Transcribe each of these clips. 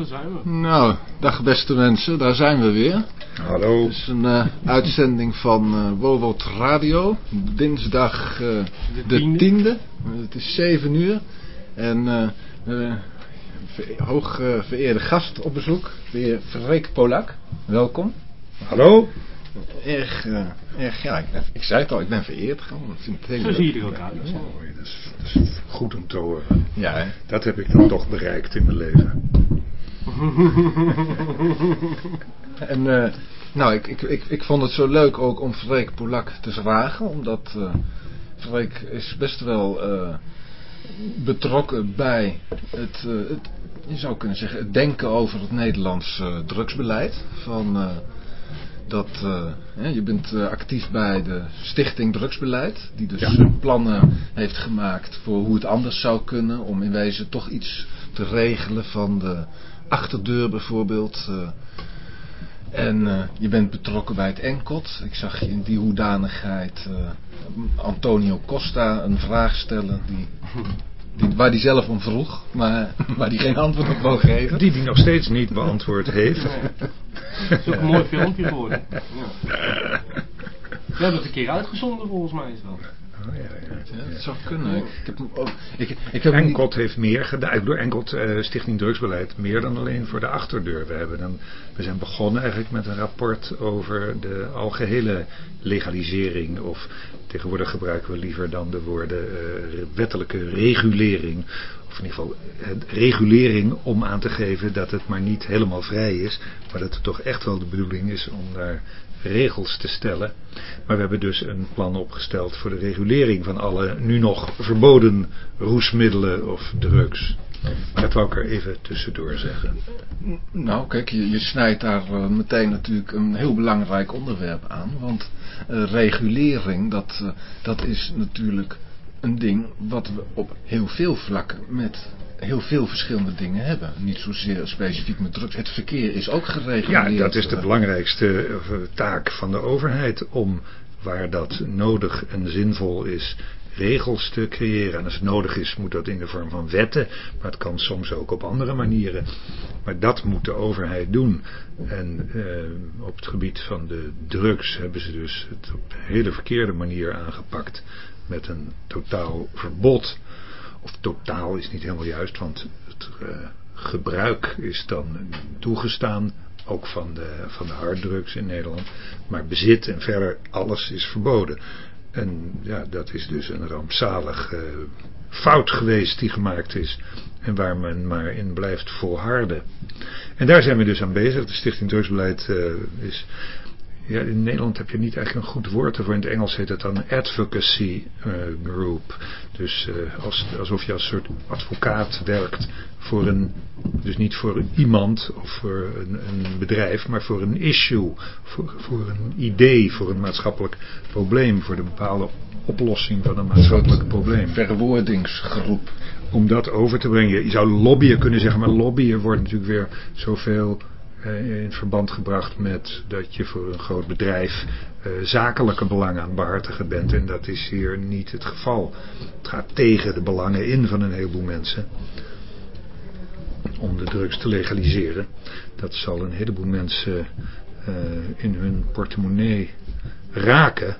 daar zijn we. Nou, dag beste mensen, daar zijn we weer. Hallo. Het is een uh, uitzending van uh, Wowot Radio, dinsdag uh, De de tiende. tiende. Het is 7 uur en uh, hoog vereerde gast op bezoek, weer Freek Polak. Welkom. Hallo. Erg, erg ja, ik, ik, zei het al, ik ben vereerd gewoon. Ik vind het heel Zo leuk. zie je er ook uit. Dat, is, dat is goed om te horen. Ja, hè? Dat heb ik dan toch bereikt in mijn leven. En uh, nou, ik, ik, ik, ik vond het zo leuk ook om Freek Polak te vragen, omdat uh, Freek is best wel uh, betrokken bij het, het, je zou kunnen zeggen, het denken over het Nederlands drugsbeleid. Van, dat, je bent actief bij de Stichting Drugsbeleid, die dus Ja. plannen heeft gemaakt voor hoe het anders zou kunnen, om in wezen toch iets te regelen van de achterdeur bijvoorbeeld. Uh, en uh, je bent betrokken bij het ENCOT. Ik zag je in die hoedanigheid uh, Antonio Costa een vraag stellen die, die, waar die zelf om vroeg, maar waar die geen antwoord op wil geven. Die die nog steeds niet beantwoord heeft. Het is ook een mooi filmpje geworden. Ja. We hebben het een keer uitgezonden volgens mij is wel. Oh, ja, ja. Ja, dat zou kunnen. Ik, ik heb, hem ook, ik, ik heb Enkot heeft meer gedaan. Ik bedoel, Enkot uh, Stichting Drugsbeleid meer dan alleen voor de achterdeur. We, hebben dan, we zijn begonnen eigenlijk met een rapport over de algehele legalisering. Of tegenwoordig gebruiken we liever dan de woorden uh, wettelijke regulering. Of in ieder geval uh, regulering om aan te geven dat het maar niet helemaal vrij is. Maar dat het toch echt wel de bedoeling is om daar regels te stellen. Maar we hebben dus een plan opgesteld voor de regulering van alle nu nog verboden roesmiddelen of drugs. Maar dat wou ik er even tussendoor zeggen. Nou, kijk, je, je snijdt daar uh, meteen natuurlijk een heel belangrijk onderwerp aan. Want uh, regulering, dat, uh, dat is natuurlijk een ding wat we op heel veel vlakken met heel veel verschillende dingen hebben. Niet zozeer specifiek met drugs. Het verkeer is ook gereguleerd. Ja, dat is de belangrijkste taak van de overheid. Om waar dat nodig en zinvol is regels te creëren. En als het nodig is moet dat in de vorm van wetten. Maar het kan soms ook op andere manieren. Maar dat moet de overheid doen. En eh, op het gebied van de drugs hebben ze dus het op een hele verkeerde manier aangepakt. Met een totaal verbod of totaal is niet helemaal juist, want het uh, gebruik is dan toegestaan, ook van de, van de harddrugs in Nederland, maar bezit en verder alles is verboden. En ja, dat is dus een rampzalig uh, fout geweest die gemaakt is en waar men maar in blijft volharden. En daar zijn we dus aan bezig. De Stichting Drugsbeleid uh, is ja, in Nederland heb je niet eigenlijk een goed woord ervoor. In het Engels heet het dan advocacy uh, group. Dus uh, als, alsof je als soort advocaat werkt voor een, dus niet voor iemand of voor een, een bedrijf, maar voor een issue, voor, voor een idee, voor een maatschappelijk probleem, voor de bepaalde oplossing van een maatschappelijk probleem. Verwoordingsgroep. Om dat over te brengen. Je zou lobbyen kunnen zeggen, maar lobbyen wordt natuurlijk weer zoveel in verband gebracht met dat je voor een groot bedrijf uh, zakelijke belangen aan behartigen bent. En dat is hier niet het geval. Het gaat tegen de belangen in van een heleboel mensen. Om de drugs te legaliseren. Dat zal een heleboel mensen uh, in hun portemonnee raken.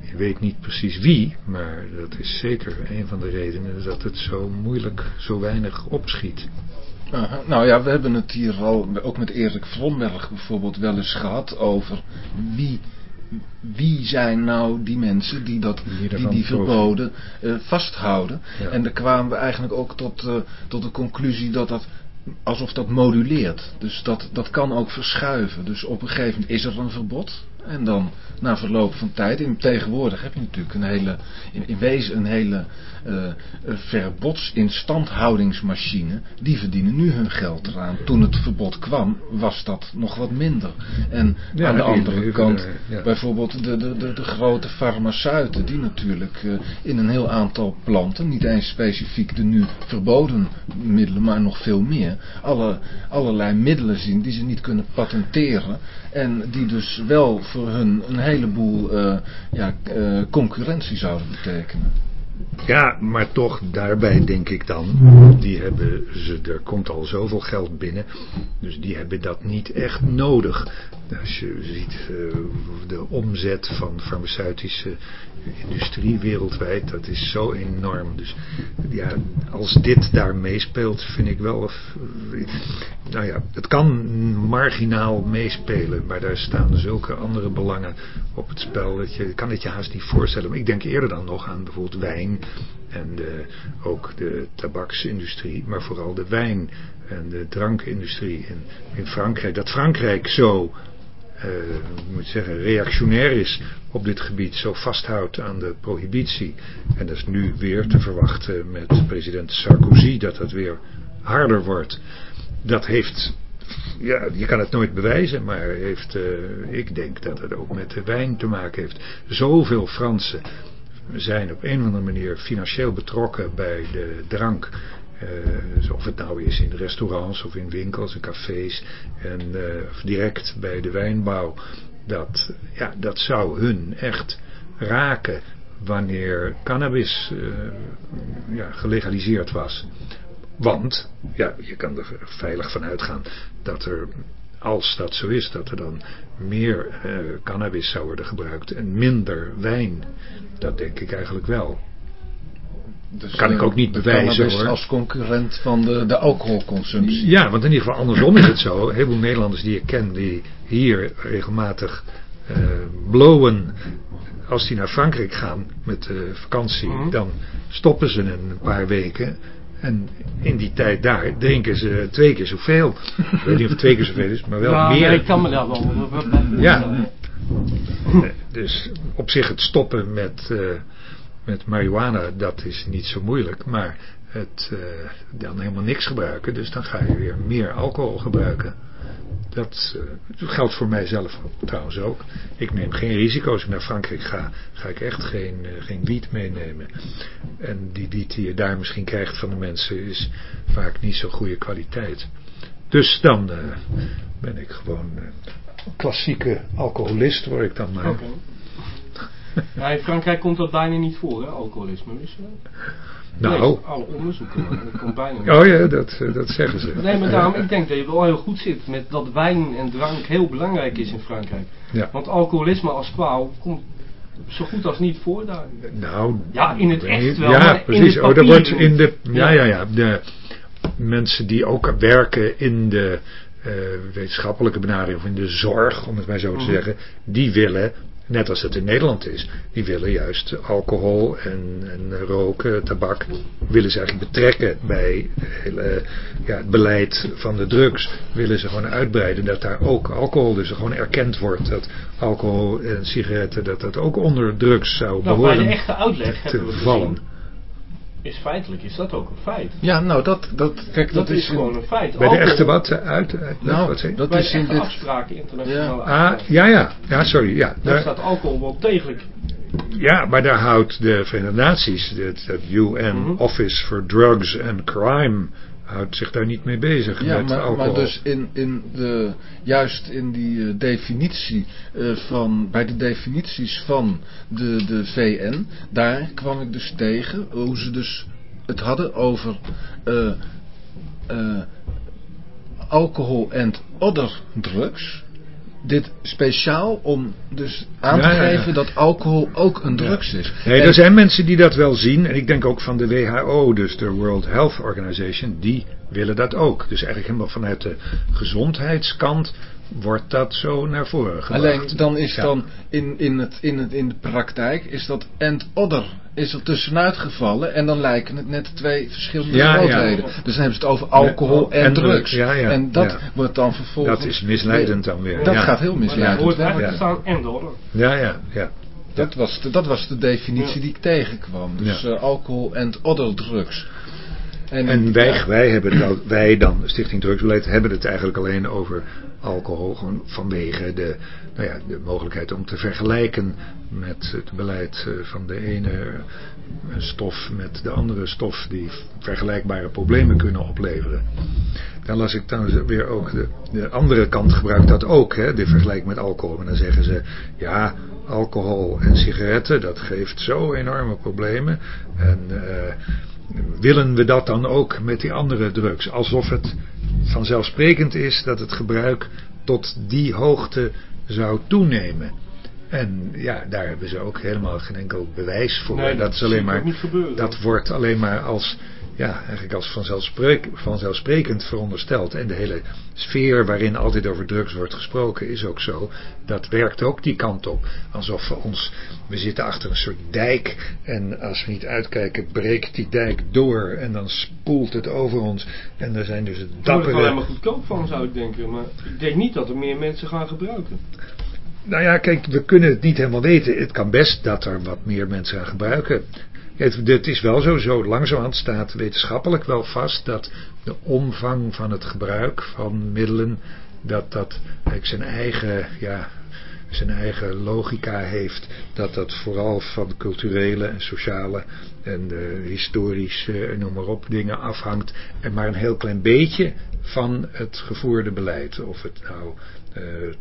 Je weet niet precies wie, maar dat is zeker een van de redenen dat het zo moeilijk, zo weinig opschiet. Nou ja, we hebben het hier al, ook met Erik Vromberg bijvoorbeeld, wel eens gehad over wie, wie zijn nou die mensen die dat, die, die, die verboden uh, vasthouden. Ja. En daar kwamen we eigenlijk ook tot, uh, tot de conclusie dat dat alsof dat moduleert. Dus dat, dat kan ook verschuiven. Dus op een gegeven moment is er een verbod. En dan na verloop van tijd, in tegenwoordig heb je natuurlijk een hele, in, in wezen een hele uh, verbodsinstandhoudingsmachine. Die verdienen nu hun geld eraan. Toen het verbod kwam, was dat nog wat minder. En ja, aan de andere kant, ja. bijvoorbeeld de, de, de, de, grote farmaceuten, die natuurlijk uh, in een heel aantal planten, niet eens specifiek de nu verboden middelen, maar nog veel meer, alle, allerlei middelen zien die ze niet kunnen patenteren. En die dus wel voor hun een heleboel uh, ja, uh, concurrentie zouden betekenen. Ja, maar toch daarbij denk ik dan, die hebben ze, er komt al zoveel geld binnen, dus die hebben dat niet echt nodig. Als je ziet uh, de omzet van farmaceutische industrie wereldwijd, dat is zo enorm. Dus ja, als dit daar meespeelt, vind ik wel, uh, nou ja, het kan marginaal meespelen, maar daar staan zulke andere belangen op het spel, dat je kan het je haast niet voorstellen. Maar ik denk eerder dan nog aan bijvoorbeeld wijn en de, ook de tabaksindustrie, maar vooral de wijn en de drankindustrie in, in Frankrijk. Dat Frankrijk zo, uh, moet zeggen, reactionair is op dit gebied, zo vasthoudt aan de prohibitie. En dat is nu weer te verwachten met president Sarkozy, dat dat weer harder wordt. Dat heeft ja, je kan het nooit bewijzen, maar heeft, uh, ik denk dat het ook met de wijn te maken heeft. Zoveel Fransen zijn op een of andere manier financieel betrokken bij de drank. Uh, of het nou is in restaurants of in winkels en cafés en uh, direct bij de wijnbouw. Dat, ja, dat zou hun echt raken wanneer cannabis uh, ja, gelegaliseerd was. Want, ja, je kan er veilig van uitgaan dat er, als dat zo is, dat er dan meer cannabis zou worden gebruikt en minder wijn. Dat denk ik eigenlijk wel. Dus, kan ik ook niet bewijzen hoor. als concurrent van de, de alcoholconsumptie. Ja, want in ieder geval andersom is het zo. Een heleboel Nederlanders die ik ken, die hier regelmatig uh, blowen. Als die naar Frankrijk gaan met de vakantie, mm -hmm. dan stoppen ze een paar weken. En in die tijd daar drinken ze twee keer zoveel. ik weet niet of het twee keer zoveel is, maar wel ja, meer. Nee, ik kan me dat wel. Ja. Dus op zich het stoppen met, uh, met marihuana, dat is niet zo moeilijk. Maar het uh, dan helemaal niks gebruiken, dus dan ga je weer meer alcohol gebruiken. Dat uh, geldt voor mijzelf trouwens ook. Ik neem geen risico's. Naar Frankrijk ga, ga ik echt geen, uh, geen wiet meenemen. En die wiet die je daar misschien krijgt van de mensen is vaak niet zo goede kwaliteit. Dus dan ben ik gewoon klassieke alcoholist, word ik dan maar. ja, in Frankrijk komt dat bijna niet voor, hè, alcoholisme. Dat? Nou. Alle onderzoeken, dat komt bijna niet. Oh ja, dat, dat zeggen ze. Nee, maar daarom, ik denk dat je wel heel goed zit met dat wijn en drank heel belangrijk is in Frankrijk. Ja. Want alcoholisme als kwaal komt zo goed als niet voor daar. Nou. Ja, in het echt wel. Ja, maar precies. Oh, dat wordt in de, ja, ja, ja. De mensen die ook werken in de uh, wetenschappelijke benadering of in de zorg, om het maar zo te Mhm. zeggen, die willen net als het in Nederland is. Die willen juist alcohol en, en roken, tabak, willen ze eigenlijk betrekken bij hele, ja, het beleid van de drugs. Willen ze gewoon uitbreiden dat daar ook alcohol, dus gewoon erkend wordt dat alcohol en sigaretten, dat dat ook onder drugs zou Nou, bij behoren de echte uitleg te hebben we vallen. Is feitelijk, is dat ook een feit. Ja, nou dat, dat, kijk, Dat, dat, is gewoon een feit. Bij de echte wat? eh, Uit, uit Nou, wat zeg dat bij is de in dit, afspraken, internationale Ah, afspraken. ja, ja. Ja, sorry. Ja, Daar daar, staat alcohol wel degelijk. ja, maar daar houdt de Verenigde Naties, het, het UN Mhm. Office for Drugs and Crime, houdt zich daar niet mee bezig Ja, met maar, alcohol. maar dus in, in de, juist in die eh, definitie eh, van, bij de definities van de, de VN, daar kwam ik dus tegen hoe ze dus het hadden over eh, alcohol en other drugs. Dit speciaal om dus aan te Ja, ja, ja. geven dat alcohol ook een drugs is. Nee, En- er zijn mensen die dat wel zien. En ik denk ook van de WHO, dus de World Health Organization, die willen dat ook. Dus eigenlijk helemaal vanuit de gezondheidskant wordt dat zo naar voren gebracht. Alleen dan is Ja. dan in, in, het, in, het, in de praktijk is dat and other is er tussenuit gevallen en dan lijken het net twee verschillende Ja, ja. grootheden. Dus dan hebben ze het over alcohol Ja, en, en drugs. drugs, ja, ja, en dat ja. wordt dan vervolgens... Dat is misleidend dan weer. Dat ja. gaat heel Maar misleidend eigenlijk te staan en door. Ja, ja, ja. Dat was, de, dat was de definitie die ik tegenkwam. Dus Ja. eh, alcohol en other drugs. En wij, ja, wij hebben het al, wij dan, Stichting Drugsbeleid, hebben het eigenlijk alleen over alcohol. Gewoon vanwege de, nou ja, de mogelijkheid om te vergelijken met het beleid eh, van de ene eh, stof met de andere stof die vergelijkbare problemen kunnen opleveren. Dan las ik dan weer ook, de, de andere kant gebruikt dat ook, hè, de vergelijking met alcohol. En dan zeggen ze, ja, alcohol en sigaretten, dat geeft zo enorme problemen. En willen we dat dan ook met die andere drugs? Alsof het vanzelfsprekend is dat het gebruik tot die hoogte zou toenemen. En ja, daar hebben ze ook helemaal geen enkel bewijs voor. Nee, dat, is alleen maar, dat wordt alleen maar als ja, eigenlijk als vanzelfsprekend verondersteld. En de hele sfeer waarin altijd over drugs wordt gesproken is ook zo. Dat werkt ook die kant op. Alsof we ons, we zitten achter een soort dijk en als we niet uitkijken breekt die dijk door en dan spoelt het over ons. En er zijn dus dappere... Het wordt er helemaal goedkoop van zou ik denken, maar ik denk niet dat er meer mensen gaan gebruiken. Nou ja, kijk, we kunnen het niet helemaal weten. Het kan best dat er wat meer mensen gaan gebruiken. Het, is wel zo, zo langzamerhand staat wetenschappelijk wel vast dat de omvang van het gebruik van middelen, dat dat zijn eigen, ja, zijn eigen logica heeft. Dat dat vooral van culturele en sociale en uh, historische, noem maar op, dingen afhangt. En maar een heel klein beetje van het gevoerde beleid. Of het nou... Uh,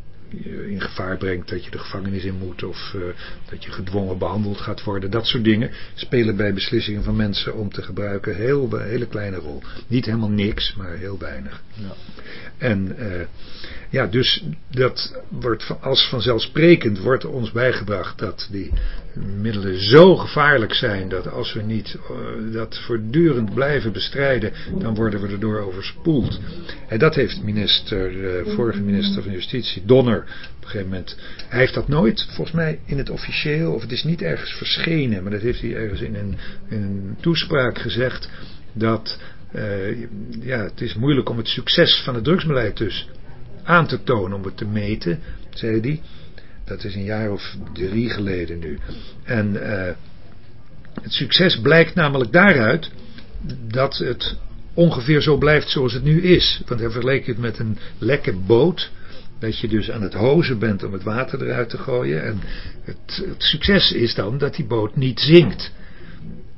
in gevaar brengt dat je de gevangenis in moet of uh, dat je gedwongen behandeld gaat worden. Dat soort dingen spelen bij beslissingen van mensen om te gebruiken heel, een hele kleine rol. Niet helemaal niks, maar heel weinig. Ja. En uh, ja, dus dat wordt als vanzelfsprekend wordt ons bijgebracht dat die middelen zo gevaarlijk zijn dat als we niet uh, dat voortdurend blijven bestrijden, dan worden we erdoor overspoeld. En dat heeft minister, vorige minister van Justitie, Donner, op een gegeven moment, hij heeft dat nooit, volgens mij in het officieel, of het is niet ergens verschenen, maar dat heeft hij ergens in een, een toespraak gezegd, dat uh, ja, het is moeilijk om het succes van het drugsbeleid dus aan te tonen, om het te meten, zei hij. Dat is een jaar of drie geleden nu. En uh, het succes blijkt namelijk daaruit dat het ongeveer zo blijft zoals het nu is. Want hij vergeleek het met een lekke boot. Dat je dus aan het hozen bent om het water eruit te gooien. En het, het succes is dan dat die boot niet zinkt.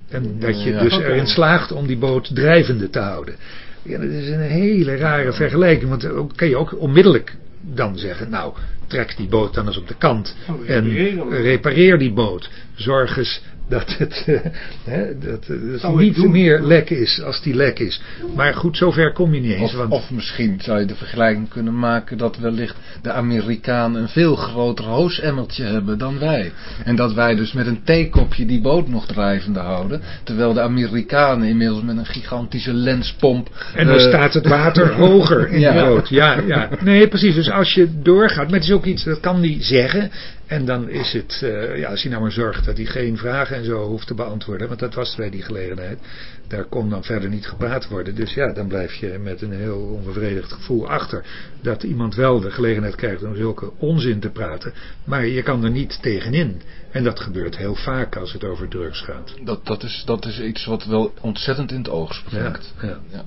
En dat je dus erin slaagt om die boot drijvende te houden. Ja, dat is een hele rare vergelijking. Want dan kan je ook onmiddellijk dan zeggen, nou, trek die boot dan eens op de kant. Oh, en repareer die boot. Zorg eens dat het, uh, hè, dat, dat niet meer lek is als die lek is. Maar goed, zover kom je niet eens. Of, want... of misschien zou je de vergelijking kunnen maken dat wellicht de Amerikanen een veel groter hoosemmeltje hebben dan wij. En dat wij dus met een theekopje die boot nog drijvende houden. Terwijl de Amerikanen inmiddels met een gigantische lenspomp... En dan uh, staat het water hoger in ja. de boot. Ja, ja. Nee, precies. Dus als je doorgaat, maar het is ook iets, dat kan die zeggen... En dan is het, uh, ja, als hij nou maar zorgt dat hij geen vragen en zo hoeft te beantwoorden, want dat was bij die gelegenheid, daar kon dan verder niet gepraat worden. Dus ja, dan blijf je met een heel onbevredigd gevoel achter dat iemand wel de gelegenheid krijgt om zulke onzin te praten, maar je kan er niet tegenin. En dat gebeurt heel vaak als het over drugs gaat. Dat, dat, is, dat is iets wat wel ontzettend in het oog springt. Ja, ja. ja.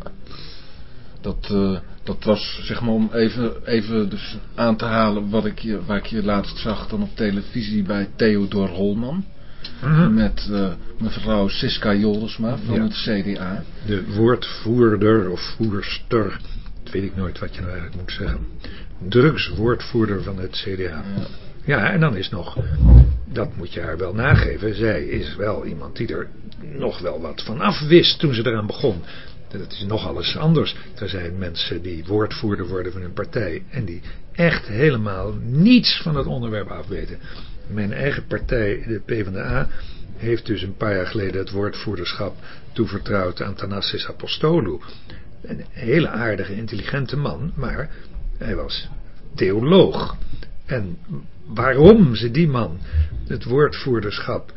Dat, uh, dat was, zeg maar, om even, even dus aan te halen wat ik je, waar ik je laatst zag dan op televisie bij Theodor Holman. Mm -hmm. Met uh, mevrouw Siska Joldersma van ja. het CDA. De woordvoerder of voerster, dat weet ik nooit wat je nou eigenlijk moet zeggen. Drugswoordvoerder van het CDA. Ja. ja, en dan is nog, dat moet je haar wel nageven, zij is wel iemand die er nog wel wat van af wist toen ze eraan begon. Dat is nog alles anders. Er zijn mensen die woordvoerder worden van hun partij en die echt helemaal niets van het onderwerp afweten. Mijn eigen partij, de PvdA, heeft dus een paar jaar geleden het woordvoerderschap toevertrouwd aan Thanassis Apostolou. Een hele aardige, intelligente man, maar hij was theoloog. En waarom ze die man het woordvoerderschap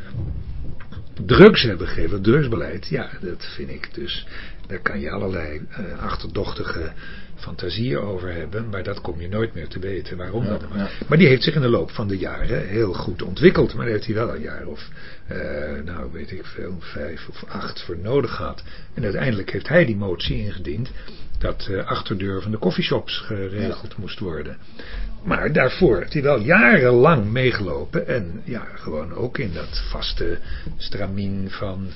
drugs hebben gegeven, drugsbeleid, ja, dat vind ik dus daar kan je allerlei uh, achterdochtige fantasieën over hebben, maar dat kom je nooit meer te weten waarom ja, dat ja. Maar die heeft zich in de loop van de jaren heel goed ontwikkeld, maar daar heeft hij wel een jaar of, uh, nou weet ik veel, vijf of acht voor nodig gehad. En uiteindelijk heeft hij die motie ingediend dat de uh, achterdeur van de coffeeshops geregeld ja. moest worden. Maar daarvoor heeft hij wel jarenlang meegelopen en ja, gewoon ook in dat vaste stramien van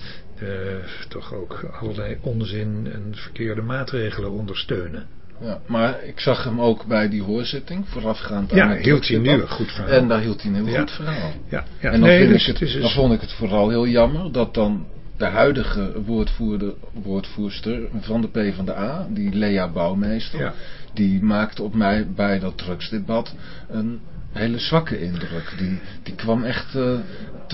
toch ook allerlei onzin en verkeerde maatregelen ondersteunen. Ja, maar ik zag hem ook bij die hoorzitting, voorafgaand aan Ja, hield hij nu een goed verhaal. En daar hield hij een heel goed verhaal. Ja, ja. En dan, nee, vind dus ik het, dan dus- vond ik het vooral heel jammer dat dan de huidige woordvoerder, woordvoerster van de PvdA, die Lea Bouwmeester, die maakte op mij bij dat drugsdebat een hele zwakke indruk. Die, die kwam echt uh,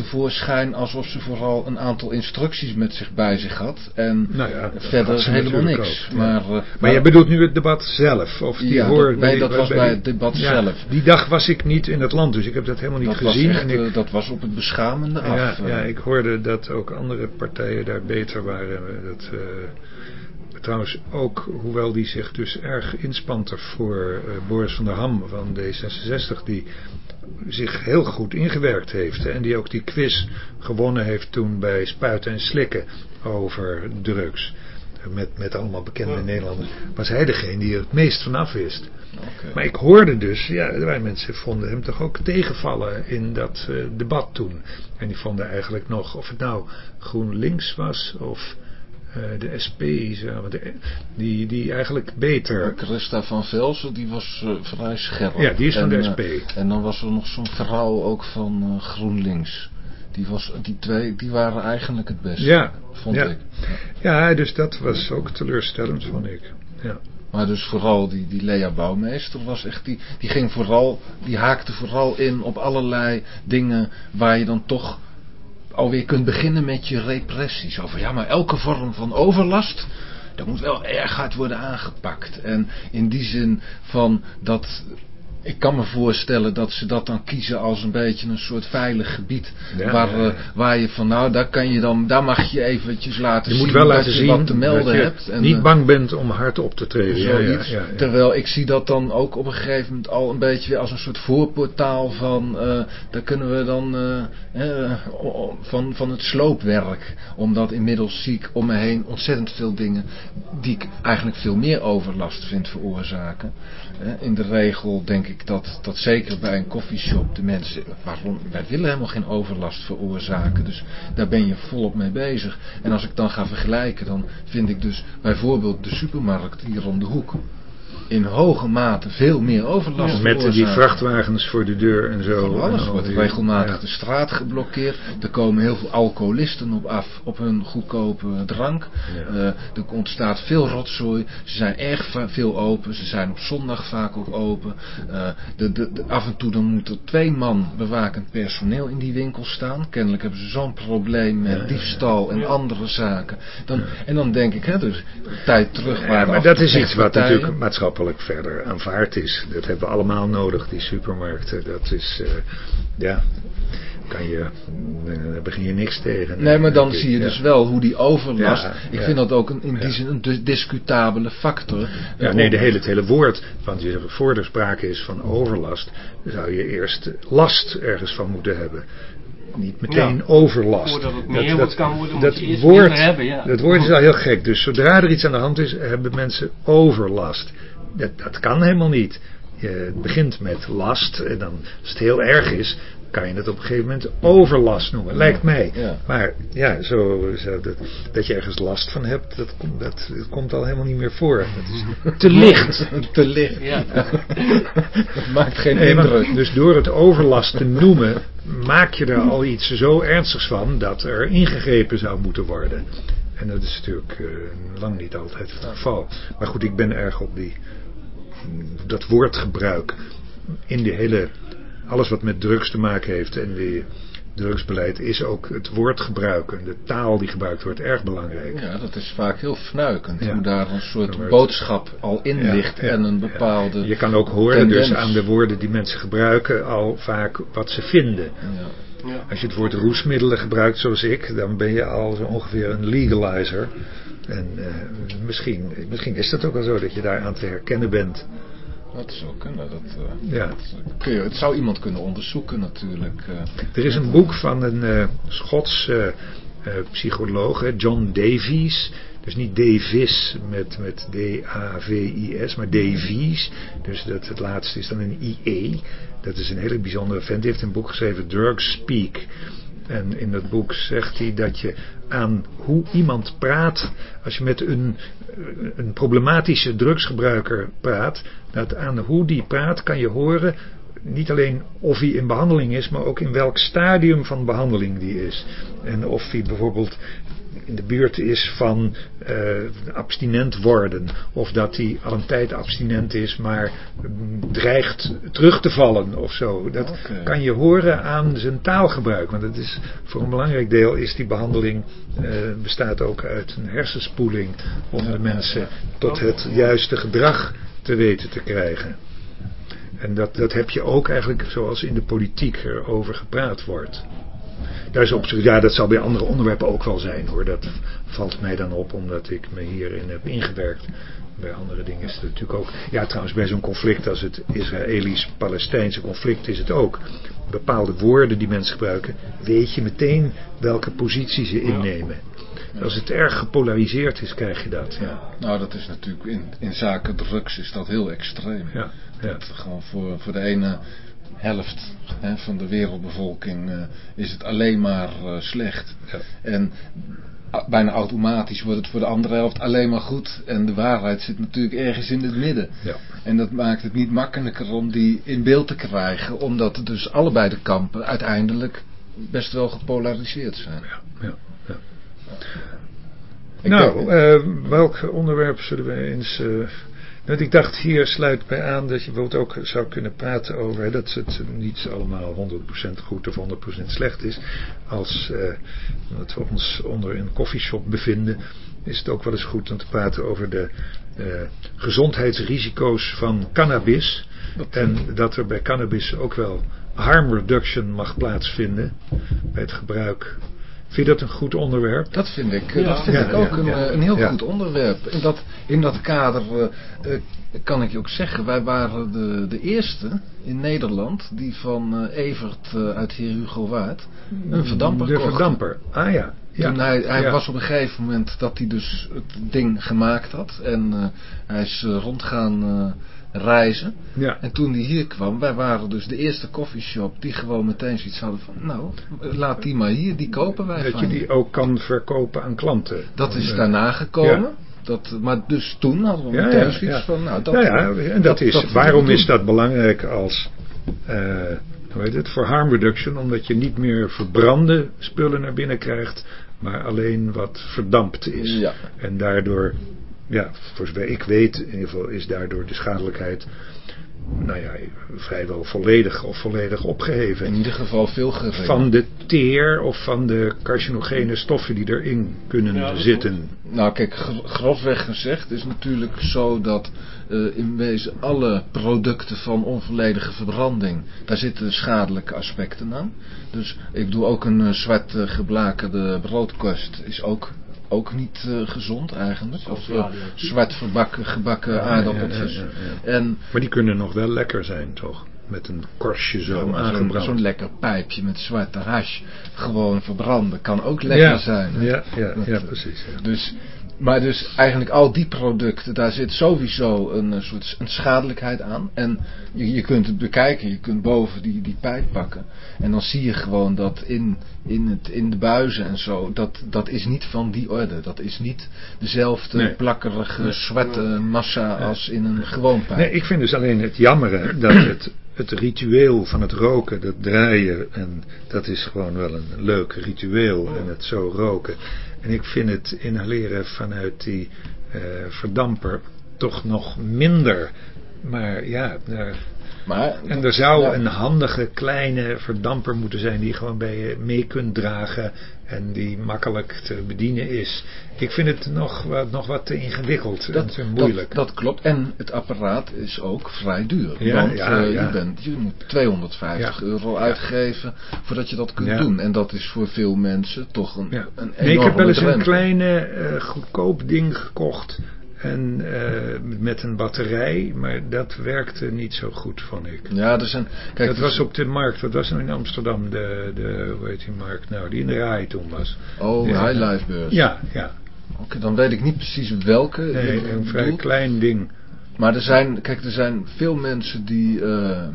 tevoorschijn alsof ze vooral een aantal instructies met zich bij zich had. En nou ja, verder helemaal niks. Ook, maar, uh, maar, je bedoelt nu het debat zelf? Of die ja, hoor, dat, nee, dat was bij het debat zelf. Die dag was ik niet in het land, dus ik heb dat helemaal niet dat gezien. Was echt, en ik, uh, dat was op het beschamende af. Ja, ja, ik hoorde dat ook andere partijen daar beter waren. Dat, Trouwens ook, hoewel die zich dus erg inspant voor uh, Boris van der Ham van D66, die zich heel goed ingewerkt heeft. En die ook die quiz gewonnen heeft toen bij Spuiten en Slikken over drugs. Met, met allemaal bekende ja. Nederlanders. Was hij degene die er het meest vanaf wist. Okay. Maar ik hoorde dus, ja, wij mensen vonden hem toch ook tegenvallen in dat uh, debat toen. En die vonden eigenlijk nog, of het nou GroenLinks was of de SP, die, die eigenlijk beter... Christa van Velsen, die was uh, vrij scherp. Ja, die is van en, de SP. Uh, en dan was er nog zo'n vrouw ook van GroenLinks. Die, was, die twee die waren eigenlijk het beste, ja, vond ja. ik. Ja. ja, dus dat was ook teleurstellend, vond ik. Ja. Maar dus vooral die, die Lea Bouwmeester was echt, die, die ging vooral, die haakte vooral in op allerlei dingen waar je dan toch alweer kunt beginnen met je repressies. Over ja, maar elke vorm van overlast, dat moet wel erg hard worden aangepakt. En in die zin van dat ik kan me voorstellen dat ze dat dan kiezen als een beetje een soort veilig gebied. Ja, waar, ja, ja. Uh, waar je van nou, daar kan je dan, daar mag je eventjes laten je zien moet wel laten je zien wat te melden dat je hebt. En, niet uh, bang bent om hard op te treden. Terwijl ik zie dat dan ook op een gegeven moment al een beetje weer als een soort voorportaal van, uh, daar kunnen we dan eh, van, van het sloopwerk. Omdat inmiddels zie ik om me heen ontzettend veel dingen die ik eigenlijk veel meer overlast vind veroorzaken. In de regel denk ik dat, dat zeker bij een koffieshop de mensen, waarom, wij willen helemaal geen overlast veroorzaken. Dus daar ben je volop mee bezig. En als ik dan ga vergelijken, dan vind ik dus bijvoorbeeld de supermarkt hier om de hoek in hoge mate veel meer overlast ja, Met die vrachtwagens voor de deur en zo. Van alles en wordt regelmatig ja. de straat geblokkeerd. Er komen heel veel alcoholisten op af op hun goedkope drank. Ja. Uh, er ontstaat veel rotzooi. Ze zijn erg veel open. Ze zijn op zondag vaak ook open. Uh, de, de, de, af en toe dan moet er twee man bewakend personeel in die winkel staan. Kennelijk hebben ze zo'n probleem met diefstal en andere zaken. Dan, en dan denk ik, hè, dus tijd terug. Ja, maar dat is iets wat natuurlijk maatschappelijk verder aanvaard is. Dat hebben we allemaal nodig, die supermarkten. Dat is, uh, ja, kan je, daar begin je niks tegen. Nee, maar dan zie je ja. dus wel hoe die overlast, Ja, ik ja. vind dat ook een, in die Ja. zin een dis- discutabele factor. Ja, nee, de hele, het hele woord, want je, voor er sprake is van overlast, zou je eerst last ergens van moeten hebben. Niet meteen Ja. overlast. Voordat het meer wordt, kan worden, dat woord, hebben, ja. dat woord is al heel gek. Dus zodra er iets aan de hand is, hebben mensen overlast. Dat, dat kan helemaal niet. Je begint met last en dan, als het heel erg is, kan je het op een gegeven moment overlast noemen. Lijkt mij. Ja. Maar ja, zo, zo dat, dat je ergens last van hebt, dat, komt- dat, dat komt al helemaal niet meer voor. Dat is te licht. te licht. Ja. dat maakt geen Nee, maar indruk. dus door het overlast te noemen, maak je er al iets zo ernstigs van dat er ingegrepen zou moeten worden. En dat is natuurlijk eh, lang niet altijd het geval. Maar goed, ik ben erg op die, dat woordgebruik in die hele, alles wat met drugs te maken heeft en die drugsbeleid is ook het woordgebruik en de taal die gebruikt wordt erg belangrijk. Ja, dat is vaak heel fnuikend. Ja. Hoe daar een soort boodschap al in Ja, ligt ja, en een ja. bepaalde... Je kan ook horen tendens. dus aan de woorden die mensen gebruiken al vaak wat ze vinden. Ja. Ja. Als je het woord roesmiddelen gebruikt zoals ik, dan ben je al zo ongeveer een legalizer. En eh, misschien, misschien is dat ook wel zo dat je daar aan te herkennen bent. Dat zou kunnen. Dat, eh, Ja. dat kun je, het zou iemand kunnen onderzoeken natuurlijk. eh. Er is een boek van een eh, Schots psycholoog, John Davies. Dus niet Davis met, met D-A-V-I-S, maar Davies. Dus dat, het laatste is dan een I-E. Dat is een hele bijzondere vent. Die heeft een boek geschreven, Drugs Speak. En in dat boek zegt hij dat je aan hoe iemand praat, als je met een, een problematische drugsgebruiker praat, dat aan hoe die praat kan je horen niet alleen of hij in behandeling is, maar ook in welk stadium van behandeling die is. En of hij bijvoorbeeld in de buurt is van uh, abstinent worden. Of dat hij al een tijd abstinent is, maar dreigt terug te vallen of zo. Dat kan je horen aan zijn taalgebruik. Want het is, voor een belangrijk deel is die behandeling, uh, bestaat ook uit een hersenspoeling. Om de mensen tot het juiste gedrag te weten te krijgen. En dat, dat heb je ook eigenlijk zoals in de politiek erover gepraat wordt. Daar is op, ja, dat zal bij andere onderwerpen ook wel zijn hoor. Dat valt mij dan op omdat ik me hierin heb ingewerkt. Bij andere dingen is het natuurlijk ook. Ja, trouwens, bij zo'n conflict als het Israëlisch-Palestijnse conflict is het ook. Bepaalde woorden die mensen gebruiken, weet je meteen welke positie ze innemen. Als het erg gepolariseerd is, krijg je dat. Ja. Nou, dat is natuurlijk in, in zaken drugs is dat heel extreem. Ja, ja. Dat gewoon voor, voor de ene helft hè, van de wereldbevolking uh, is het alleen maar uh, slecht. Ja. En bijna automatisch wordt het voor de andere helft alleen maar goed. En de waarheid zit natuurlijk ergens in het midden. Ja. En dat maakt het niet makkelijker om die in beeld te krijgen. Omdat dus allebei de kampen uiteindelijk best wel gepolariseerd zijn. Ja, ja, ja. nou, uh, welk onderwerp zullen we eens want ik dacht, hier sluit bij aan dat je bijvoorbeeld ook zou kunnen praten over dat het niet allemaal 100% goed of 100% slecht is. Als uh, we ons onder een koffieshop bevinden, is het ook wel eens goed om te praten over de uh, gezondheidsrisico's van cannabis. En dat er bij cannabis ook wel harm reduction mag plaatsvinden bij het gebruik Vind je dat een goed onderwerp? Dat vind ik, ja. dat vind ik ook een, eh, een, heel goed onderwerp. In dat, in dat kader uh, kan ik je ook zeggen, wij waren de, de eerste in Nederland die van uh, Evert uit Heer Hugo Waard een verdamper De verdamper, ah ja. Toen hij, hij was op een gegeven moment dat hij dus het ding gemaakt had en hij is rondgaan reizen. Ja. En toen die hier kwam, wij waren dus de eerste coffeeshop die gewoon meteen zoiets hadden van, nou, laat die maar hier, die kopen wij Dat je die ook kan verkopen aan klanten. Dat is daarna gekomen. Dat, maar dus toen hadden we ja, meteen zoiets van, nou, dat... Ja, ja en dat, is, waarom is dat belangrijk als... Uh, hoe heet het, voor harm reduction, omdat je niet meer verbrande spullen naar binnen krijgt, maar alleen wat verdampt is. Ja. En daardoor ja, voor zover ik weet, in ieder geval is daardoor de schadelijkheid nou ja, vrijwel volledig of volledig opgeheven. In ieder geval veel geringer. Van de teer of van de carcinogene stoffen die erin kunnen zitten. Nou kijk, grofweg gezegd is natuurlijk zo dat uh, in wezen alle producten van onvolledige verbranding, daar zitten schadelijke aspecten aan. Dus ik doe ook een uh, zwart uh, geblakerde broodkost, is ook ook niet uh, gezond eigenlijk. Of uh, zwart verbakken, gebakken ja, aardappeltjes. Ja, ja, en, maar die kunnen nog wel lekker zijn, toch? Met een korstje zo aangebrand. Zo'n lekker pijpje met zwarte hash gewoon verbranden kan ook lekker zijn. Ja, ja, ja, precies. Dus maar dus eigenlijk al die producten, daar zit sowieso een, een soort een schadelijkheid aan. En je, je kunt het bekijken, je kunt boven die, die pijp pakken. En dan zie je gewoon dat in, in, het, in de buizen en zo, dat, dat is niet van die orde. Dat is niet dezelfde plakkerige zwarte massa als in een gewoon pijp. Nee, ik vind dus alleen het jammere dat het het ritueel van het roken, dat draaien, en dat is gewoon wel een leuk ritueel, en het zo roken. En ik vind het inhaleren vanuit die uh, verdamper toch nog minder. Maar ja, maar, en er zou een handige kleine verdamper moeten zijn die je gewoon bij je mee kunt dragen en die makkelijk te bedienen is. Ik vind het nog wat, nog wat te ingewikkeld dat, en te moeilijk. Dat, dat, klopt. En het apparaat is ook vrij duur. Ja, want ja, uh, Je, bent, je moet 250 euro uitgeven voordat je dat kunt doen. En dat is voor veel mensen toch een, een nee, Ik heb wel eens een kleine uh, goedkoop ding gekocht en uh, met een batterij, maar dat werkte niet zo goed, vond ik. Ja, er zijn, kijk, dat was op de markt, wat was nou in Amsterdam, de, de, hoe heet die markt nou, die in de RAI toen was. Oh, de High Life beurs. Ja, ja. Oké, dan weet ik niet precies welke. Nee, een vrij klein ding. Maar er zijn, kijk, er zijn veel mensen die... Uh,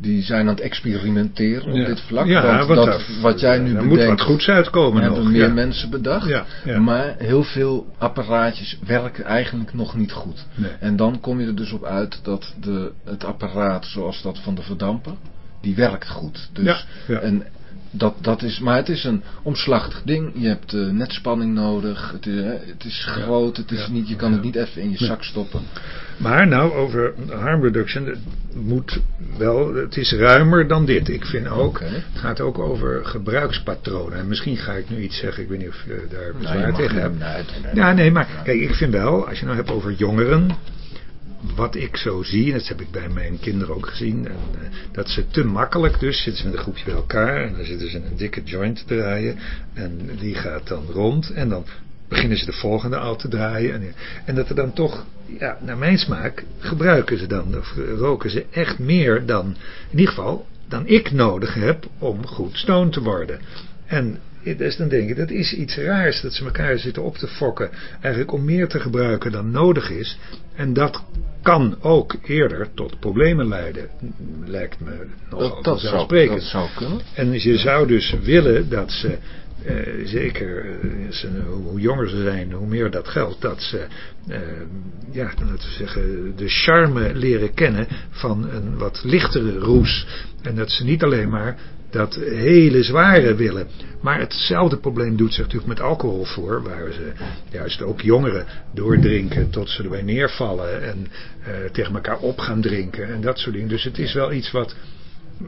die zijn aan het experimenteren op dit vlak. Ja, want dat, wat jij nu bedenkt, moet wat goeds uitkomen hebben nog. meer ja. mensen bedacht. Maar heel veel apparaatjes werken eigenlijk nog niet goed. Nee. En dan kom je er dus op uit dat de, het apparaat zoals dat van de verdamper, die werkt goed. Dus. En dat, dat is, maar het is een omslachtig ding. Je hebt eh, netspanning nodig. Het is, hè, het is groot. Het is niet, je kan het niet even in je zak stoppen. Maar nou, over harm reduction, het moet wel, het is ruimer dan dit. Ik vind ook, het gaat ook over gebruikspatronen. En misschien ga ik nu iets zeggen, ik weet niet of je daar Nou, bezwaar tegen hebt. nee, nee, nee. Ja, nee, maar kijk, ik vind wel, als je nou hebt over jongeren, wat ik zo zie, en dat heb ik bij mijn kinderen ook gezien, en, eh, dat ze te makkelijk dus, zitten ze met een groepje bij elkaar en dan zitten ze een dikke joint te draaien en die gaat dan rond en dan beginnen ze de volgende al te draaien en, en dat er dan toch, ja, naar mijn smaak, gebruiken ze dan, of roken ze echt meer dan, in ieder geval, dan ik nodig heb om goed stoned te worden. En dus dan denk ik, dat is iets raars dat ze elkaar zitten op te fokken. Eigenlijk om meer te gebruiken dan nodig is. En dat kan ook eerder tot problemen leiden. Lijkt me nogal Dat, dat, zou, vanzelfsprekend. dat zou kunnen. En je zou dus willen dat ze, eh, zeker eh, hoe, jonger ze zijn, hoe meer dat geldt, dat ze, eh, ja, laten we zeggen, de charme leren kennen van een wat lichtere roes. En dat ze niet alleen maar dat hele zware willen. Maar hetzelfde probleem doet zich natuurlijk met alcohol voor, waar ze juist ook jongeren doordrinken tot ze erbij neervallen en tegen elkaar op gaan drinken en dat soort dingen. Dus het is wel iets wat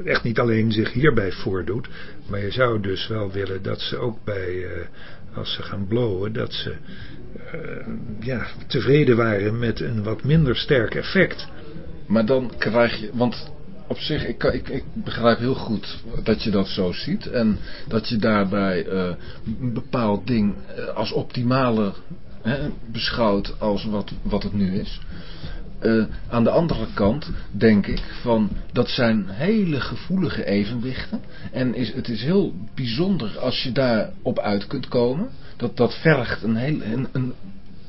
echt niet alleen zich hierbij voordoet, maar je zou dus wel willen dat ze ook bij, eh, als ze gaan blowen, dat ze eh, ja, tevreden waren met een wat minder sterk effect. Maar dan krijg je, want op zich, ik, ik, ik begrijp heel goed dat je dat zo ziet. En dat je daarbij eh, een bepaald ding als optimale hè, beschouwt als wat, wat het nu is. Eh, aan de andere kant denk ik van dat zijn hele gevoelige evenwichten. En is, het is heel bijzonder als je daar op uit kunt komen. Dat, dat vergt een, heel, een, een,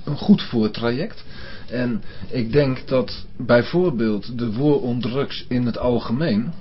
een goed voortraject. En ik denk dat bijvoorbeeld de war on drugs in het algemeen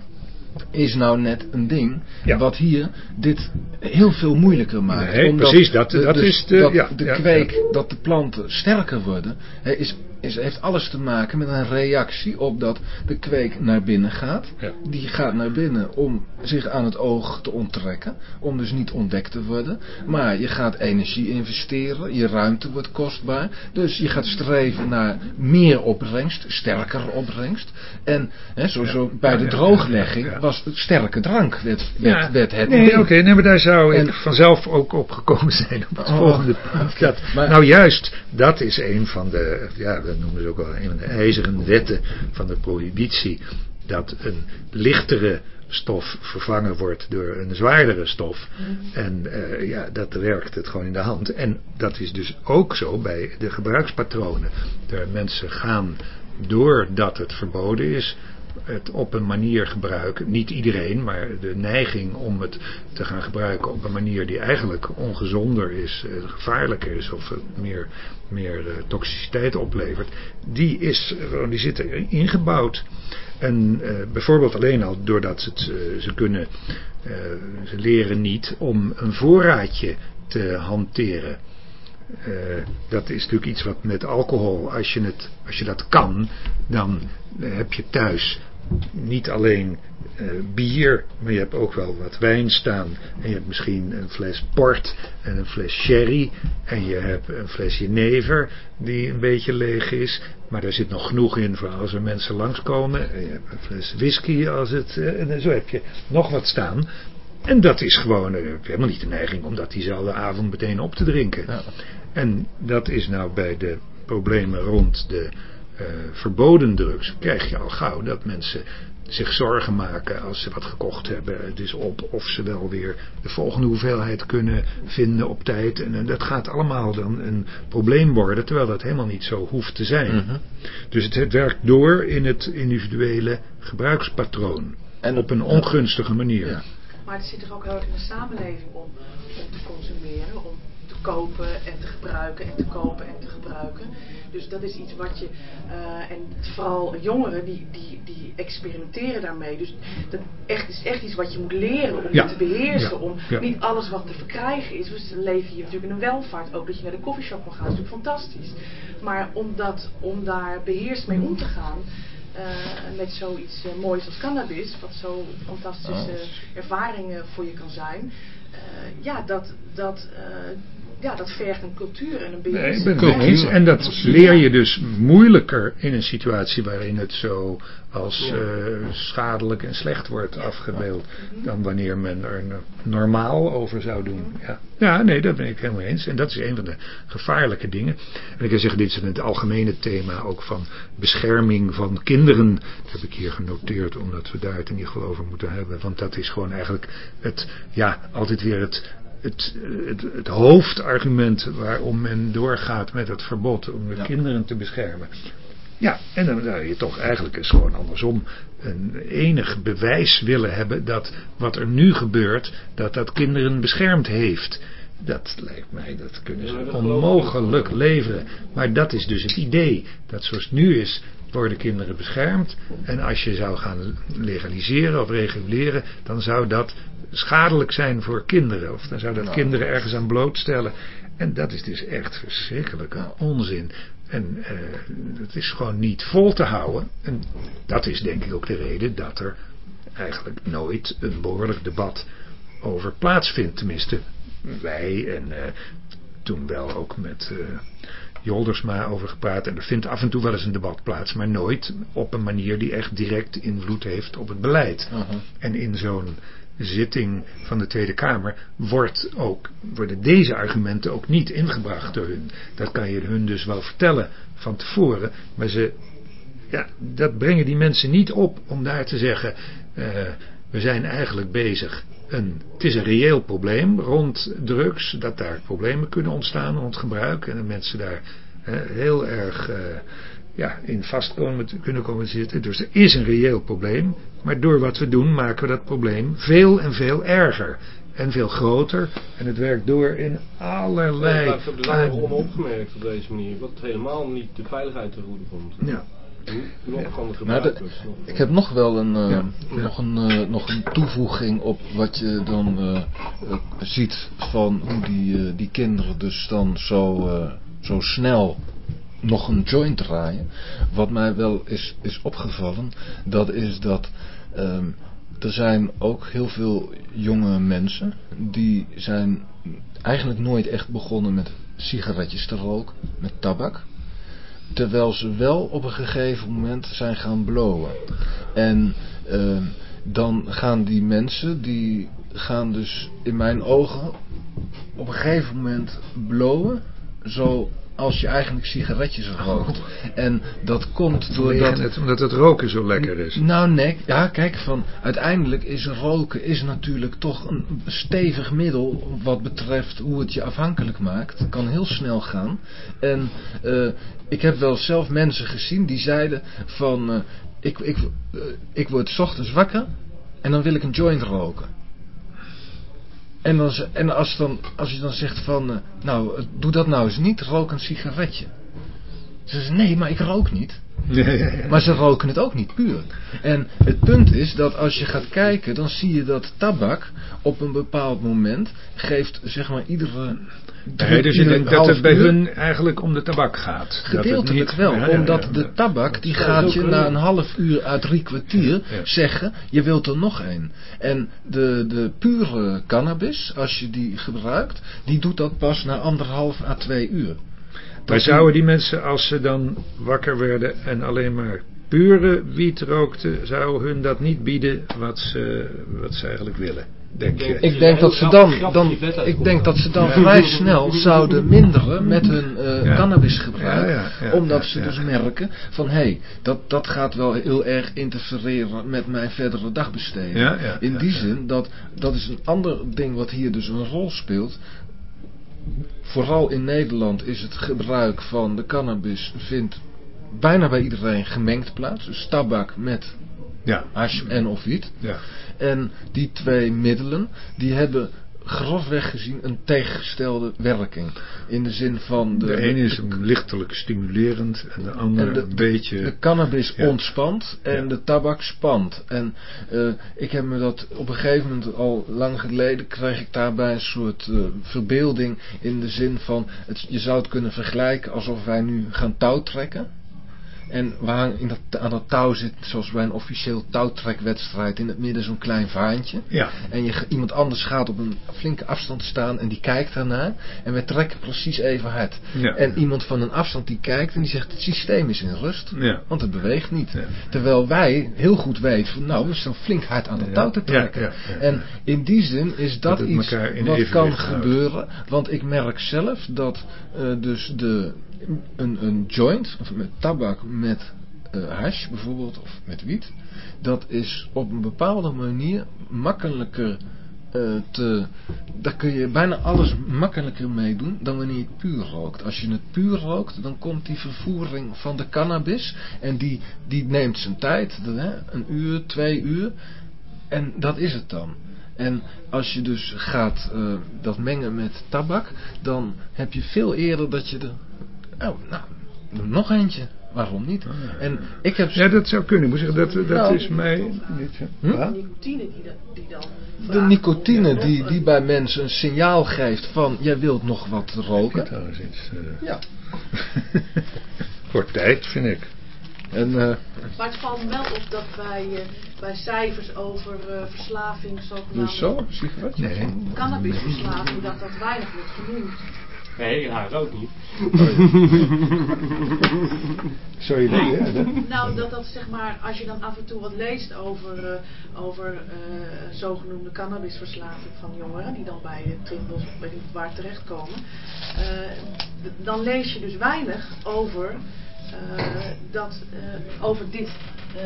is nou net een ding Ja. wat hier dit heel veel moeilijker maakt. Nee, precies, dat- dat is de- dat ja, de ja, kweek, dat de planten sterker worden, is, is, heeft alles te maken met een reactie op dat de kweek naar binnen gaat. Ja. Die gaat naar binnen om zich aan het oog te onttrekken, om dus niet ontdekt te worden. Maar je gaat energie investeren, je ruimte wordt kostbaar, dus je gaat streven naar meer opbrengst, sterkere opbrengst. En hè, zo, zo bij de drooglegging was het sterke drank werd, werd, werd het nee, oké, nee, maar daar zou ik vanzelf ook op gekomen zijn op het Oh, volgende punt. nou juist, dat is een van de, ja, dat noemen ze ook wel een van de ijzeren wetten van de prohibitie. Dat een lichtere stof vervangen wordt door een zwaardere stof. En eh, ja, dat werkt het gewoon in de hand. En dat is dus ook zo bij de gebruikspatronen. De mensen gaan, doordat het verboden is, het op een manier gebruiken. Niet iedereen, maar de neiging om het te gaan gebruiken op een manier die eigenlijk ongezonder is, eh, gevaarlijker is of meer, meer eh, toxiciteit oplevert. Die, is, gewoon- die zit ingebouwd. En eh, bijvoorbeeld alleen al doordat ze, eh, ze kunnen, eh, ze leren niet om een voorraadje te hanteren. Eh, dat is natuurlijk iets wat met alcohol, als je, het, als je dat kan, dan eh, heb je thuis niet alleen eh, bier, maar je hebt ook wel wat wijn staan. En je hebt misschien een fles port en een fles sherry. En je hebt een fles jenever die een beetje leeg is. Maar daar zit nog genoeg in voor als er mensen langskomen. En je hebt een fles whisky als het... eh, en zo heb je nog wat staan. En dat is gewoon eh, helemaal niet de neiging om dat diezelfde avond meteen op te drinken. Ja. En dat is nou bij de problemen rond de eh, verboden drugs. Krijg je al gauw dat mensen zich zorgen maken als ze wat gekocht hebben. Het is op of ze wel weer de volgende hoeveelheid kunnen vinden op tijd. En, eh, dat gaat allemaal dan een probleem worden. Terwijl dat helemaal niet zo hoeft te zijn. Mhm. Dus het, het werkt door in het individuele gebruikspatroon. En- op een ongunstige manier. Ja. Maar het zit er ook heel erg in de samenleving om, om te consumeren, om kopen en te gebruiken en te kopen en te gebruiken. Dus dat is iets wat je, uh, en vooral jongeren die, die, die experimenteren daarmee. Dus dat echt, is echt iets wat je moet leren om ja. te beheersen. Om niet alles wat te verkrijgen is. We leven hier natuurlijk in een welvaart. Ook dat je naar de koffieshop mag gaan is natuurlijk fantastisch. Maar om, dat, om daar beheerst mee om te gaan. Uh, met zoiets uh, moois als cannabis, wat zo fantastische oh. ervaringen voor je kan zijn. Uh, ja, dat, dat, ja, dat vergt een cultuur en een beheer. Nee, ik ben het eens. En dat leer je dus moeilijker in een situatie waarin het zo als uh, schadelijk en slecht wordt afgebeeld. Dan wanneer men er normaal over zou doen. Ja. ja, nee, dat ben ik helemaal eens. En dat is een van de gevaarlijke dingen. En ik wil zeggen, dit is het algemene thema ook van bescherming van kinderen. Dat heb ik hier genoteerd, omdat we daar het in ieder geval over moeten hebben. Want dat is gewoon eigenlijk het, ja, altijd weer het het, het, het, hoofdargument waarom men doorgaat met het verbod om de kinderen te beschermen. Ja, en dan zou je toch eigenlijk eens gewoon andersom een enig bewijs willen hebben dat wat er nu gebeurt, dat dat kinderen beschermd heeft. Dat lijkt mij, dat kunnen ze onmogelijk leveren. Maar dat is dus het idee, dat zoals het nu is, worden kinderen beschermd. En als je zou gaan legaliseren of reguleren, dan zou dat schadelijk zijn voor kinderen. Of dan zou dat nou. kinderen ergens aan blootstellen. En dat is dus echt verschrikkelijke onzin. En uh, het is gewoon niet vol te houden. En dat is denk ik ook de reden dat er eigenlijk nooit een behoorlijk debat over plaatsvindt. Tenminste, wij en uh, toen wel ook met uh, Joldersma over gepraat. En er vindt af en toe wel eens een debat plaats, maar nooit op een manier die echt direct invloed heeft op het beleid. -huh. En in zo'n zitting van de Tweede Kamer wordt ook, worden deze argumenten ook niet ingebracht door hun. Dat kan je hun dus wel vertellen van tevoren, maar ze, ja, dat brengen die mensen niet op om daar te zeggen, uh, we zijn eigenlijk bezig. Een, het is een reëel probleem rond drugs, dat daar problemen kunnen ontstaan rond gebruik en dat mensen daar heel erg uh, ja, in vast komen, kunnen komen zitten. Dus er is een reëel probleem. Maar door wat we doen maken we dat probleem veel en veel erger. En veel groter. En het werkt door in allerlei... Ja, het blijft onopgemerkt op deze manier. Wat helemaal niet de veiligheid te goede komt. Ja. De. Nou, ik heb nog wel een, uh, ja. Nog, een, uh, nog een toevoeging op wat je dan uh, ziet van hoe die, die kinderen dus dan zo, zo snel nog een joint draaien. Wat mij wel is, is opgevallen, dat is dat um, er zijn ook heel veel jonge mensen die zijn eigenlijk nooit echt begonnen met sigaretjes te roken, met tabak. Terwijl ze wel op een gegeven moment zijn gaan blowen. En uh, dan gaan die mensen, die gaan dus in mijn ogen op een gegeven moment blowen. Zo als je eigenlijk sigaretjes rookt. En dat komt doordat... Het, omdat het roken zo lekker is. Nou nee, ja kijk, van, uiteindelijk is roken is natuurlijk toch een stevig middel wat betreft hoe het je afhankelijk maakt. Het kan heel snel gaan. En uh, ik heb wel zelf mensen gezien die zeiden van... Uh, ik, ik, uh, ik word s ochtends wakker en dan wil ik een joint roken. En, dan, en als, dan, als je dan zegt van, uh, nou, doe dat nou eens niet, rook een sigaretje. Ze zeggen, nee, maar ik rook niet. Maar ze roken het ook niet puur. En het punt is dat als je gaat kijken, dan zie je dat tabak op een bepaald moment geeft, zeg maar, iedere Nee, dus je denkt dat het bij hun eigenlijk om de tabak gaat. Gedeeltelijk wel, ja, omdat de tabak die gaat je na een half uur uit drie kwartier zeggen, je wilt er nog een. En de, de pure cannabis, als je die gebruikt, die doet dat pas na anderhalf à twee uur. Maar zouden die mensen, als ze dan wakker werden en alleen maar pure wiet rookten, zou hun dat niet bieden wat ze, wat ze eigenlijk willen? Denk je? Ik denk dat ze dan, dan, ik denk dat ze dan ja. vrij snel zouden minderen met hun uh, ja. cannabisgebruik. Ja, omdat ze dus merken van hé, hey, dat, dat gaat wel heel erg interfereren met mijn verdere dagbesteding. In die zin, dat, dat is een ander ding wat hier dus een rol speelt. Vooral in Nederland is het gebruik van de cannabis vindt bijna bij iedereen gemengd plaats. Dus tabak met ja. hash en of. Ja. En die twee middelen, die hebben grofweg gezien een tegengestelde werking. In de zin van... De, de ene is lichtelijk stimulerend en de andere een beetje... De cannabis ontspant en de tabak spant. En uh, ik heb me dat op een gegeven moment al lang geleden kreeg ik daarbij een soort uh, verbeelding in de zin van... Het, je zou het kunnen vergelijken alsof wij nu gaan touwtrekken. En waar in dat, aan dat touw zit, zoals bij een officieel touwtrekwedstrijd, in het midden zo'n klein vaantje. Ja. En je, iemand anders gaat op een flinke afstand staan en die kijkt daarnaar. En wij trekken precies even hard. Ja. En iemand van een afstand die kijkt en die zegt, het systeem is in rust. Ja. Want het beweegt niet. Terwijl wij heel goed weten, van, nou, we staan flink hard aan dat touw te trekken. En in die zin is dat, dat iets wat kan gebeuren. Want ik merk zelf dat uh, dus de een, een joint, of met tabak met uh, hash bijvoorbeeld, of met wiet, dat is op een bepaalde manier makkelijker uh, te... Daar kun je bijna alles makkelijker mee doen dan wanneer je het puur rookt. Als je het puur rookt, dan komt die vervoering van de cannabis en die, die neemt zijn tijd, hè, een uur, twee uur, en dat is het dan. En als je dus gaat uh, dat mengen met tabak, dan heb je veel eerder dat je er Oh, nou, nog eentje. Waarom niet? Oh, ja. En ik heb... Ja, dat zou kunnen. Ik moet zeggen, dat, dat Nou, is mij niet... De Hm? nicotine die, die dan... De nicotine die, bij mensen een signaal geeft van... jij wilt nog wat roken. trouwens iets. eh, Ja. voor tijd, vind ik. En eh, Maar het valt me wel op dat bij, eh, bij cijfers over eh, verslaving, zogenaamde dus zo, sigaretje? Nee. cannabisverslaving, dat dat weinig wordt genoemd. Nee, haar ook niet. Dat, ja, dat- Nou, dat dat zeg maar, als je dan af en toe wat leest over, eh, over eh, zogenoemde cannabisverslaving van jongeren, die dan bij uh, Trimbos of weet niet waar terechtkomen, eh, dan lees je dus weinig over, eh, dat, eh, over dit, eh,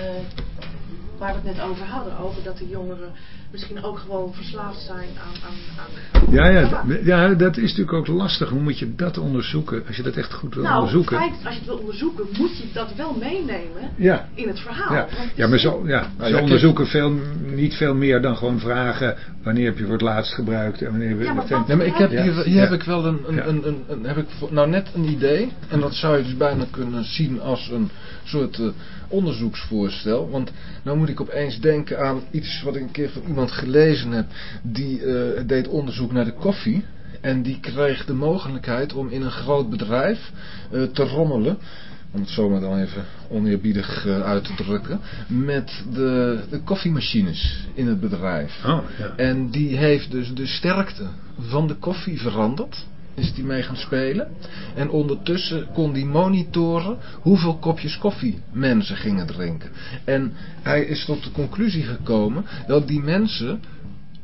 waar we het net over hadden, over dat de jongeren misschien ook gewoon verslaafd zijn aan, aan, aan Ja, ja, ja, dat is natuurlijk ook lastig. Hoe moet je dat onderzoeken? Als je dat echt goed wil Nou, onderzoeken. feit, als je het wil onderzoeken, moet je dat wel meenemen Ja, in het verhaal. ja. Het ja maar zo, ja, Nou, ze ja, onderzoeken veel, niet veel meer dan gewoon vragen... wanneer heb je voor het laatst gebruikt en wanneer... Ja, maar wat- wat- Nee, maar ik heb hier, hier ja. heb ik wel een, een, Ja. een, een, een- heb ik voor- nou net een idee. En dat zou je dus bijna kunnen zien als een soort eh, onderzoeksvoorstel. Want nou moet ik opeens denken aan iets wat ik een keer van iemand gelezen heb. Die eh, deed onderzoek naar de koffie. En die kreeg de mogelijkheid om in een groot bedrijf eh, te rommelen. Om het zomaar dan even oneerbiedig eh, uit te drukken. Met de, de koffiemachines in het bedrijf. Oh, ja. En die heeft dus de sterkte van de koffie veranderd. Is die mee gaan spelen. En ondertussen kon die monitoren hoeveel kopjes koffie mensen gingen drinken. En hij is tot de conclusie gekomen dat die mensen,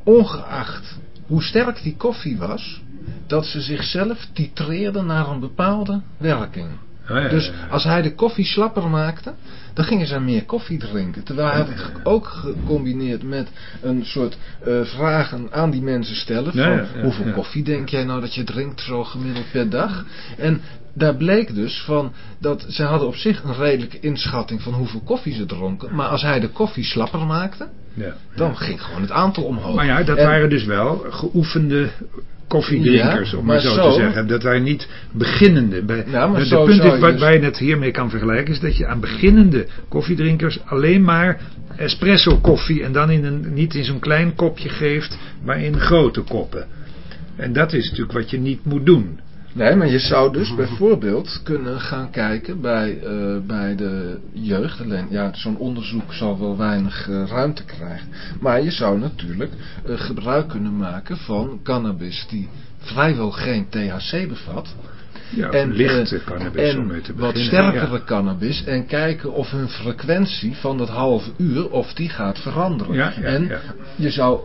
ongeacht hoe sterk die koffie was, dat ze zichzelf titreerden naar een bepaalde werking. Oh, ja, Dus ja, als hij de koffie slapper maakte, dan gingen ze meer koffie drinken. Terwijl hij had het ook gecombineerd met een soort eh, vragen aan die mensen stellen. Van Ja, ja, ja, hoeveel koffie denk jij nou dat je drinkt zo gemiddeld per dag? En daar bleek dus van dat ze hadden op zich een redelijke inschatting van hoeveel koffie ze dronken. Maar als hij de koffie slapper maakte, Ja. dan ging gewoon het aantal omhoog. Maar ja, dat En- waren dus wel geoefende koffiedrinkers, Ja, om maar zo, zo- te zeggen. Dat waren niet beginnende. Bij, Ja, maar de, zo de punt is wat dus- wij het hiermee kan vergelijken, is dat je aan beginnende koffiedrinkers alleen maar espresso koffie en dan in een, niet in zo'n klein kopje geeft, maar in grote koppen. En dat is natuurlijk wat je niet moet doen. Nee, maar je zou dus bijvoorbeeld kunnen gaan kijken bij, eh, bij de jeugd. Alleen, ja, zo'n onderzoek zal wel weinig eh, ruimte krijgen. Maar je zou natuurlijk eh, gebruik kunnen maken van cannabis die vrijwel geen THC bevat. Ja, En, lichte cannabis om mee te wat beginnen. sterkere Ja. cannabis en kijken of hun frequentie van dat half uur of die gaat veranderen. Ja, ja, en je zou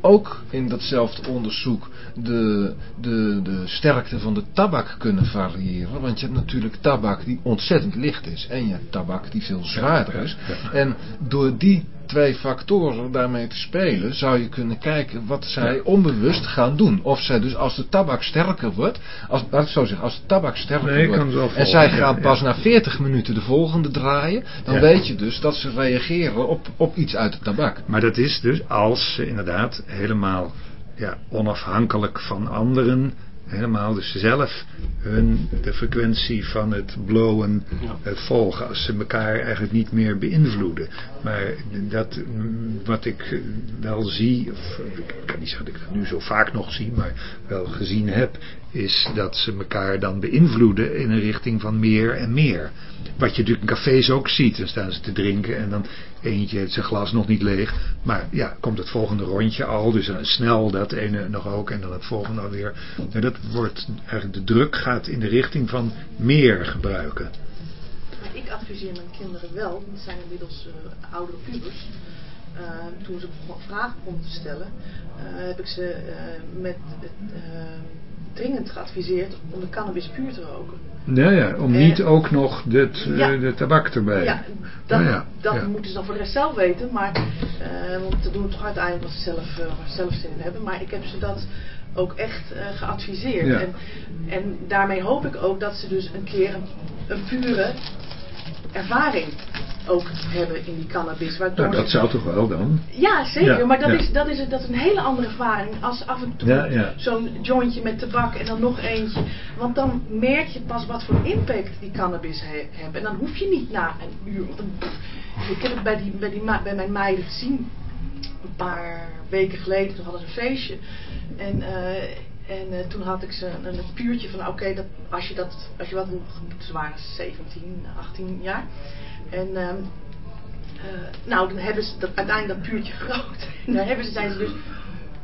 ook in datzelfde onderzoek de, de, de sterkte van de tabak kunnen variëren. Want je hebt natuurlijk tabak die ontzettend licht is en je hebt tabak die veel zwaarder is. En door die twee factoren daarmee te spelen, zou je kunnen kijken wat zij onbewust gaan doen. Of zij dus als de tabak sterker wordt, als, laat ik zo zeggen, als de tabak sterker Nee, wordt en zij gaan ja. pas na 40 minuten de volgende draaien, dan Ja. weet je dus dat ze reageren op, op iets uit de tabak. Maar dat is dus als ze inderdaad helemaal ja, onafhankelijk van anderen helemaal dus zelf hun, de frequentie van het blowen ja. volgen als ze elkaar eigenlijk niet meer beïnvloeden. Maar dat wat ik wel zie, of ik kan niet zeggen dat ik dat nu zo vaak nog zie, maar wel gezien heb, is dat ze elkaar dan beïnvloeden in een richting van meer en meer. Wat je natuurlijk in cafés ook ziet, dan staan ze te drinken en dan eentje heeft zijn glas nog niet leeg. Maar ja, komt het volgende rondje al, dus snel dat ene nog ook en dan het volgende alweer. Nou, dat wordt, eigenlijk de druk gaat in de richting van meer gebruiken. Ik adviseer mijn kinderen wel, want zijn inmiddels uh, oudere pubers. Uh, toen ze vragen begonnen te stellen, uh, heb ik ze met dringend geadviseerd om de cannabis puur te roken. Ja, ja, om niet ook nog dit, ja, de tabak erbij. Ja, dat, ja, dat moeten ze dan voor de rest zelf weten. Maar, uh, want ze doen het toch uiteindelijk wat ze zelf, uh, zelf zin in hebben. Maar ik heb ze dat ook echt geadviseerd. En, en daarmee hoop ik ook dat ze dus een keer een, een pure ervaring ook hebben in die cannabis. Waardoor nou, dat zou toch wel dan? Ja, zeker. maar dat, is, dat, is, dat is een hele andere ervaring als af en toe zo'n jointje met tabak en dan nog eentje. Want dan merk je pas wat voor impact die cannabis he, hebben. En dan hoef je niet na een uur. Dan, ik heb het bij, die, bij, die, bij mijn meiden gezien. Een paar weken geleden, toen hadden ze een feestje. En... Uh, en uh, toen had ik ze een, een puurtje van, oké, okay, dat als je dat, als je wat, ze waren 17, 18 jaar. En um, uh, nou, dan hebben ze dat, uiteindelijk dat puurtje gerookt. En daar hebben ze, zijn ze dus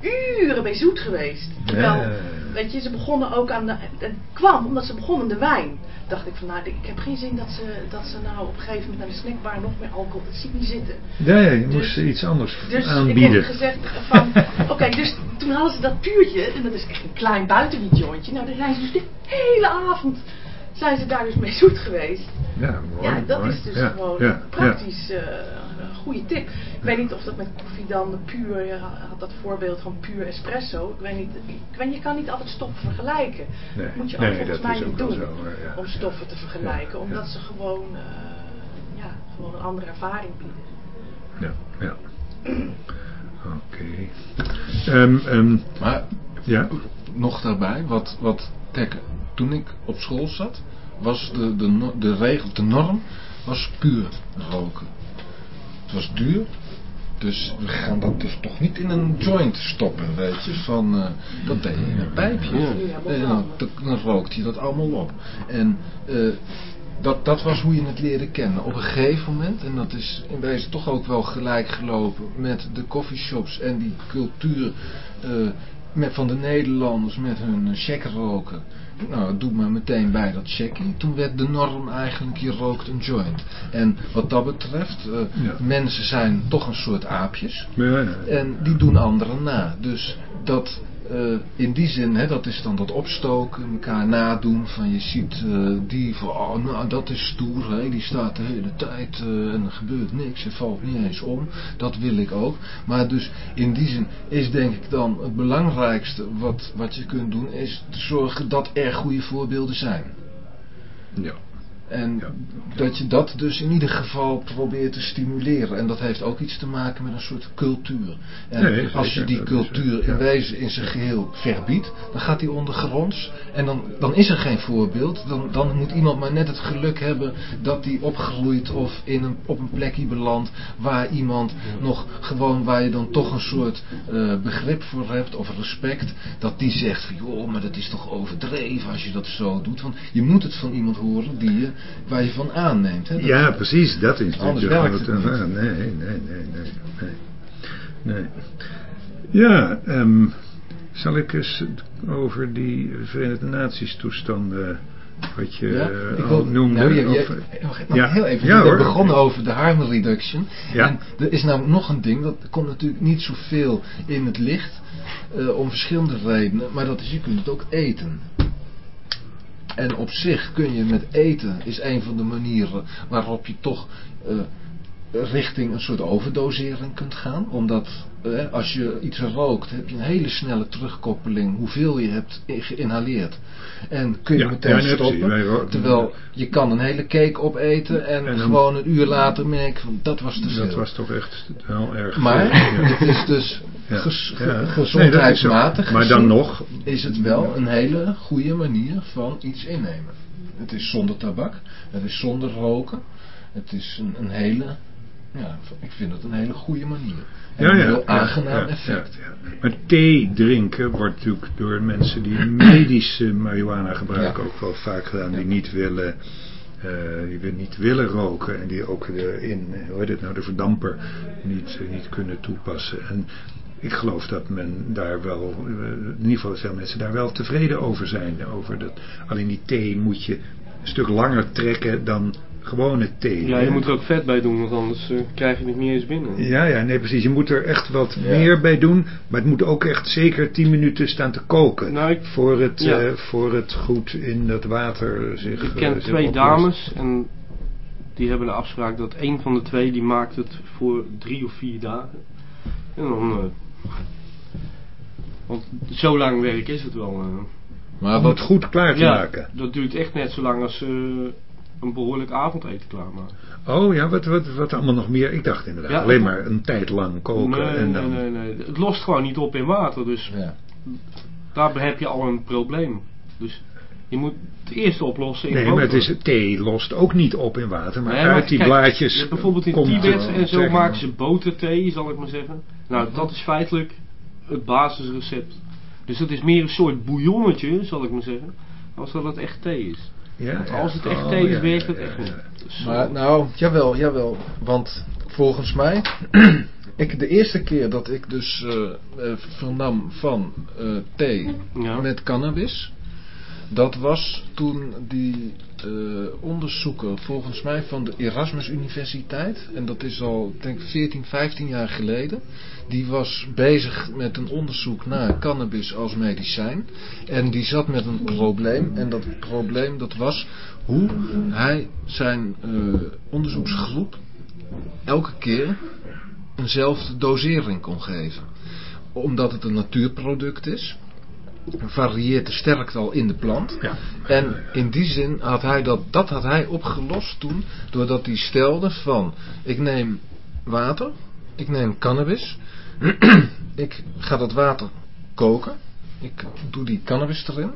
uren bij zoet geweest. Terwijl, weet je, ze begonnen ook aan de... Het kwam omdat ze begonnen de wijn. Dacht ik van, nou, ik heb geen zin dat ze, dat ze nou op een gegeven moment naar de snackbar nog meer alcohol... Dat zie ik niet zitten. Ja, ja je dus, moest iets anders dus aanbieden. Dus ik heb gezegd van... Oké, dus toen hadden ze dat puurtje, en dat is echt een klein buitenwietjointje. Nou, daar zijn ze dus de hele avond zijn ze daar dus mee zoet geweest. Ja, mooi, ja dat mooi. is dus ja, gewoon ja, praktisch uh, een goede tip. Ik weet niet of dat met koffie dan puur, je had dat voorbeeld van puur espresso. Ik weet niet, ik weet, je kan niet altijd stoffen vergelijken. Nee, moet je nee, ook volgens mij niet doen zo, om stoffen te vergelijken. Omdat ze gewoon, uh, ja, gewoon een andere ervaring bieden. Ja, ja. Oké. Okay. Um, um, maar ja? nog daarbij, wat, wat kijk, toen ik op school zat, was de, de, de regel, de norm, was puur roken. Het was duur, dus we gaan dat dus toch niet in een joint stoppen, weet je. Van, uh, dat deed je in een pijpje. En dan, dan rookt je dat allemaal op. En uh, dat, dat was hoe je het leerde kennen. Op een gegeven moment, en dat is in wezen toch ook wel gelijk gelopen met de coffeeshops en die cultuur uh, met, van de Nederlanders met hun check roken. Nou, doe maar meteen bij dat checkie. Toen werd de norm eigenlijk, je rookt een joint. En wat dat betreft, uh, ja. mensen zijn toch een soort aapjes. Ja, ja, en die doen anderen na. Dus dat uh, in die zin, hè, dat is dan dat opstoken, elkaar nadoen. Van je ziet uh, die van, oh nou dat is stoer, hè, die staat de hele tijd uh, en er gebeurt niks, het valt niet eens om. Dat wil ik ook. Maar dus in die zin is denk ik dan het belangrijkste wat, wat je kunt doen, is te zorgen dat er goede voorbeelden zijn. Ja. En ja. dat je dat dus in ieder geval probeert te stimuleren. En dat heeft ook iets te maken met een soort cultuur. En nee, als je die cultuur in wezen in zijn geheel verbiedt, dan gaat die ondergronds. En dan, dan is er geen voorbeeld. Dan, dan moet iemand maar net het geluk hebben dat die opgroeit of in een, op een plekje belandt waar iemand nog gewoon, waar je dan toch een soort uh, begrip voor hebt of respect. Dat die zegt van joh, maar dat is toch overdreven als je dat zo doet. Want je moet het van iemand horen die je waar je van aanneemt. Hè? Dat ja, precies, dat is Anders de werkt het grote... Nee, nee, nee, nee, nee. nee. Ja, um, zal ik eens over die Verenigde Naties toestanden... Wat je ja, ik wil, noemde. Nou, je, ja, heel even. Ja, hoor, begonnen over de harm reduction. Ja. En er is nou nog een ding, dat komt natuurlijk niet zoveel in het licht. Uh, om verschillende redenen. Maar dat is, je kunt het ook eten. En op zich kun je met eten, is een van de manieren waarop je toch uh, richting een soort overdosering kunt gaan. Omdat eh, als je iets rookt, heb je een hele snelle terugkoppeling hoeveel je hebt geïnhaleerd. En kun je Ja, meteen ja, stoppen. Wij- terwijl je kan een hele cake opeten en, gewoon een uur later merken van dat was te veel. Dat was toch echt wel erg Maar ja. het is dus Ja. ges- Nee, gezondheidsmatig Maar dan nog, is het wel een hele goede manier van iets innemen. Het is zonder tabak, het is zonder roken. Het is een, een hele, ja, ik vind het een hele goede manier. En Ja, een heel aangenaam effect. Maar thee drinken wordt natuurlijk door mensen die medische marihuana gebruiken ook wel vaak gedaan. Die niet willen, eh, die niet willen roken en die ook de, in, hoe heet het nou, de verdamper niet, niet kunnen toepassen. En ik geloof dat men daar wel, eh, in ieder geval veel mensen daar wel tevreden over zijn. Over dat, alleen die thee moet je een stuk langer trekken dan gewone thee. Ja, hè? je moet er ook vet bij doen, want anders eh, krijg je het niet eens binnen. Ja, ja, nee, precies. Je moet er echt wat Ja. meer bij doen. Maar het moet ook echt zeker 10 minuten staan te koken. Nou, ik- voor, het, ja. eh, voor het goed in dat water zich Ik ken zich twee oplost. dames en die hebben de afspraak dat één van de twee die maakt het voor drie of vier dagen. En dan... want zo lang werk is het wel. eh. Maar wat goed klaar te ja, maken. dat duurt echt net zo lang als eh, een behoorlijk avondeten klaarmaken. Oh ja, wat, wat, wat allemaal nog meer? Ik dacht inderdaad Ja, alleen maar een tijd lang koken. nee, en dan... nee, nee, nee. Het lost gewoon niet op in water, dus ja. daar heb je al een probleem. Dus je moet het eerst oplossen in Nee, maar het is, thee lost ook niet op in water. Maar Nee, maar uit die kijk, blaadjes bijvoorbeeld in komt, Tibet en zo zeg- maken ze boterthee, zal ik maar zeggen. Nou, dat is feitelijk het basisrecept. Dus dat is meer een soort bouillonnetje, zal ik maar zeggen, als dat het echt thee is. Ja, Want ja. als het echt Oh, thee is, ja, werkt ja, het ja, echt ja. niet. Dus, Maar nou, jawel, jawel. Want volgens mij, ik, de eerste keer dat ik dus eh, eh, vernam van eh, thee ja. met cannabis, dat was toen die onderzoeker, volgens mij van de Erasmus Universiteit, en dat is al, denk 14, 15 jaar geleden, die was bezig met een onderzoek naar cannabis als medicijn. En die zat met een probleem, en dat probleem dat was hoe hij zijn eh, onderzoeksgroep elke keer eenzelfde dosering kon geven. Omdat het een natuurproduct is, varieert de sterkte al in de plant. Ja. En in die zin had hij dat, dat had hij opgelost toen, doordat hij stelde van, ik neem water, ik neem cannabis, ik ga dat water koken, ik doe die cannabis erin.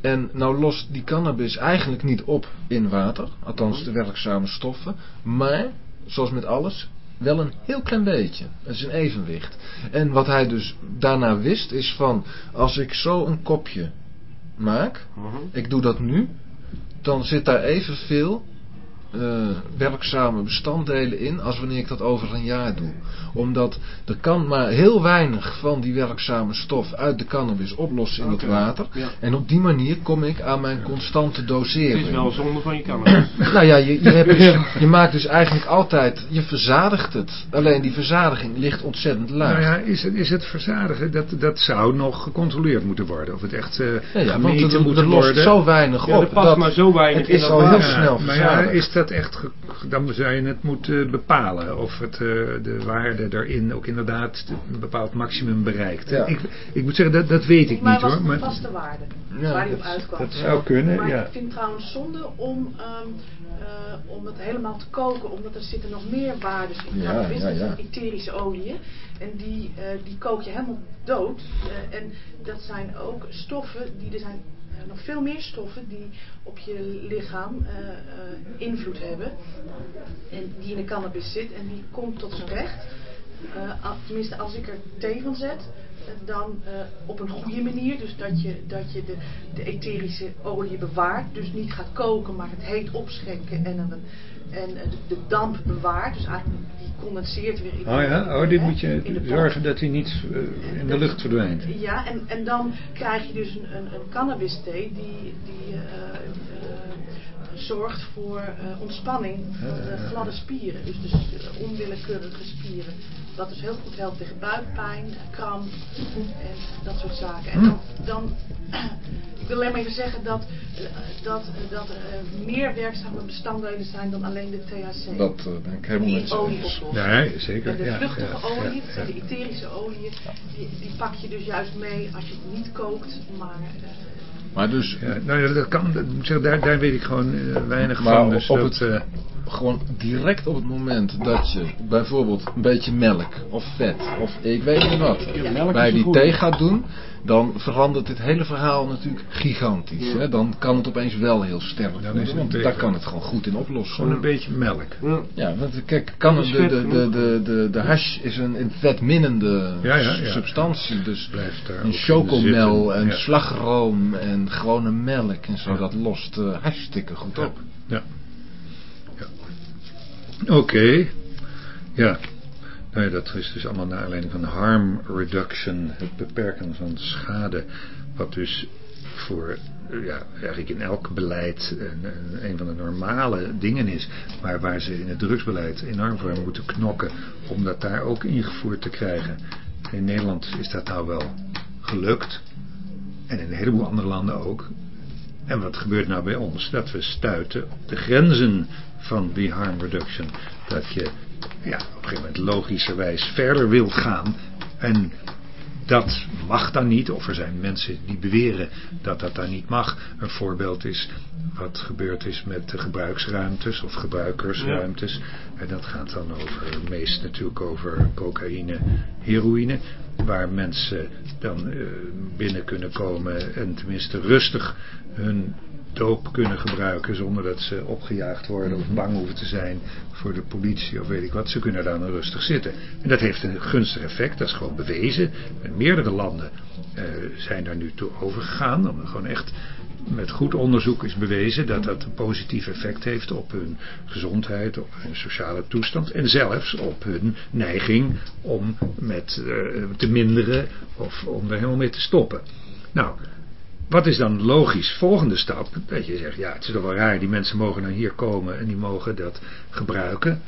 En nou lost die cannabis eigenlijk niet op in water, althans de werkzame stoffen, maar, zoals met alles, wel een heel klein beetje. Het is een evenwicht. En wat hij dus daarna wist is van, als ik zo een kopje maak, Mhm. ik doe dat nu, dan zit daar evenveel eh, werkzame bestanddelen in als wanneer ik dat over een jaar doe. Omdat er kan maar heel weinig van die werkzame stof uit de cannabis oplossen in het water. ja. En op die manier kom ik aan mijn constante Het dosering. is wel zonde van je cannabis. Nou ja, je, je, hebt dus, je maakt dus eigenlijk altijd, je verzadigt het. Alleen die verzadiging ligt ontzettend laag. Nou ja, is het, is het verzadigen, dat, dat zou nog gecontroleerd moeten worden. Of het echt eh Ja, ja, want gemeten er, moet er lost worden. zo weinig Ja, op. er past dat maar zo weinig het in is al heel snel maar ja, verzadigd. is dat echt, ge- dan zou je het moeten bepalen of het, eh, de waarde daarin ook inderdaad een bepaald maximum bereikt. Ja. Ik, ik moet zeggen, dat, dat weet ik maar niet hoor. het een Maar, vaste waarde Ja, waar die op dat- uitkwam. dat zou kunnen, maar ja. ik vind het trouwens zonde om, ehm, eh, om het helemaal te koken, omdat er zitten nog meer waarden in Ja, cannabis. ja, Dat ja. zijn etherische oliën. En die, eh, die kook je helemaal dood. Eh, en dat zijn ook stoffen, die er zijn eh, nog veel meer stoffen die op je lichaam eh, eh, invloed hebben. En die in de cannabis zit en die komt tot zijn recht. Eh, tenminste, als ik er thee van zet, eh, dan eh, op een goede manier. Dus dat je, dat je de, de etherische olie bewaart. Dus niet gaat koken, maar het heet opschenken en, en eh, de, de damp bewaart. Dus eigenlijk condenseert weer in oh ja, oh, dit hè, moet je zorgen dat hij niet eh, in de lucht verdwijnt. Ja, en, en dan krijg je dus een, een, een cannabis thee die, die eh, eh, zorgt voor uh, ontspanning van de gladde spieren. Dus, dus onwillekeurige spieren. Wat dus heel goed helpt tegen buikpijn, kramp en dat soort zaken. En dan, dan ik wil alleen maar even zeggen dat, dat, dat er meer werkzame bestanddelen zijn dan alleen de THC. Dat denk ik helemaal niet olie Nee, zeker. En de vluchtige ja, olie, ja, de etherische olie, die, die pak je dus juist mee als je het niet kookt, maar... Maar dus... Ja, nou ja, dat kan, daar, daar weet ik gewoon uh, weinig maar van. Dus op dat, het, uh, gewoon direct op het moment dat je bijvoorbeeld een beetje melk of vet of ik weet niet wat Ja. bij die goed. thee gaat doen, dan verandert dit hele verhaal natuurlijk gigantisch. Hè? Dan kan het opeens wel heel sterk worden, het want daar kan het gewoon goed in oplossen. gewoon een beetje melk. Ja. Ja, want kijk, kan de, de, de, de, de, de hash is een, een vetminnende Ja, ja, ja. substantie, dus Blijft daar en ook chocomel en Ja. slagroom en gewone melk en zo, Ja. dat lost uh, hartstikke goed op. Ja. ja. Oké. Ja. Dat is dus allemaal naar aanleiding van harm reduction, het beperken van schade, wat dus voor ja, eigenlijk in elk beleid een, een, een van de normale dingen is, maar waar ze in het drugsbeleid enorm voor moeten knokken om dat daar ook ingevoerd te krijgen. In Nederland is dat nou wel gelukt en in een heleboel andere landen ook. En wat gebeurt nou bij ons? Dat we stuiten op de grenzen van die harm reduction. Dat je ja, op een gegeven moment logischerwijs verder wilt gaan. En dat mag dan niet. Of er zijn mensen die beweren dat dat dan niet mag. Een voorbeeld is wat gebeurd is met de gebruiksruimtes of gebruikersruimtes. En dat gaat dan over, meest natuurlijk over cocaïne, heroïne. Waar mensen dan uh, binnen kunnen komen en tenminste rustig hun doop kunnen gebruiken zonder dat ze opgejaagd worden of bang hoeven te zijn voor de politie of weet ik wat. Ze kunnen daar dan rustig zitten. En dat heeft een gunstig effect, dat is gewoon bewezen. En meerdere landen uh, zijn daar nu toe overgegaan. Om gewoon echt met goed onderzoek is bewezen dat dat een positief effect heeft op hun gezondheid, op hun sociale toestand en zelfs op hun neiging om met uh, te minderen of om er helemaal mee te stoppen. Nou, wat is dan logisch volgende stap? Dat je zegt, ja, het is toch wel raar, die mensen mogen dan hier komen en die mogen dat gebruiken.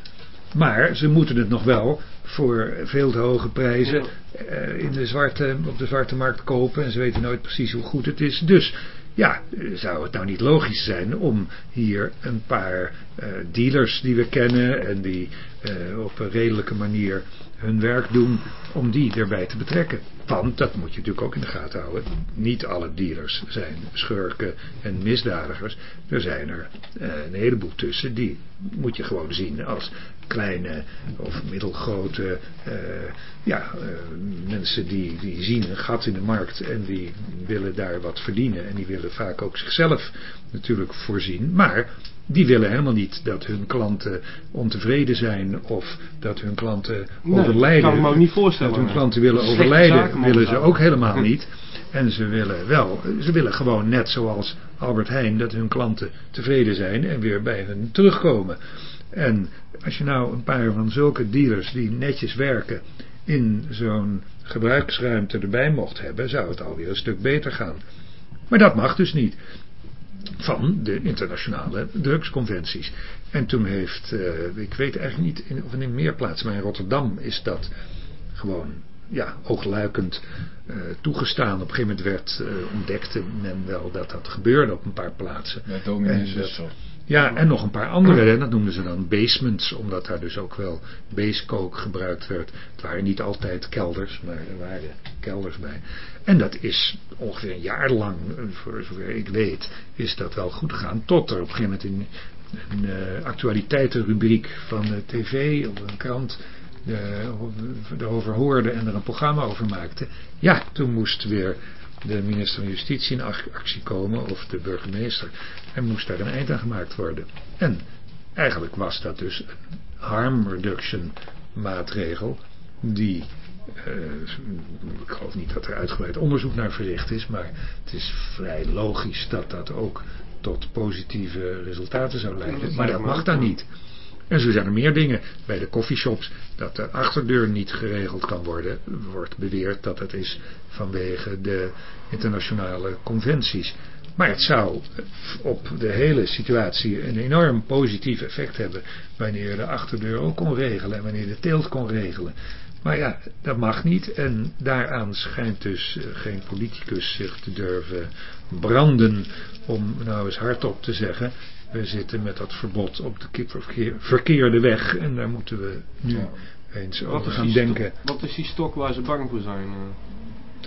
Maar ze moeten het nog wel voor veel te hoge prijzen uh, in de zwarte, op de zwarte markt kopen. En ze weten nooit precies hoe goed het is. Dus ja, zou het nou niet logisch zijn om hier een paar uh, dealers die we kennen en die uh, op een redelijke manier hun werk doen, om die erbij te betrekken. Want, dat moet je natuurlijk ook in de gaten houden, niet alle dealers zijn schurken en misdadigers. Er zijn er uh, een heleboel tussen, die moet je gewoon zien als kleine of middelgrote uh, ja, uh, mensen die, die zien een gat in de markt en die willen daar wat verdienen. En die willen vaak ook zichzelf natuurlijk voorzien. Maar die willen helemaal niet dat hun klanten ontevreden zijn of dat hun klanten Nee, overlijden. kan ik me ook niet voorstellen. Dat hun klanten willen overlijden, willen ze ook helemaal niet. En ze willen wel, ze willen gewoon net zoals Albert Heijn, dat hun klanten tevreden zijn en weer bij hen terugkomen. En als je nou een paar van zulke dealers die netjes werken in zo'n gebruiksruimte erbij mocht hebben, zou het alweer een stuk beter gaan. Maar dat mag dus niet. Van de internationale drugsconventies. En toen heeft, uh, ik weet eigenlijk niet in, of in meer plaatsen, maar in Rotterdam is dat gewoon ja, oogluikend uh, toegestaan. Op een gegeven moment werd, uh, ontdekte men wel dat dat gebeurde op een paar plaatsen. Ja, dominee En dat- Zussel. Ja, en nog een paar andere. Hè. Dat noemden ze dan basements, omdat daar dus ook wel basecoke gebruikt werd. Het waren niet altijd kelders, maar er waren kelders bij. En dat is ongeveer een jaar lang, eh, voor zover ik weet, is dat wel goed gegaan. Tot er op een gegeven moment in een uh, actualiteitenrubriek van de tv of een krant uh, erover hoorde en er een programma over maakte. Ja, toen moest weer de minister van Justitie in ac- actie komen, of de burgemeester, en moest daar een eind aan gemaakt worden. En eigenlijk was dat dus een harm reduction maatregel, die, uh, ik geloof niet dat er uitgebreid onderzoek naar verricht is, maar het is vrij logisch dat dat ook tot positieve resultaten zou leiden. Maar dat mag dan niet. En zo zijn er meer dingen. Bij de coffeeshops dat de achterdeur niet geregeld kan worden, wordt beweerd dat het is vanwege de internationale conventies. Maar het zou op de hele situatie een enorm positief effect hebben wanneer de achterdeur ook kon regelen en wanneer de teelt kon regelen. Maar ja, dat mag niet en daaraan schijnt dus geen politicus zich te durven branden om nou eens hardop te zeggen zitten met dat verbod op de verkeerde weg en daar moeten we nu eens over gaan denken. Wat is die stok waar ze bang voor zijn? Eh?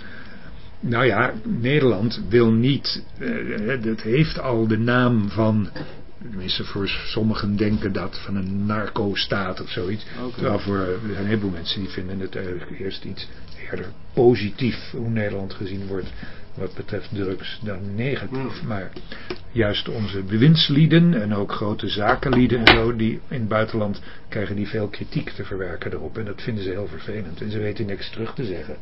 Nou ja, Nederland wil niet, uh, het heeft al de naam van, tenminste voor sommigen denken dat, van een narco-staat of zoiets. Okay. Terwijl voor er zijn een heleboel mensen die vinden het eigenlijk eerst iets eerder positief hoe Nederland gezien wordt wat betreft drugs dan negatief. Maar juist onze bewindslieden en ook grote zakenlieden en zo, die in het buitenland krijgen die veel kritiek te verwerken erop. En dat vinden ze heel vervelend. En ze weten niks terug te zeggen.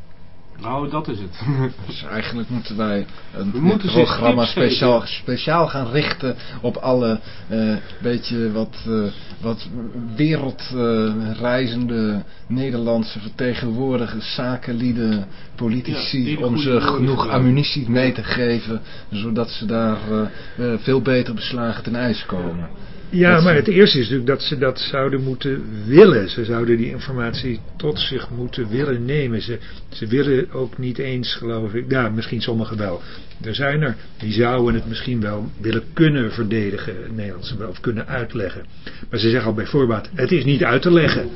Nou, dat is het. dus eigenlijk moeten wij een programma speciaal, speciaal gaan richten op alle uh, beetje wat, uh, wat wereldreizende Nederlandse vertegenwoordigers, zakenlieden, politici, om ze genoeg ammunitie mee te geven, zodat ze daar uh, veel beter beslagen ten ijs komen. Ja, maar het eerste is natuurlijk dat ze dat zouden moeten willen. Ze zouden die informatie tot zich moeten willen nemen. Ze, ze willen ook niet eens, geloof ik, ja, misschien sommigen wel. Er zijn er die zouden het misschien wel willen kunnen verdedigen, het Nederlands, of kunnen uitleggen. Maar ze zeggen al bij voorbaat, het is niet uit te leggen.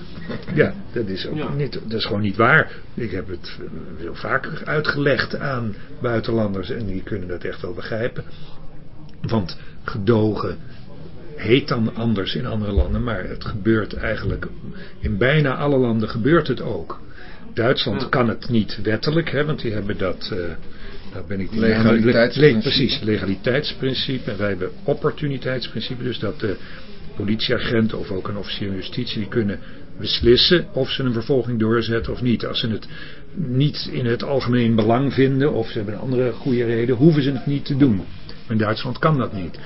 Ja, dat is, ook niet, dat is gewoon niet waar. Ik heb het heel vaak uitgelegd aan buitenlanders en die kunnen dat echt wel begrijpen. Want gedogen heet dan anders in andere landen, maar het gebeurt eigenlijk, in bijna alle landen gebeurt het ook. Duitsland kan het niet wettelijk, hè, want die hebben dat, uh, daar ben ik die legaliteitsprincipe. Le, precies, legaliteitsprincipe. En wij hebben opportuniteitsprincipe, dus dat de politieagenten of ook een officier van justitie, die kunnen beslissen of ze een vervolging doorzetten of niet. Als ze het niet in het algemeen belang vinden of ze hebben een andere goede reden, hoeven ze het niet te doen. In Duitsland kan dat niet.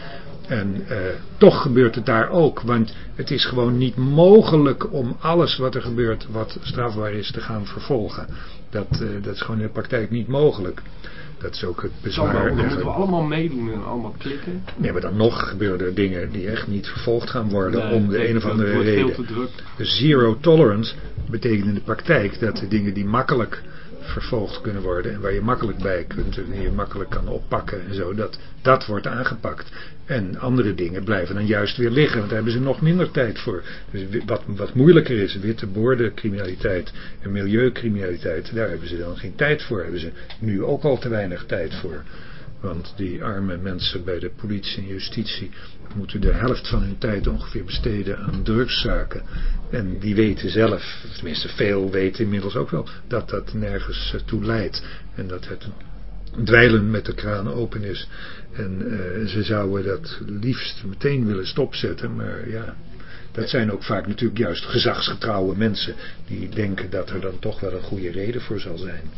En uh, toch gebeurt het daar ook, want het is gewoon niet mogelijk om alles wat er gebeurt, wat strafbaar is, te gaan vervolgen. Dat, uh, dat is gewoon in de praktijk niet mogelijk. Dat is ook het bezwaar. Dan moeten we allemaal meedoen en allemaal klikken. Nee, maar dan nog gebeuren er dingen die echt niet vervolgd gaan worden om de een of andere reden. Dus zero tolerance betekent in de praktijk dat de dingen die makkelijk vervolgd kunnen worden en waar je makkelijk bij kunt en je makkelijk kan oppakken en zo, dat, dat wordt aangepakt. En andere dingen blijven dan juist weer liggen, want daar hebben ze nog minder tijd voor. Dus wat, wat moeilijker is, witte criminaliteit en milieucriminaliteit, daar hebben ze dan geen tijd voor, hebben ze nu ook al te weinig tijd voor. Want die arme mensen bij de politie en justitie moeten de helft van hun tijd ongeveer besteden aan drugszaken. En die weten zelf, tenminste veel weten inmiddels ook wel, dat dat nergens eh, toe leidt. En dat het dweilen met de kraan open is. En uh, ze zouden dat liefst meteen willen stopzetten, maar ja... Dat zijn ook vaak natuurlijk juist gezagsgetrouwe mensen die denken dat er dan toch wel een goede reden voor zal zijn.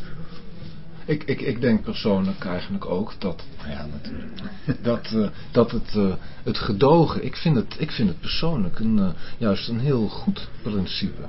Ik, ik, ik denk persoonlijk eigenlijk ook dat, nou ja, natuurlijk, dat, uh, dat het, uh, het gedogen, ik vind het, ik vind het persoonlijk een, uh, juist een heel goed principe.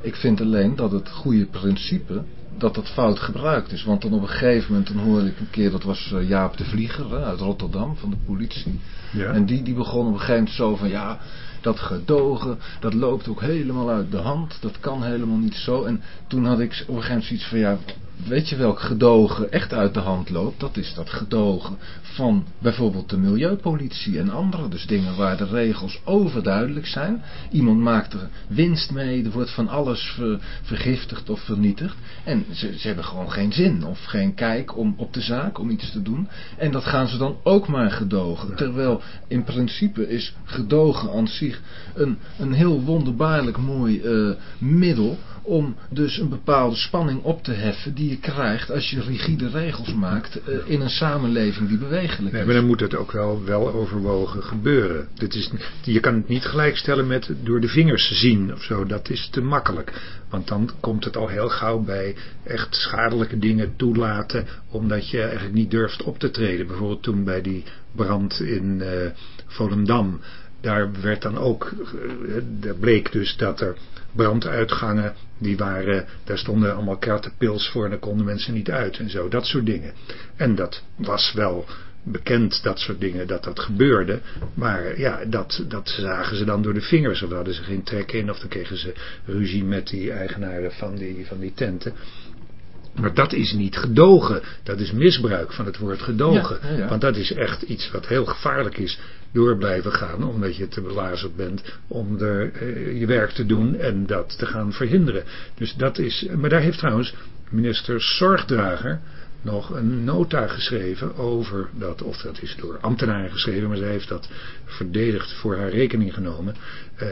Ik vind alleen dat het goede principe, dat dat fout gebruikt is. Want dan op een gegeven moment, dan hoorde ik een keer, dat was Jaap de Vlieger hè, uit Rotterdam van de politie. Ja. En die, die begon op een gegeven moment zo van, ja, dat gedogen, dat loopt ook helemaal uit de hand. Dat kan helemaal niet zo. En toen had ik op een gegeven moment zoiets van, ja, weet je welk gedogen echt uit de hand loopt? Dat is dat gedogen van bijvoorbeeld de milieupolitie en andere. Dus dingen waar de regels overduidelijk zijn. Iemand maakt er winst mee, er wordt van alles vergiftigd of vernietigd. En ze, ze hebben gewoon geen zin of geen kijk om, op de zaak om iets te doen. En dat gaan ze dan ook maar gedogen. Terwijl in principe is gedogen aan zich een, een heel wonderbaarlijk mooi uh, middel om dus een bepaalde spanning op te heffen die je krijgt als je rigide regels maakt uh, in een samenleving die bewegelijk nee, is. Maar dan moet het ook wel, wel overwogen gebeuren. Dit is, je kan het niet gelijkstellen met door de vingers zien of zo, dat is te makkelijk. Want dan komt het al heel gauw bij echt schadelijke dingen toelaten, omdat je eigenlijk niet durft op te treden. Bijvoorbeeld toen bij die brand in uh, Volendam daar werd dan ook, uh, daar bleek dus dat er branduitgangen, die waren, daar stonden allemaal krattenpils voor en daar konden mensen niet uit en zo, dat soort dingen. En dat was wel bekend, dat soort dingen, dat dat gebeurde. Maar ja, dat, dat zagen ze dan door de vingers. Of hadden ze geen trek in. Of dan kregen ze ruzie met die eigenaren van die, van die tenten. Maar dat is niet gedogen. Dat is misbruik van het woord gedogen. Want dat is echt iets wat heel gevaarlijk is. Door blijven gaan. Omdat je te belazerd bent om er, eh, je werk te doen en dat te gaan verhinderen. Dus dat is. Maar daar heeft trouwens minister Zorgdrager nog een nota geschreven over dat, of dat is door ambtenaren geschreven, maar zij heeft dat verdedigd voor haar rekening genomen, uh,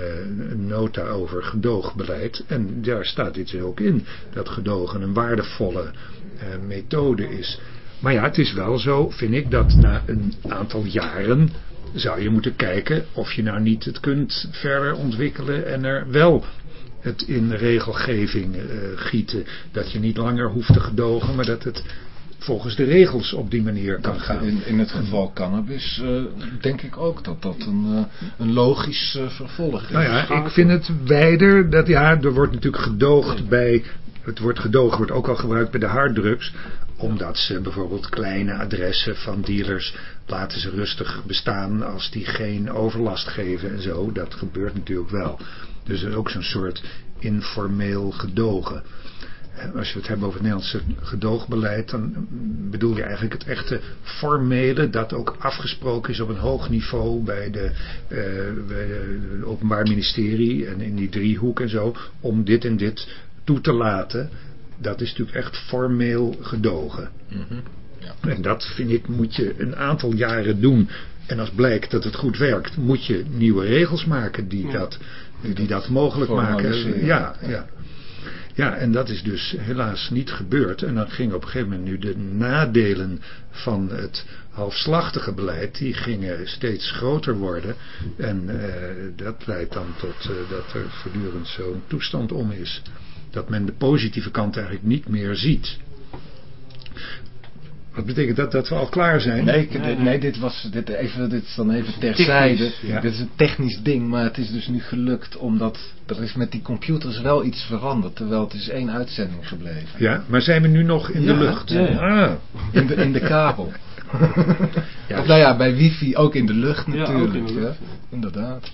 een nota over gedoogbeleid. En daar staat dit ook in, dat gedogen een waardevolle uh, methode is. Maar ja, het is wel zo, vind ik, dat na een aantal jaren zou je moeten kijken of je nou niet het kunt verder ontwikkelen en er wel het in regelgeving uh, gieten. Dat je niet langer hoeft te gedogen, maar dat het volgens de regels op die manier kan gaan. In, in het geval cannabis uh, denk ik ook dat dat een, uh, een logisch vervolg is. Nou ja, ik vind het wijder dat ja, er wordt natuurlijk gedoogd bij, het woord gedoogd wordt ook al gebruikt bij de harddrugs, omdat ze bijvoorbeeld kleine adressen van dealers laten ze rustig bestaan als die geen overlast geven en zo. Dat gebeurt natuurlijk wel. Dus er is ook zo'n soort informeel gedogen als je het hebt over het Nederlandse gedoogbeleid, dan bedoel je eigenlijk het echte formele, dat ook afgesproken is op een hoog niveau bij de, de Openbaar Ministerie en in die driehoek en zo, om dit en dit toe te laten. Dat is natuurlijk echt formeel gedogen. -hmm. Ja. En dat vind ik moet je een aantal jaren doen. En als blijkt dat het goed werkt, moet je nieuwe regels maken die, ja. dat, die dat mogelijk maken. Ja, ja. Ja, en dat is dus helaas niet gebeurd. En dan ging op een gegeven moment nu de nadelen van het halfslachtige beleid, die gingen steeds groter worden. En uh, dat leidt dan tot uh, dat er voortdurend zo'n toestand om is. Dat men de positieve kant eigenlijk niet meer ziet. Wat betekent dat dat we al klaar zijn? Nee, nee dit, was, dit, even, dit is dan even terzijde. Ja. Dit is een technisch ding, maar het is dus nu gelukt omdat er is met die computers wel iets veranderd. Terwijl het is één uitzending gebleven. Ja, maar zijn we nu nog in ja, de lucht? Ja, ah. in, de, in de kabel. ja, of nou ja, bij wifi ook in de lucht natuurlijk. In de lucht. Inderdaad.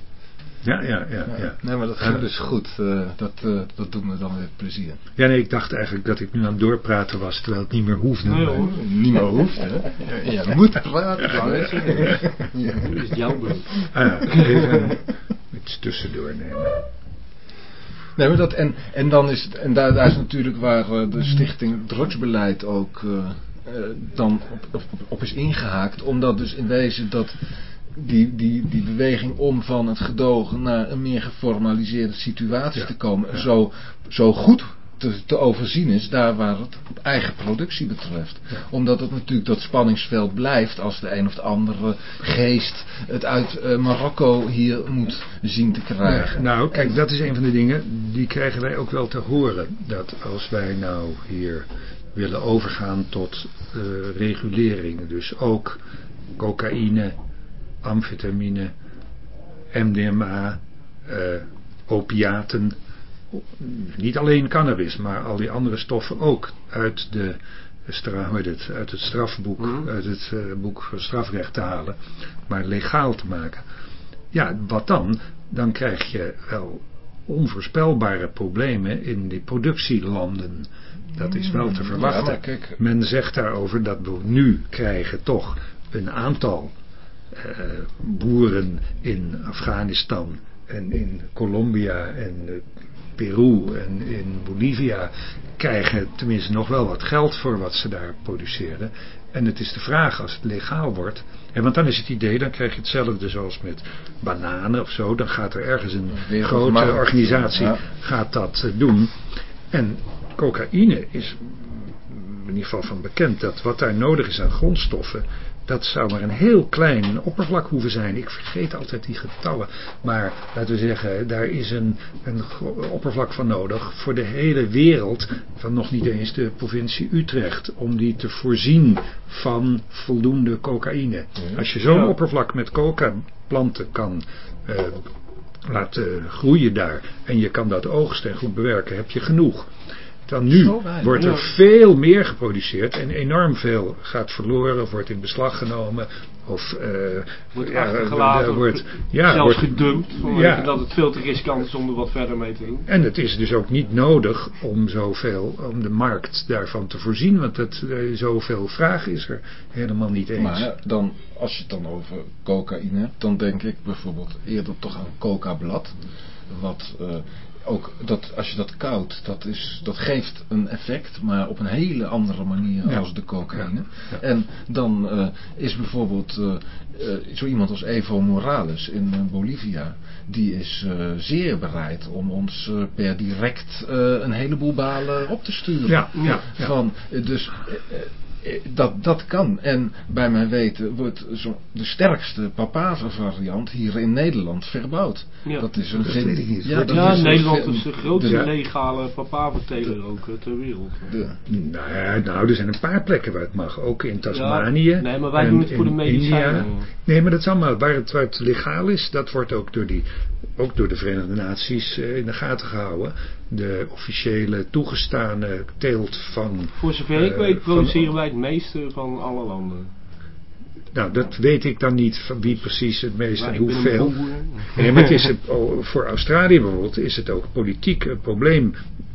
Ja, ja, ja. ja. Nee, maar dat ging dus goed. Uh, dat, uh, dat doet me dan weer plezier. Ja, nee, ik dacht eigenlijk dat ik nu aan het doorpraten was, terwijl het niet meer hoefde. Nee, hoor. Niet meer hoeft, hè. Ja, je moet praten. Ja. Nu is het jouw beurt. Ah, ja, even iets tussendoor nemen. Nee, maar dat, en, en dan is het, en daar, daar is natuurlijk waar uh, de stichting drugsbeleid ook uh, dan op, op, op is ingehaakt, omdat dus in wezen dat die, die, die beweging om van het gedogen naar een meer geformaliseerde situatie ja, te komen, ja. zo, zo goed te, te, overzien is, daar waar het eigen productie betreft. Ja. Omdat het natuurlijk dat spanningsveld blijft als de een of de andere geest het uit uh, Marokko hier moet zien te krijgen. nou, kijk, dat is een van de dingen, die krijgen wij ook wel te horen. Dat als wij nou hier willen overgaan tot uh, regulering, dus ook cocaïne, amfetamine, MDMA, uh, opiaten, niet alleen cannabis, maar al die andere stoffen ook uit, de, het, uit het strafboek, mm. uit het uh, boek van strafrecht te halen, maar legaal te maken. Ja, wat dan? Dan krijg je wel onvoorspelbare problemen in die productielanden. Dat is wel te verwachten. Ja, Men zegt daarover dat we nu krijgen toch een aantal boeren in Afghanistan en in Colombia en uh, Peru en in Bolivia krijgen tenminste nog wel wat geld voor wat ze daar produceren. En het is de vraag als het legaal wordt. En want dan is het idee, dan krijg je hetzelfde zoals met bananen of zo. Dan gaat er ergens een grote organisatie ja. gaat dat uh, doen. En cocaïne is in ieder geval van bekend dat wat daar nodig is aan grondstoffen dat zou maar een heel klein oppervlak hoeven zijn. Ik vergeet altijd die getallen. Maar laten we zeggen, daar is een, een oppervlak van nodig voor de hele wereld. Van nog niet eens de provincie Utrecht. Om die te voorzien van voldoende cocaïne. Als je zo'n ja. oppervlak met coca planten kan uh, laten groeien daar. En je kan dat oogsten en goed bewerken. Heb je genoeg. Dan nu. Wordt er veel meer geproduceerd en enorm veel gaat verloren of wordt in beslag genomen of uh, wordt ja, achtergelaten, wordt, ja, zelfs wordt, gedumpt, ja. dat het veel te riskant is om er wat verder mee te doen. En het is dus ook niet nodig om zoveel, om de markt daarvan te voorzien, want het, uh, zoveel vraag is er helemaal niet eens. Maar dan, als je het dan over cocaïne hebt, dan denk ik bijvoorbeeld eerder toch aan coca-blad, wat uh, ook dat als je dat koudt, dat, is, dat geeft een effect, maar op een hele andere manier ja. als de cocaïne. En dan uh, is bijvoorbeeld uh, uh, zo iemand als Evo Morales in Bolivia, die is zeer bereid om ons per direct een heleboel balen op te sturen. Ja, ja, Van, dus eh, dat, dat kan. En bij mijn weten wordt zo de sterkste papaver variant hier in Nederland verbouwd. Ja. Dat is een dat. Ja, Nederland is de grootste legale papaverteler ook eh, ter wereld. De, nou, ja, nou, er zijn een paar plekken waar het mag. Ook in Tasmanië. nee, maar wij doen het voor de medicijnen. Nee, maar dat is allemaal waar het, waar het legaal is. Dat wordt ook door die ook door de Verenigde Naties uh, in de gaten gehouden. De officiële toegestane teelt van... Voor zover ik uh, weet produceren wij het meeste van alle landen. Nou, dat weet ik dan niet van wie precies het meeste en hoeveel. Nee, maar het is het, oh, voor Australië bijvoorbeeld is het ook politiek een probleem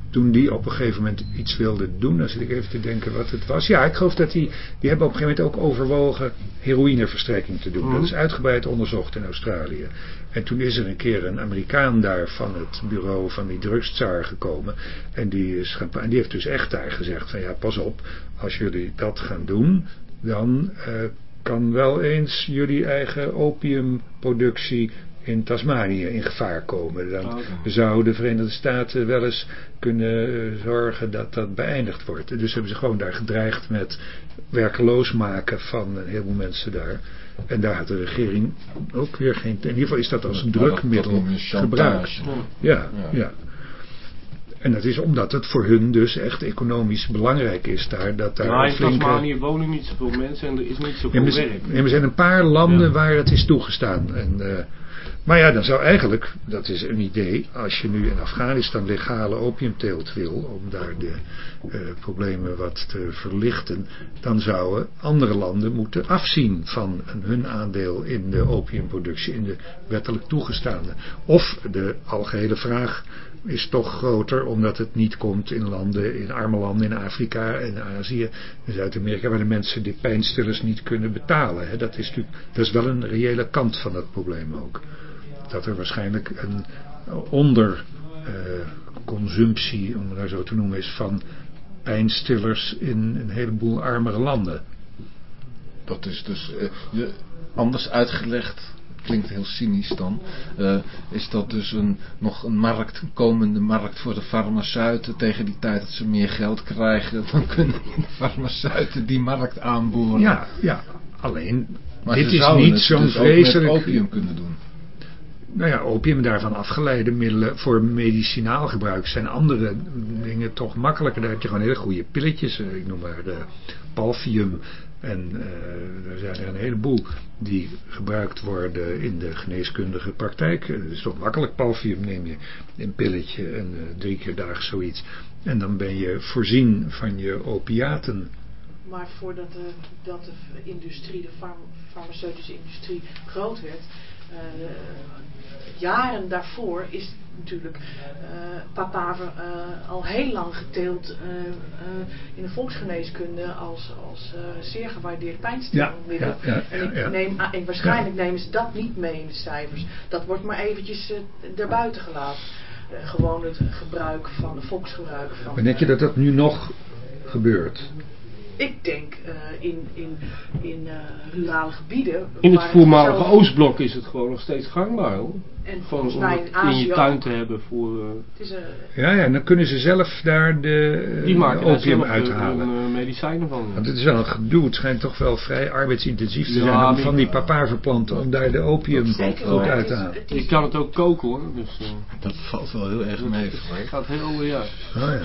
toen die op een gegeven moment iets wilde doen, dan zit ik even te denken wat het was. Ja, ik geloof dat die, die hebben op een gegeven moment ook overwogen heroïneverstrekking te doen. Dat mhm. is uitgebreid onderzocht in Australië. En toen is er een keer een Amerikaan daar van het bureau van die drugstsaar gekomen. En die, is gaan, en die heeft dus echt daar gezegd van ja, pas op, als jullie dat gaan doen, dan uh, kan wel eens jullie eigen opiumproductie in Tasmanië in gevaar komen. Dan oh, zou de Verenigde Staten wel eens kunnen eh, zorgen dat dat beëindigd wordt. Dus hebben ze gewoon daar gedreigd met werkeloos maken van een heleboel mensen daar. En daar had de regering ook weer geen... In ieder geval is dat als een drukmiddel gebruikt. Ja, ja. En dat is omdat het voor hun dus echt economisch belangrijk is daar. Dat daar ja, in flinke... Tasmanië wonen niet zoveel mensen en er is niet zoveel ja, werk. Er zijn een paar landen waar het is toegestaan. En... Uh, maar ja, dan zou eigenlijk, dat is een idee, als je nu in Afghanistan legale opiumteelt wil, om daar de uh, problemen wat te verlichten, dan zouden andere landen moeten afzien van hun aandeel in de opiumproductie, in de wettelijk toegestaande. Of de algehele vraag is toch groter omdat het niet komt in landen, in arme landen in Afrika en Azië en Zuid-Amerika waar de mensen die pijnstillers niet kunnen betalen. Dat is natuurlijk, dat is wel een reële kant van dat probleem ook dat er waarschijnlijk een onderconsumptie, uh, om het nou zo te noemen, is van pijnstillers in een heleboel armere landen. Dat is dus uh, anders uitgelegd, klinkt heel cynisch dan, uh, is dat dus een, nog een markt, een komende markt voor de farmaceuten. Tegen die tijd dat ze meer geld krijgen, dan kunnen de farmaceuten die markt aanboren. Ja, ja. alleen, maar dit is niet zo'n dus vreselijk... opium kunnen doen nou ja, opium daarvan afgeleide middelen voor medicinaal gebruik zijn andere dingen toch makkelijker. Daar heb je gewoon hele goede pilletjes. Eh, ik noem maar de palfium. En uh, er zijn er een heleboel die gebruikt worden in de geneeskundige praktijk. Het is toch makkelijk. Palfium neem je een pilletje en uh, drie keer daags zoiets. En dan ben je voorzien van je opiaten. Maar voordat de, dat de industrie, de farmaceutische industrie groot werd jaren daarvoor is natuurlijk uh, papaver uh, al heel lang geteeld in de volksgeneeskunde als, als zeer gewaardeerd pijnstilmiddel. Ja, ja, en ik neem, en waarschijnlijk nemen ze dat niet mee in de cijfers. Dat wordt maar eventjes erbuiten gelaten. gewoon het gebruik van, volksgebruik van... Maar denk je dat dat nu nog gebeurt? Ik denk uh, in, in, in uh, rurale gebieden. In het voormalige zelf... Oostblok is het gewoon nog steeds gangbaar hoor. En Van, om het in je tuin te hebben voor... Uh, het is, ja, ja, en dan kunnen ze zelf daar de, die maken opium uithalen. Medicijnen van. Want het is wel een gedoe, het schijnt toch wel vrij arbeidsintensief te zijn om van die papaverplanten om daar de opium goed uit te halen. Je kan het ook koken hoor. Dus, dat valt wel heel erg mee. Het gaat heel ja. Oh, ja.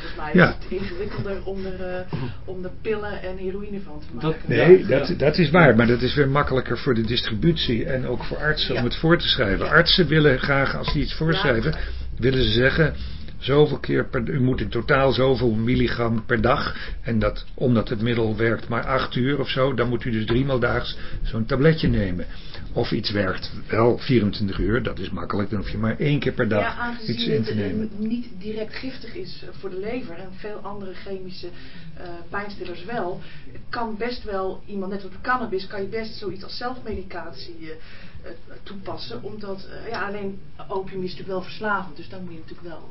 Volgens mij ja. is het ingewikkelder om er, uh, om er pillen en heroïne van te maken. Dat, nee, ja. dat, dat is waar. Maar dat is weer makkelijker voor de distributie en ook voor artsen om het voor te schrijven. Artsen willen graag, als die iets voorschrijven, willen ze zeggen... zoveel keer per, u moet in totaal zoveel milligram per dag. En dat, omdat het middel werkt maar 8 uur of zo, dan moet u dus driemaal daags zo'n tabletje nemen. Of iets werkt wel 24 uur, dat is makkelijk, dan hoef je maar één keer per dag ja, iets in te nemen. het niet direct giftig is voor de lever en veel andere chemische uh, pijnstillers wel, kan best wel iemand, net als de cannabis, kan je best zoiets als zelfmedicatie uh, toepassen. Omdat, ja, alleen opium is natuurlijk wel verslavend, dus daar moet je natuurlijk wel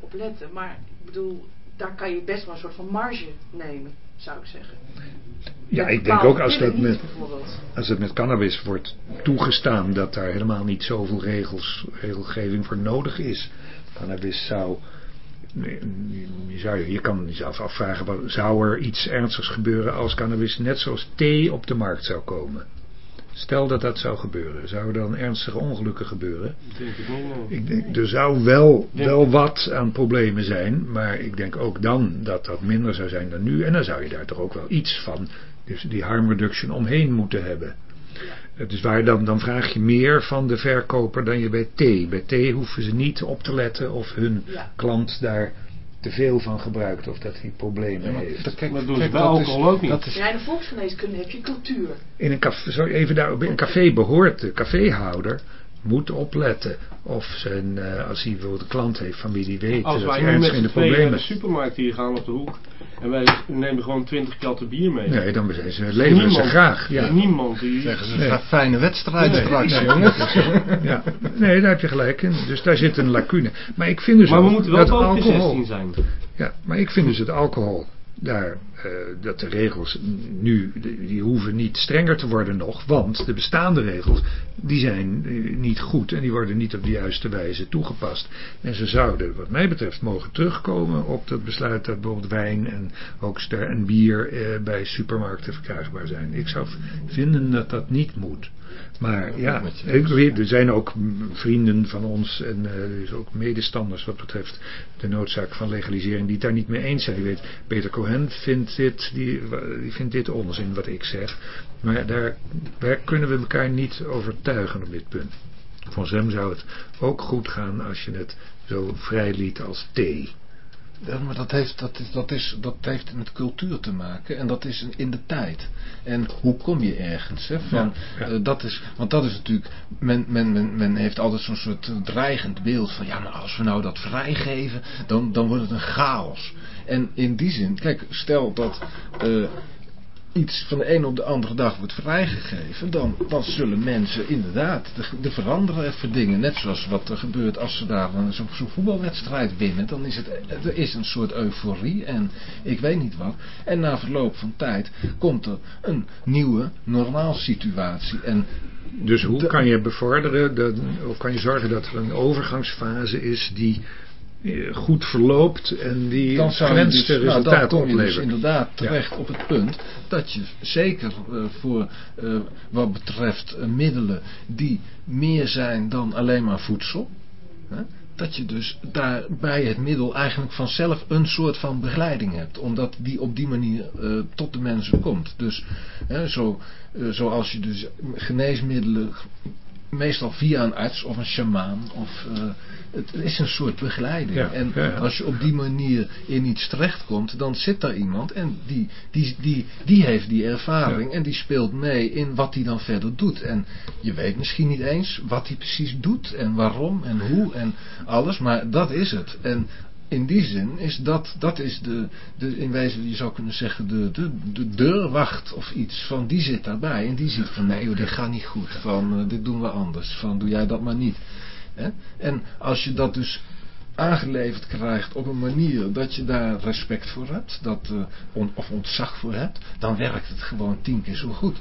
op letten. Maar ik bedoel, daar kan je best wel een soort van marge nemen, zou ik zeggen. Ja, ik denk ook als, dat met, als het met cannabis wordt toegestaan dat daar helemaal niet zoveel regels, regelgeving voor nodig is. Cannabis zou, je, zou, je kan jezelf afvragen, zou er iets ernstigs gebeuren als cannabis net zoals thee op de markt zou komen? Stel dat dat zou gebeuren, zouden dan ernstige ongelukken gebeuren? Denk ik niet, ik denk, er zou wel, wel wat aan problemen zijn, maar ik denk ook dan dat dat minder zou zijn dan nu. En dan zou je daar toch ook wel iets van, dus die harm reduction omheen moeten hebben. Het is waar dan, dan vraag je meer van de verkoper dan je bij thee. Bij thee hoeven ze niet op te letten of hun klant daar te veel van gebruikt of dat hij problemen heeft. Dat, kijk, maar doen ze bij alcohol ook niet. Dat is, ja, in de volksgeneeskunde heb je cultuur. In een café, sorry, even daar, in een café behoort de caféhouder moet opletten of zijn, uh, als hij bijvoorbeeld een klant heeft van wie die weet als dat hij ernstig in de problemen naar de supermarkt hier gaan op de hoek en wij nemen gewoon 20 katten bier mee. Nee, dan zijn ze, leveren ze graag. Ja. Niemand die... Zeggen ze, nee. fijne wedstrijd nee, straks, nee, jongens. ja. Nee, daar heb je gelijk in. Dus daar zit een lacune. Maar ik vind dus maar we moeten wel boven 16 zijn. Ja, maar ik vind dus het alcohol daar, uh, dat de regels nu, die hoeven niet strenger te worden nog, want de bestaande regels, die zijn uh, niet goed en die worden niet op de juiste wijze toegepast. En ze zouden, wat mij betreft, mogen terugkomen op dat besluit dat bijvoorbeeld wijn en ook ster en bier uh, bij supermarkten verkrijgbaar zijn. Ik zou vinden dat dat niet moet. Maar ja, er zijn ook vrienden van ons en uh, ook medestanders wat betreft de noodzaak van legalisering die het daar niet mee eens zijn. Je weet, Peter Cohen vindt dit, die, die vindt dit onzin wat ik zeg. Maar daar, daar kunnen we elkaar niet overtuigen op dit punt. Volgens hem zou het ook goed gaan als je het zo vrij liet als thee. Ja, maar dat heeft, dat, is, dat, is, dat heeft met cultuur te maken en dat is in de tijd. En hoe kom je ergens? Hè? Van, ja, uh, dat is, want dat is natuurlijk, men, men, men, men heeft altijd zo'n soort dreigend beeld van, ja, maar als we nou dat vrijgeven, dan, dan wordt het een chaos. En in die zin, kijk, stel dat uh, iets van de een op de andere dag wordt vrijgegeven, dan, dan zullen mensen inderdaad de, de veranderen even dingen. Net zoals wat er gebeurt als ze daar zo'n zo voetbalwedstrijd winnen. Dan is het er is een soort euforie en ik weet niet wat. En na verloop van tijd komt er een nieuwe normaal situatie. En dus hoe kan je bevorderen, dat, of kan je zorgen dat er een overgangsfase is die goed verloopt en die dan gewenste dus, resultaten nou, dan kom je dus inderdaad terecht op het punt dat je zeker uh, voor uh, wat betreft uh, middelen die meer zijn dan alleen maar voedsel, hè, dat je dus daar bij het middel eigenlijk vanzelf een soort van begeleiding hebt, omdat die op die manier tot de mensen komt. Dus zo, zoals je dus geneesmiddelen meestal via een arts of een shamaan of het is een soort begeleiding. en als je op die manier in iets terechtkomt, dan zit daar iemand en die, die, die, die heeft die ervaring en die speelt mee in wat hij dan verder doet. En je weet misschien niet eens wat hij precies doet en waarom en hoe en alles, maar dat is het. En in die zin is dat, dat is de, de, in wezen, je zou kunnen zeggen, de, de, de deurwacht of iets, van die zit daarbij en die ziet van nee joh, dit gaat niet goed, van uh, dit doen we anders, van doe jij dat maar niet. Hè? En als je dat dus aangeleverd krijgt op een manier dat je daar respect voor hebt, dat, on, of ontzag voor hebt, dan werkt het gewoon tien keer zo goed.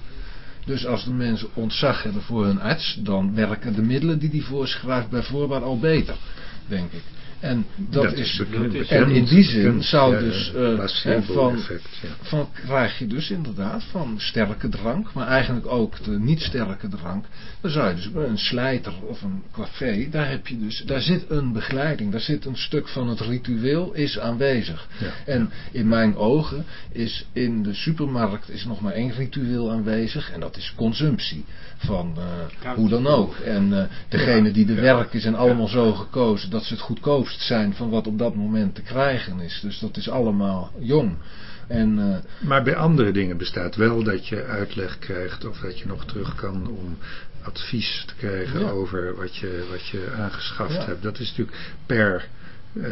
Dus als de mensen ontzag hebben voor hun arts, dan werken de middelen die die voorschrijft bij voorbaat al beter, denk ik. En dat, is, en in die zin zou dus uh, van, van krijg je dus inderdaad van sterke drank, maar eigenlijk ook de niet sterke drank. Dan zou je dus een slijter of een café, daar heb je dus, daar zit een begeleiding, daar zit een stuk van het ritueel is aanwezig. Ja, en in mijn ogen is in de supermarkt is nog maar één ritueel aanwezig en dat is consumptie van uh, hoe dan ook. En uh, degene die de werken zijn allemaal zo gekozen dat ze het goedkoop zijn van wat op dat moment te krijgen is. Dus dat is allemaal jong. En, uh, maar bij andere dingen bestaat wel dat je uitleg krijgt of dat je nog terug kan om advies te krijgen ja. over wat je, wat je aangeschaft ja. hebt. Dat is natuurlijk per uh,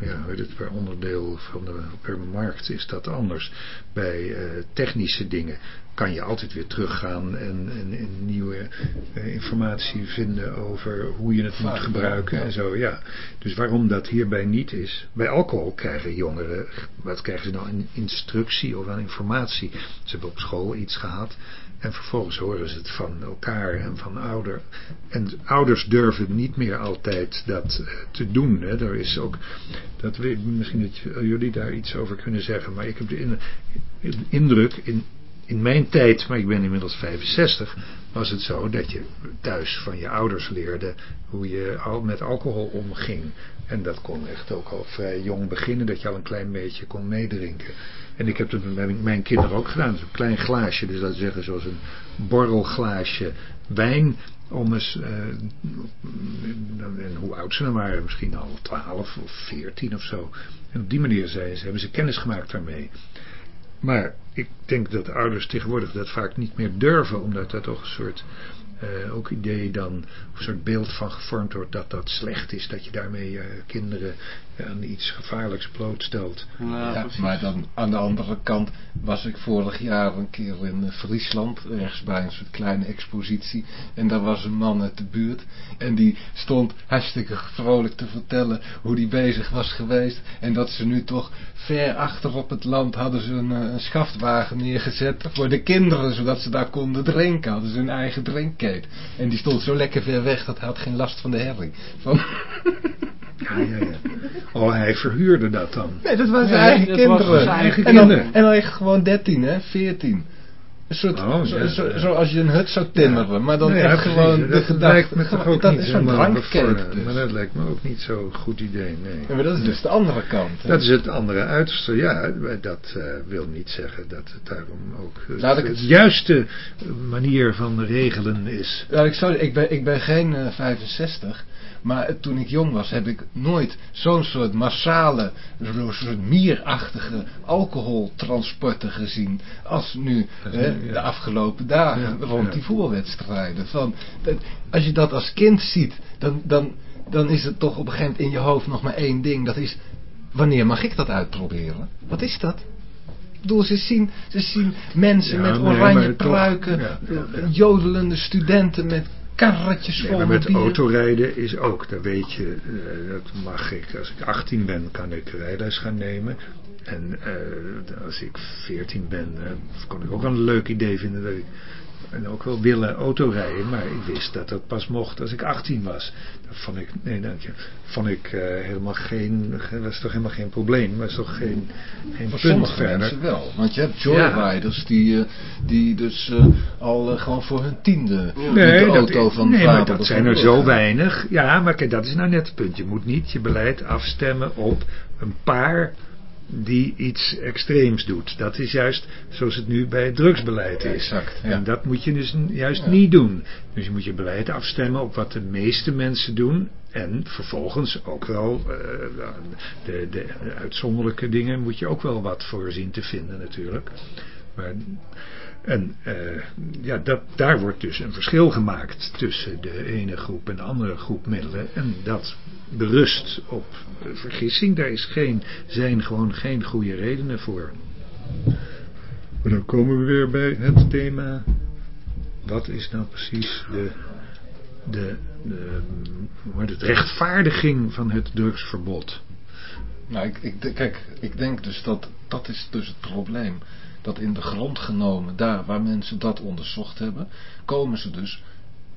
ja, weet het, per onderdeel van de, per markt is dat anders. Bij uh, technische dingen kan je altijd weer teruggaan en, en, en nieuwe uh, informatie vinden over hoe je het moet gebruiken en zo. Ja. Dus waarom dat hierbij niet is. Bij alcohol krijgen jongeren, wat krijgen ze nou? Een instructie of een informatie. Ze hebben op school iets gehad. En vervolgens horen ze het van elkaar en van ouder. En ouders durven niet meer altijd dat uh, te doen. Hè. Er is ook, dat misschien dat jullie daar iets over kunnen zeggen. Maar ik heb de indruk, in, in mijn tijd, maar ik ben inmiddels 65, was het zo dat je thuis van je ouders leerde hoe je al met alcohol omging. En dat kon echt ook al vrij jong beginnen, dat je al een klein beetje kon meedrinken. En ik heb het met mijn kinderen ook gedaan. Zo'n klein glaasje, dus dat zeggen zoals een borrelglaasje wijn. Om eens, uh, en hoe oud ze dan waren, misschien al 12 of 14 of zo. En op die manier ze, hebben ze kennis gemaakt daarmee. Maar ik denk dat ouders tegenwoordig dat vaak niet meer durven, omdat dat toch een soort uh, ook idee dan, of een soort beeld van gevormd wordt dat dat slecht is, dat je daarmee uh, kinderen aan iets gevaarlijks blootstelt. Nou, ja, maar dan aan de andere kant was ik vorig jaar een keer in Friesland, ergens bij een soort kleine expositie, en daar was een man uit de buurt, en die stond hartstikke vrolijk te vertellen hoe die bezig was geweest, en dat ze nu toch ver achter op het land hadden ze een, een schaftwagen neergezet voor de kinderen, zodat ze daar konden drinken, hadden ze hun eigen drinkkeet. En die stond zo lekker ver weg, dat hij had geen last van de herring. Van Ja, ja, ja. Oh, hij verhuurde dat dan. Nee, dat was zijn ja, eigen kinderen. Zijn eigen en, dan, kinderen. en dan echt gewoon 13, hè, 14. Een soort, oh, zo, ja, zo, ja. zo, als je een hut zou timmeren, ja. maar dan nee, echt gewoon de dat gedachte, lijkt me toch ook dat niet is zo'n drankcake dus. Maar dat lijkt me ook niet zo'n goed idee, nee. Maar dat is dus de andere kant. Hè? Dat is het andere uiterste, ja, dat uh, wil niet zeggen dat het daarom ook ik het, het juiste manier van regelen is. Ja, ik, zou, ik, ben, ik ben geen uh, 65, maar toen ik jong was heb ik nooit zo'n soort massale, zo'n soort mierachtige alcoholtransporten gezien als nu hè, de afgelopen dagen rond die voetbalwedstrijden. Van, dat, als je dat als kind ziet, dan, dan, dan is het toch op een gegeven moment in je hoofd nog maar één ding. Dat is, wanneer mag ik dat uitproberen? Wat is dat? Ik bedoel, ze zien, ze zien mensen ja, met oranje nee, pruiken, toch, ja, ja, jodelende studenten met karretjes vol nee, maar met autorijden is ook, dat weet je, uh, dat mag ik, als ik 18 ben kan ik rijles gaan nemen. En uh, als ik 14 ben, uh, kon ik ook een leuk idee vinden dat ik en ook wel willen autorijden, maar ik wist dat dat pas mocht als ik 18 was. Dat vond ik, nee dank je, vond ik uh, helemaal geen, was toch helemaal geen probleem, was toch geen, geen Voor punt verder. mensen wel, want je hebt joyriders ja. die, uh, die dus uh, al gewoon voor hun tiende nee, de auto dat, van Nee, vader maar dat zijn er zo weinig. Ja, maar kijk, dat is nou net het punt. Je moet niet je beleid afstemmen op een paar die iets extreems doet. Dat is juist zoals het nu bij het drugsbeleid is. Exact, ja. En dat moet je dus juist ja. niet doen. Dus je moet je beleid afstemmen op wat de meeste mensen doen. En vervolgens ook wel uh, de, de uitzonderlijke dingen moet je ook wel wat voor zien te vinden natuurlijk. Maar, en uh, ja, dat, daar wordt dus een verschil gemaakt tussen de ene groep en de andere groep middelen. En dat berust op vergissing. Daar is geen, zijn gewoon geen goede redenen voor. Maar dan komen we weer bij het thema. Wat is nou precies de, de, de, de, de rechtvaardiging van het drugsverbod? Nou, ik, ik, kijk, ik denk dus dat dat is dus het probleem. Dat in de grond genomen, daar waar mensen dat onderzocht hebben, komen ze dus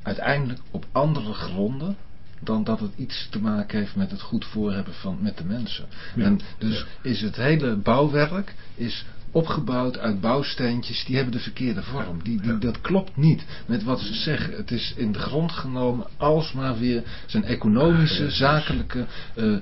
uiteindelijk op andere gronden dan dat het iets te maken heeft met het goed voorhebben van, met de mensen. Ja, en dus ja. is het hele bouwwerk is opgebouwd uit bouwsteentjes, die hebben de verkeerde vorm. Die, die, dat klopt niet met wat ze zeggen. Het is in de grond genomen alsmaar weer zijn economische, zakelijke, uh,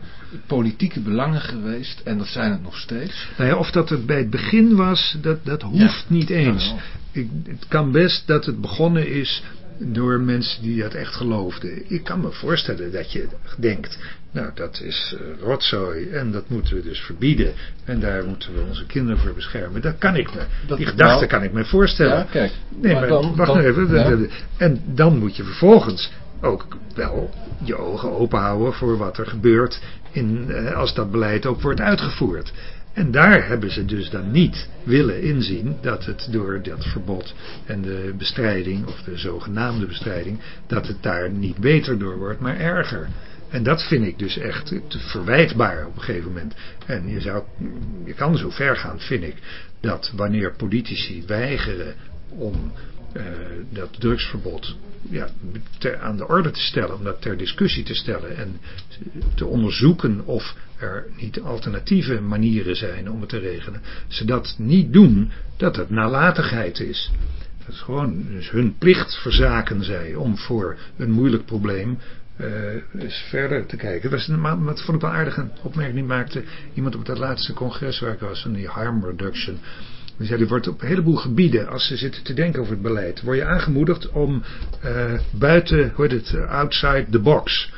politieke belangen geweest. En dat zijn het nog steeds. Nou ja, of dat het bij het begin was, dat, dat hoeft ja. niet eens. Ik, het kan best dat het begonnen is door mensen die dat echt geloofden. Ik kan me voorstellen dat je denkt, nou dat is uh, rotzooi en dat moeten we dus verbieden. En daar moeten we onze kinderen voor beschermen. Dat kan ik me, dat, die gedachte nou, kan ik me voorstellen. Ja, kijk. Nee, maar, dan, wacht dan, even. En dan moet je vervolgens ook wel je ogen open houden voor wat er gebeurt in, uh, als dat beleid ook wordt uitgevoerd. En daar hebben ze dus dan niet willen inzien dat het door dat verbod en de bestrijding, of de zogenaamde bestrijding, dat het daar niet beter door wordt, maar erger. En dat vind ik dus echt te verwijtbaar op een gegeven moment. En je, zou, je kan zo ver gaan, vind ik, dat wanneer politici weigeren om uh, dat drugsverbod ja, ter, aan de orde te stellen, om dat ter discussie te stellen en te onderzoeken of er niet alternatieve manieren zijn om het te regelen. Ze dat niet doen, dat het nalatigheid is. Dat is gewoon dus hun plicht verzaken zij om voor een moeilijk probleem uh, eens verder te kijken. Dat, was een, wat vond ik wel aardig een opmerking maakte iemand op het laatste congres waar ik was, van die harm reduction. Die zei, er wordt op een heleboel gebieden, als ze zitten te denken over het beleid, word je aangemoedigd om uh, buiten, hoe heet het, outside the box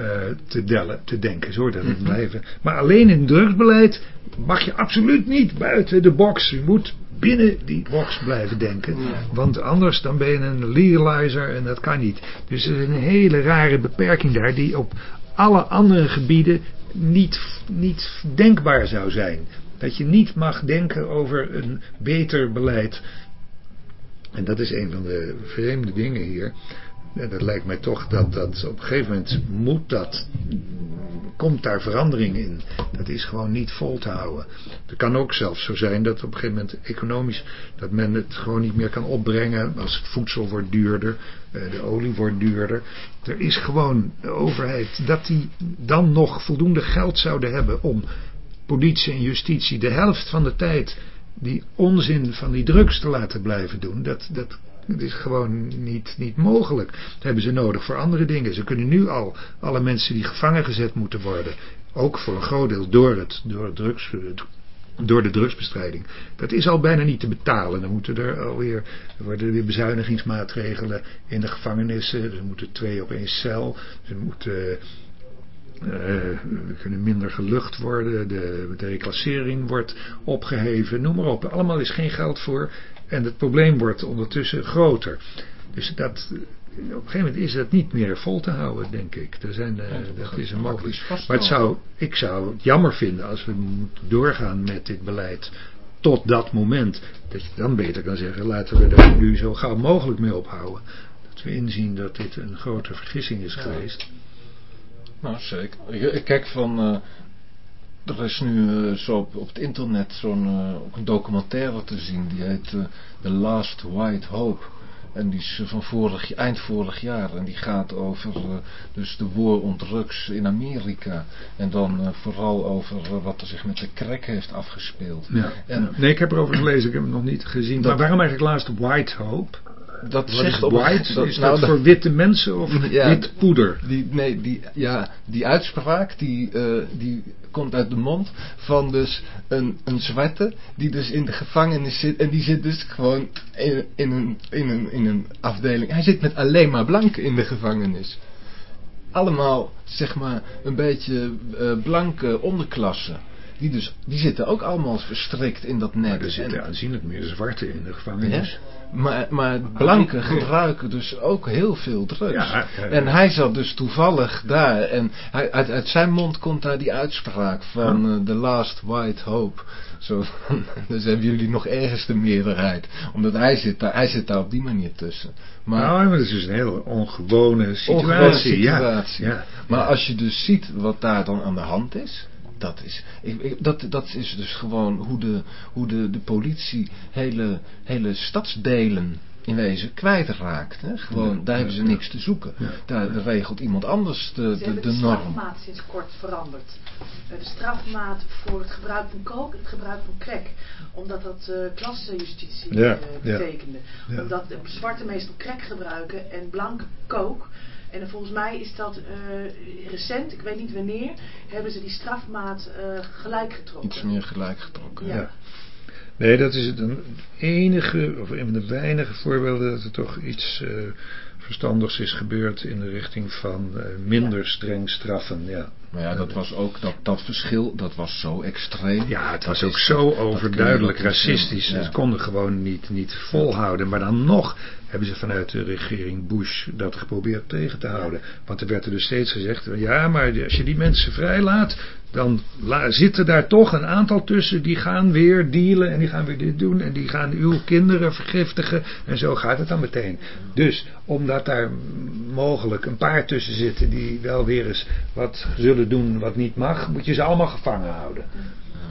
uh, te, dellen, te denken. Zo dat het mm blijven. Maar alleen in drugsbeleid mag je absoluut niet buiten de box. Je moet binnen die box blijven denken. Want anders dan ben je een legalizer en dat kan niet. Dus er is een hele rare beperking daar die op alle andere gebieden niet, niet denkbaar zou zijn. Dat je niet mag denken over een beter beleid. En dat is een van de vreemde dingen hier. En dat lijkt mij toch dat, dat op een gegeven moment moet dat, komt daar verandering in. Dat is gewoon niet vol te houden. Het kan ook zelfs zo zijn dat op een gegeven moment economisch, dat men het gewoon niet meer kan opbrengen als het voedsel wordt duurder, eh, de olie wordt duurder. Er is gewoon de overheid, dat die dan nog voldoende geld zouden hebben om politie en justitie de helft van de tijd die onzin van die drugs te laten blijven doen, dat, dat het is gewoon niet, niet mogelijk. Dat hebben ze nodig voor andere dingen. Ze kunnen nu al alle mensen die gevangen gezet moeten worden, ook voor een groot deel door, het, door, door de drugsbestrijding. Dat is al bijna niet te betalen. Dan moeten er alweer er worden weer bezuinigingsmaatregelen in de gevangenissen. Ze moeten twee op één cel. Ze moeten... Uh, kunnen minder gelucht worden, de, de reclassering wordt opgeheven, noem maar op. Allemaal is geen geld voor. En het probleem wordt ondertussen groter. Dus dat, op een gegeven moment is dat niet meer vol te houden, denk ik. Er zijn, uh, dat is een mogelijk. Maar het zou, ik zou het jammer vinden als we moeten doorgaan met dit beleid tot dat moment. Dat je dan beter kan zeggen, laten we er nu zo gauw mogelijk mee ophouden. Dat we inzien dat dit een grote vergissing is geweest. Nou, zeker. Ik kijk van... Uh, er is nu uh, zo op, op, het internet zo'n uh, een documentaire te zien. Die heet uh, The Last White Hope. En die is van vorig, eind vorig jaar. En die gaat over dus de war on drugs in Amerika. En dan vooral over wat er zich met de crack heeft afgespeeld. Ja. En, nee, ik heb erover gelezen. Ik heb het nog niet gezien. maar waarom eigenlijk Last White Hope? Dat Wat zegt is white? Dat, is nou, dat voor witte mensen of ja, wit poeder? Die, nee, die, ja, die uitspraak die, uh, die komt uit de mond van dus een, een zwarte die dus in de gevangenis zit. En die zit dus gewoon in, in, een, in, een, in een afdeling. Hij zit met alleen maar blanken in de gevangenis. Allemaal, zeg maar, een beetje uh, blanke onderklasse. Die, dus, die zitten ook allemaal verstrikt in dat net. Maar er zitten aanzienlijk meer zwarte in de gevangenis. Ja? Maar, maar blanken gebruiken dus ook heel veel drugs. Ja, en hij zat dus toevallig daar. En hij, uit, uit zijn mond komt daar die uitspraak van uh, The Last White Hope. Zo, dus hebben jullie nog ergens de meerderheid. Omdat hij zit daar, hij zit daar op die manier tussen. Maar, nou, maar dat is dus een hele ongewone situatie. Ongewone situatie. Ja, Maar als je dus ziet wat daar dan aan de hand is dat is, ik, dat, dat is dus gewoon hoe de, hoe de, de politie hele, hele stadsdelen in wezen kwijtraakt. Hè? Gewoon, daar hebben ze niks te zoeken. Daar regelt iemand anders de, de, de, norm. de strafmaat sinds kort veranderd. Eh, de strafmaat voor het gebruik van kook en het gebruik van crack. Omdat dat uh, klassenjustitie uh, betekende. Omdat de zwarte meestal crack gebruiken en blanke kook. En volgens mij is dat uh, recent, ik weet niet wanneer, hebben ze die strafmaat uh, gelijk getrokken. Iets meer gelijk getrokken, ja. Nee, dat is het een enige, of een van de weinige voorbeelden dat er toch iets uh, verstandigs is gebeurd in de richting van minder streng straffen. Ja. Maar ja, dat was ook, dat, dat verschil, dat was zo extreem. Ja, het was ook zo overduidelijk racistisch. Ja. Ze konden gewoon niet, niet volhouden. Maar dan nog hebben ze vanuit de regering Bush dat geprobeerd tegen te houden. Want er werd er dus steeds gezegd, ja, maar als je die mensen vrijlaat, dan zitten daar toch een aantal tussen die gaan weer dealen en die gaan weer dit doen en die gaan uw kinderen vergiftigen en zo gaat het dan meteen. Dus omdat daar mogelijk een paar tussen zitten die wel weer eens wat zullen doen wat niet mag, moet je ze allemaal gevangen houden.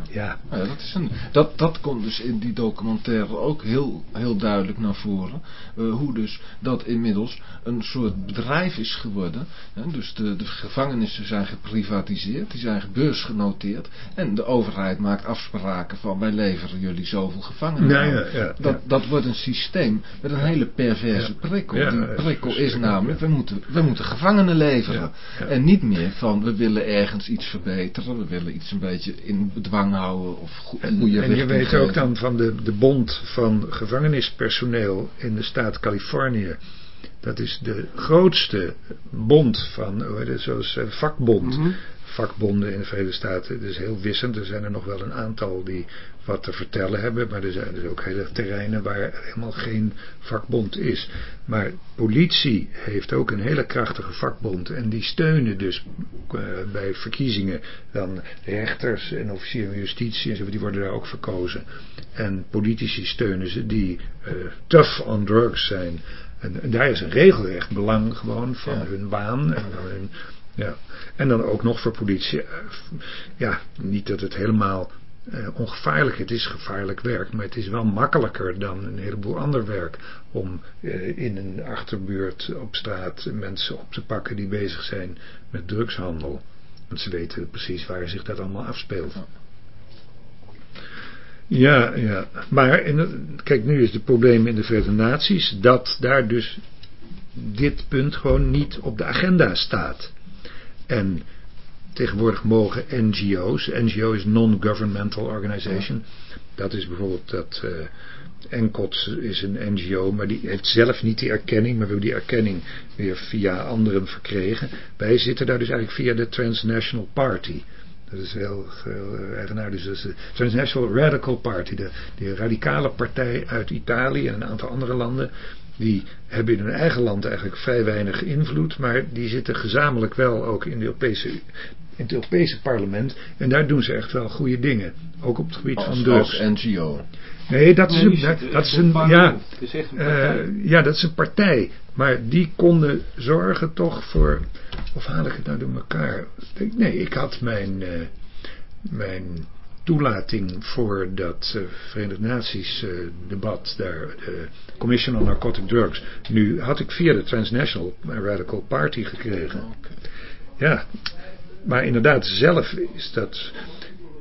Ja. ja dat, is een, dat, dat komt dus in die documentaire ook heel, heel duidelijk naar voren. Uh, hoe dus dat inmiddels een soort bedrijf is geworden. Hè? Dus de, de gevangenissen zijn geprivatiseerd, die zijn beursgenoteerd. En de overheid maakt afspraken van wij leveren jullie zoveel gevangenen ja, ja, ja, dat, dat wordt een systeem met een hele perverse prikkel. die prikkel is namelijk, we moeten, we moeten gevangenen leveren. En niet meer van we willen ergens iets verbeteren, we willen iets een beetje in bedwang houden of En, en je weet ook dan van de, de bond van gevangenispersoneel in de staat Californië. Dat is de grootste bond van, hoe heet het, zoals eh, vakbond. Mm -hmm. Vakbonden in de Verenigde Staten. Het is heel wissend. Er zijn er nog wel een aantal die wat te vertellen hebben. Maar er zijn dus ook hele terreinen waar helemaal geen vakbond is. Maar politie heeft ook een hele krachtige vakbond. En die steunen dus uh, bij verkiezingen dan rechters en officieren van justitie en zo. Die worden daar ook verkozen. En politici steunen ze die uh, tough on drugs zijn. En, en, daar is een regelrecht belang gewoon van ja. hun baan en van hun... Ja. En dan ook nog voor politie. Ja, niet dat het helemaal uh, ongevaarlijk. Het is gevaarlijk werk, maar het is wel makkelijker dan een heleboel ander werk om uh, in een achterbuurt op straat mensen op te pakken die bezig zijn met drugshandel. Want ze weten precies waar zich dat allemaal afspeelt. Ja, ja. Maar in, kijk, nu is het probleem in de Verenigde Naties dat daar dus dit punt gewoon niet op de agenda staat. En tegenwoordig mogen NGO's, NGO is Non-Governmental Organization, dat is bijvoorbeeld dat uh, NCOTS is een NGO, maar die heeft zelf niet die erkenning, maar we hebben die erkenning weer via anderen verkregen. Wij zitten daar dus eigenlijk via de Transnational Party. Dat is heel, heel eigenaardig. Dus de Transnational Radical Party, de, de radicale partij uit Italië en een aantal andere landen. Die hebben in hun eigen land eigenlijk vrij weinig invloed, maar die zitten gezamenlijk wel ook in de Europese in het Europese parlement. En daar doen ze echt wel goede dingen. Ook op het gebied als, van drugs. Als NGO. Nee, dat is een, dat, dat is een, ja, uh, ja, dat is een partij. Maar die konden zorgen toch voor, of haal ik het nou door elkaar? Nee, ik had mijn, uh, mijn toelating voor dat uh, Verenigde Naties uh, debat daar, de Commission on Narcotic Drugs. Nu had ik via de Transnational Radical Party gekregen. Ja, maar inderdaad, zelf is dat...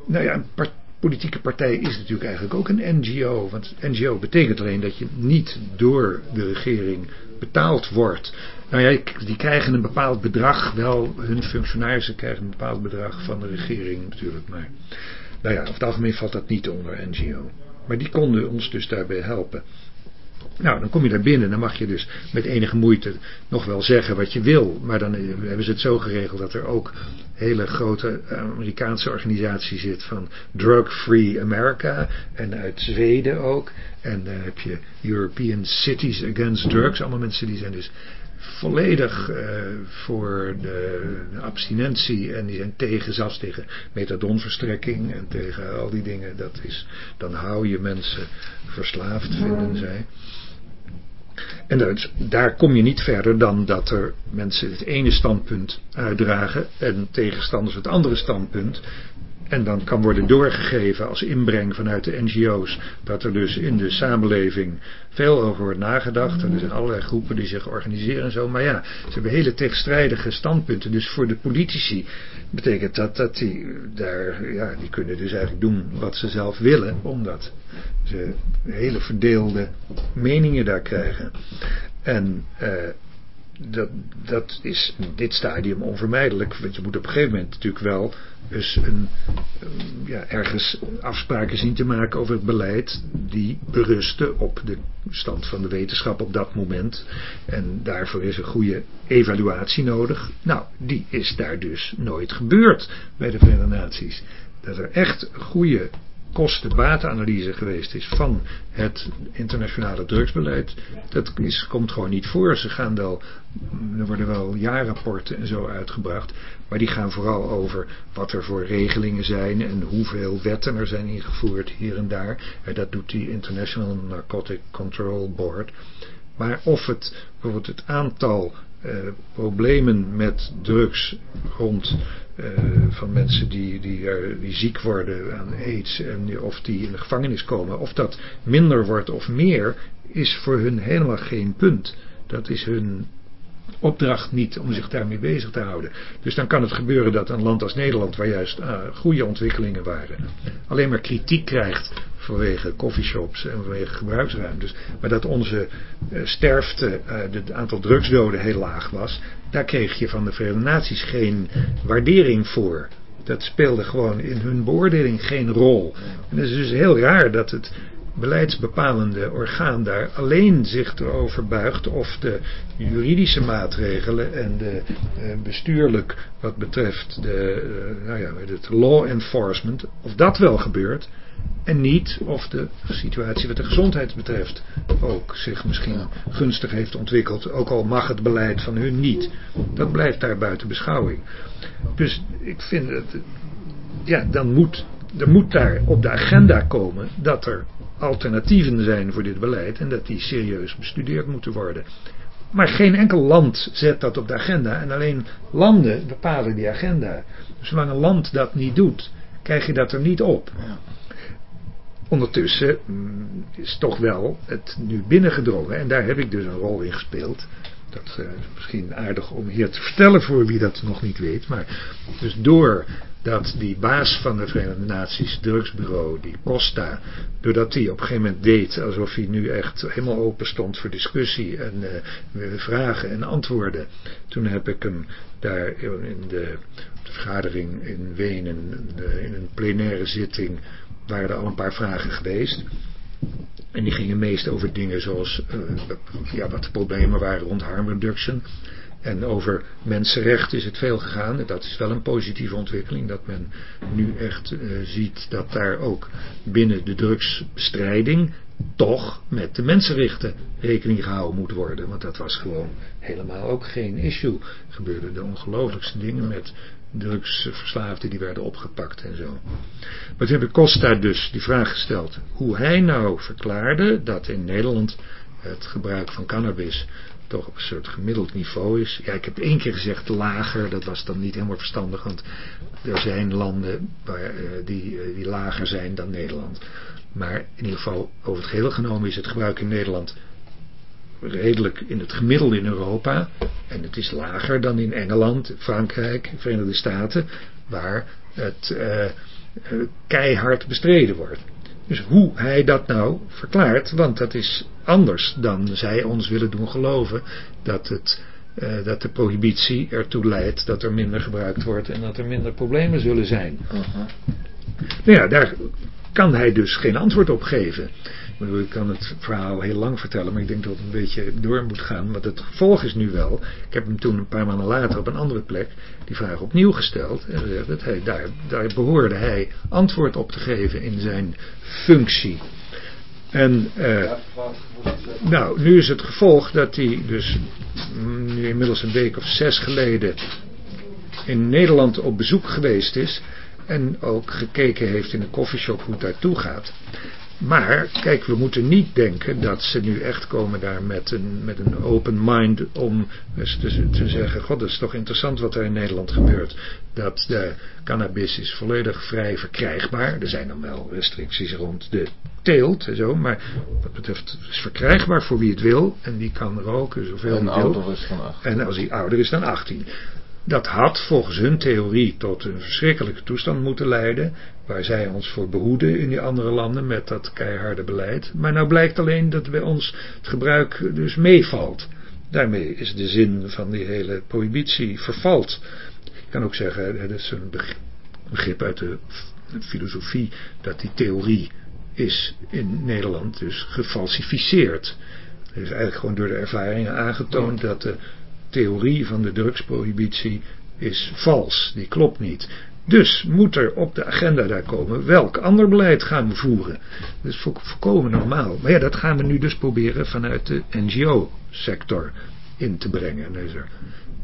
Nou ja, een politieke partij is natuurlijk eigenlijk ook een NGO. Want NGO betekent alleen dat je niet door de regering betaald wordt. Nou ja, die krijgen een bepaald bedrag. Wel, hun functionarissen krijgen een bepaald bedrag van de regering natuurlijk. Maar nou ja, over het algemeen valt dat niet onder NGO. Maar die konden ons dus daarbij helpen. Nou, dan kom je daar binnen. Dan mag je dus met enige moeite nog wel zeggen wat je wil. Maar dan hebben ze het zo geregeld dat er ook hele grote Amerikaanse organisatie zit van Drug Free America. En uit Zweden ook. En dan heb je European Cities Against Drugs. Allemaal mensen die zijn dus volledig uh, voor de, de, abstinentie en die zijn tegen, zelfs tegen methadonverstrekking en tegen al die dingen. Dat is, dan hou je mensen verslaafd, vinden zij. En dat, daar kom je niet verder dan dat er mensen het ene standpunt uitdragen en tegenstanders het andere standpunt. En dan kan worden doorgegeven als inbreng vanuit de NGO's dat er dus in de samenleving veel over wordt nagedacht. En er zijn allerlei groepen die zich organiseren en zo. Maar ja, ze hebben hele tegenstrijdige standpunten. Dus voor de politici betekent dat dat die daar, ja, die kunnen dus eigenlijk doen wat ze zelf willen. Omdat ze hele verdeelde meningen daar krijgen. En... Uh, dat, dat is in dit stadium onvermijdelijk. Want je moet op een gegeven moment natuurlijk wel dus een, ja, ergens afspraken zien te maken over het beleid die berusten op de stand van de wetenschap op dat moment. En daarvoor is een goede evaluatie nodig. Nou, die is daar dus nooit gebeurd bij de Verenigde Naties. Dat er echt goede kosten-batenanalyse geweest is van het internationale drugsbeleid. Dat is, komt gewoon niet voor. Ze gaan wel, er worden wel jaarrapporten en zo uitgebracht. Maar die gaan vooral over wat er voor regelingen zijn en hoeveel wetten er zijn ingevoerd hier en daar. En dat doet die International Narcotic Control Board. Maar of het bijvoorbeeld het aantal uh, problemen met drugs rond van mensen die, die, die ziek worden aan aids en of die in de gevangenis komen, of dat minder wordt of meer, is voor hun helemaal geen punt. Dat is hun opdracht niet om zich daarmee bezig te houden. Dus dan kan het gebeuren dat een land als Nederland, waar juist uh, goede ontwikkelingen waren, alleen maar kritiek krijgt vanwege coffeeshops en vanwege gebruiksruimtes. Maar dat onze uh, sterfte, uh, het aantal drugsdoden heel laag was, daar kreeg je van de Verenigde Naties geen waardering voor. Dat speelde gewoon in hun beoordeling geen rol. En het is dus heel raar dat het beleidsbepalende orgaan daar alleen zich erover buigt of de juridische maatregelen en de uh, bestuurlijk wat betreft de, nou ja, het law enforcement, of dat wel gebeurt en niet of de situatie wat de gezondheid betreft ook zich misschien gunstig heeft ontwikkeld, ook al mag het beleid van hun niet. Dat blijft daar buiten beschouwing. Dus ik vind het, ja, dan moet, er moet daar op de agenda komen dat er alternatieven zijn voor dit beleid en dat die serieus bestudeerd moeten worden. Maar geen enkel land zet dat op de agenda en alleen landen bepalen die agenda. Dus zolang een land dat niet doet, krijg je dat er niet op. Ondertussen mm, is toch wel het nu binnengedrongen en daar heb ik dus een rol in gespeeld. Dat uh, is misschien aardig om hier te vertellen voor wie dat nog niet weet. Maar dus door dat die baas van de Verenigde Naties drugsbureau, die Costa, doordat hij op een gegeven moment deed alsof hij nu echt helemaal open stond voor discussie en uh, vragen en antwoorden. Toen heb ik hem daar in de, de vergadering in Wenen, in een plenaire zitting, waren er al een paar vragen geweest. En die gingen meest over dingen zoals uh, ja, wat de problemen waren rond harm reduction. En over mensenrechten is het veel gegaan. Dat is wel een positieve ontwikkeling. Dat men nu echt uh, ziet dat daar ook binnen de drugsbestrijding toch met de mensenrechten rekening gehouden moet worden. Want dat was gewoon helemaal ook geen issue. Er gebeurden de ongelooflijkste dingen met drugsverslaafden die werden opgepakt en zo. Maar toen heb ik Costa dus die vraag gesteld. Hoe hij nou verklaarde dat in Nederland het gebruik van cannabis toch op een soort gemiddeld niveau is. Ja, ik heb één keer gezegd lager, dat was dan niet helemaal verstandig, want er zijn landen waar, uh, die, uh, die lager zijn dan Nederland. Maar in ieder geval, over het geheel genomen is het gebruik in Nederland redelijk in het gemiddelde in Europa. En het is lager dan in Engeland, Frankrijk, Verenigde Staten, waar het uh, keihard bestreden wordt. Dus hoe hij dat nou verklaart, want dat is anders dan zij ons willen doen geloven dat, het, uh, dat de prohibitie ertoe leidt dat er minder gebruikt wordt en dat er minder problemen zullen zijn. Uh -huh. Nou ja, daar kan hij dus geen antwoord op geven. Ik kan het verhaal heel lang vertellen, maar ik denk dat het een beetje door moet gaan. Want het gevolg is nu wel, ik heb hem toen een paar maanden later op een andere plek die vraag opnieuw gesteld. En gezegd dat hij, daar, daar behoorde hij antwoord op te geven in zijn functie. En uh, nou, nu is het gevolg dat hij dus nu inmiddels een week of zes geleden in Nederland op bezoek geweest is. En ook gekeken heeft in de koffieshop hoe het daartoe gaat. Maar, kijk, we moeten niet denken dat ze nu echt komen daar met een, met een open mind om dus te, te zeggen, god, dat is toch interessant wat er in Nederland gebeurt. Dat de cannabis is volledig vrij verkrijgbaar. Er zijn dan wel restricties rond de teelt en zo, maar wat betreft is verkrijgbaar voor wie het wil. En die kan roken zoveel en hij wil. Is van 18. En als hij ouder is dan 18. Dat had volgens hun theorie tot een verschrikkelijke toestand moeten leiden, waar zij ons voor behoeden in die andere landen met dat keiharde beleid. Maar nou blijkt alleen dat bij ons het gebruik dus meevalt. daarmee is de zin van die hele prohibitie vervalt. Ik kan ook zeggen, dat is een begrip uit de filosofie, dat die theorie is in Nederland dus gefalsificeerd. Er is eigenlijk gewoon door de ervaringen aangetoond dat de theorie van de drugsprohibitie is vals. Die klopt niet. Dus moet er op de agenda daar komen welk ander beleid gaan we voeren. Dat is volkomen normaal. Maar ja, dat gaan we nu dus proberen vanuit de NGO-sector in te brengen. En er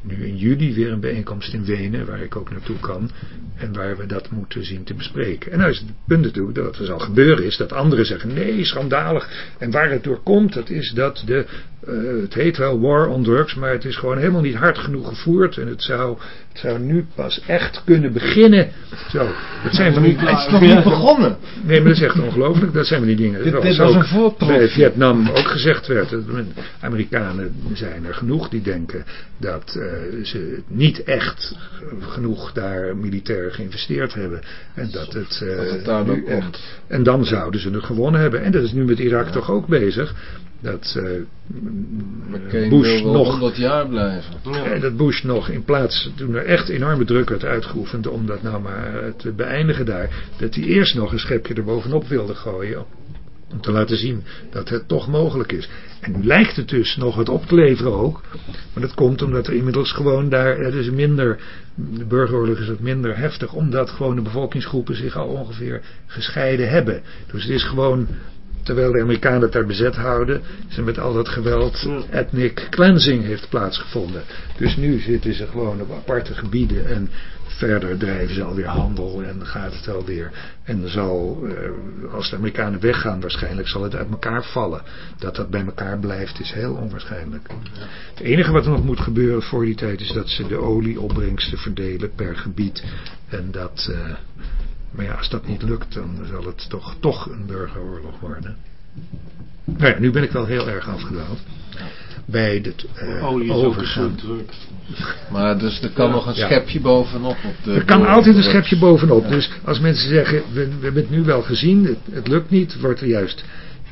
nu in juli weer een bijeenkomst in Wenen, waar ik ook naartoe kan. En waar we dat moeten zien te bespreken. En nou is het punt natuurlijk dat er zal gebeuren is dat anderen zeggen nee, schandalig. En waar het door komt, dat is dat de, uh, het heet wel war on drugs, maar het is gewoon helemaal niet hard genoeg gevoerd. En het zou, het zou nu pas echt kunnen beginnen. Zo, dat zijn van die... Het is nog niet begonnen. Nee, maar dat is echt ongelooflijk. Dat zijn van die dingen. Dit, dit was een voorproef. Bij Vietnam ook gezegd werd. Amerikanen zijn er genoeg die denken dat uh, ze niet echt genoeg daar militair geïnvesteerd hebben. En dat het, uh, dat nu echt, En dan zouden ze het gewonnen hebben. En dat is nu met Irak ja. toch ook bezig. Dat uh, Bush nog 100 jaar blijven. Ja. Dat Bush nog in plaats toen er echt enorme druk werd uitgeoefend om dat nou maar te beëindigen daar, dat hij eerst nog een schepje erbovenop wilde gooien om te laten zien dat het toch mogelijk is. En nu lijkt het dus nog wat op te leveren ook. Maar dat komt omdat er inmiddels gewoon daar, het is minder, de burgeroorlog is wat minder heftig, omdat gewoon de bevolkingsgroepen zich al ongeveer gescheiden hebben. Dus het is gewoon, terwijl de Amerikanen het daar bezet houden, is er met al dat geweld ethnic cleansing heeft plaatsgevonden. Dus nu zitten ze gewoon op aparte gebieden en verder drijven ze alweer handel en gaat het alweer. En zal, eh, als de Amerikanen weggaan waarschijnlijk, zal het uit elkaar vallen. Dat dat bij elkaar blijft is heel onwaarschijnlijk. Het enige wat er nog moet gebeuren voor die tijd is dat ze de olieopbrengsten verdelen per gebied. En dat, uh, maar ja, als dat niet lukt, dan zal het toch, toch een burgeroorlog worden. Nou ja, nu ben ik wel heel erg afgedwaald bij het uh, Olie is overgaan. druk. Maar dus er kan ja, nog een schepje bovenop. Op de er kan altijd een schepje bovenop. Ja. Dus als mensen zeggen, we, we hebben het nu wel gezien, het, het, lukt niet, wordt er juist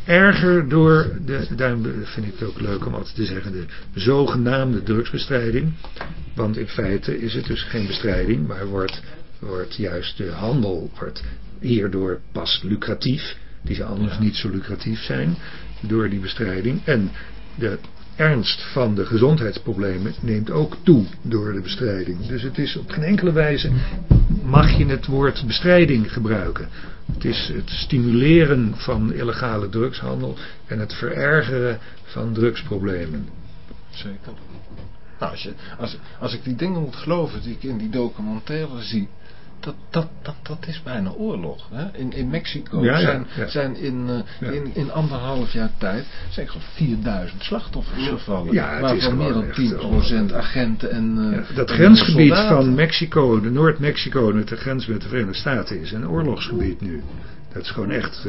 erger door, de, daarom vind ik het ook leuk om altijd te zeggen, de zogenaamde drugsbestrijding. Want in feite is het dus geen bestrijding, maar wordt, wordt juist de handel wordt hierdoor pas lucratief. Die zou anders niet zo lucratief zijn door die bestrijding. En de ernst van de gezondheidsproblemen neemt ook toe door de bestrijding. Dus het is op geen enkele wijze mag je het woord bestrijding gebruiken. Het is het stimuleren van illegale drugshandel en het verergeren van drugsproblemen. Zeker. Nou, als, je, als, als ik die dingen moet geloven die ik in die documentaire zie, dat, dat, dat, dat is bijna oorlog. Hè? In, in Mexico ja, zijn, ja. zijn in, uh, in, in anderhalf jaar tijd zijn gewoon 4000 slachtoffers gevallen. Ja, waarvan meer dan 10% agenten en uh, Dat grensgebied van Mexico, de Noord-Mexico met de grens met de Verenigde Staten is een oorlogsgebied nu. Dat is gewoon echt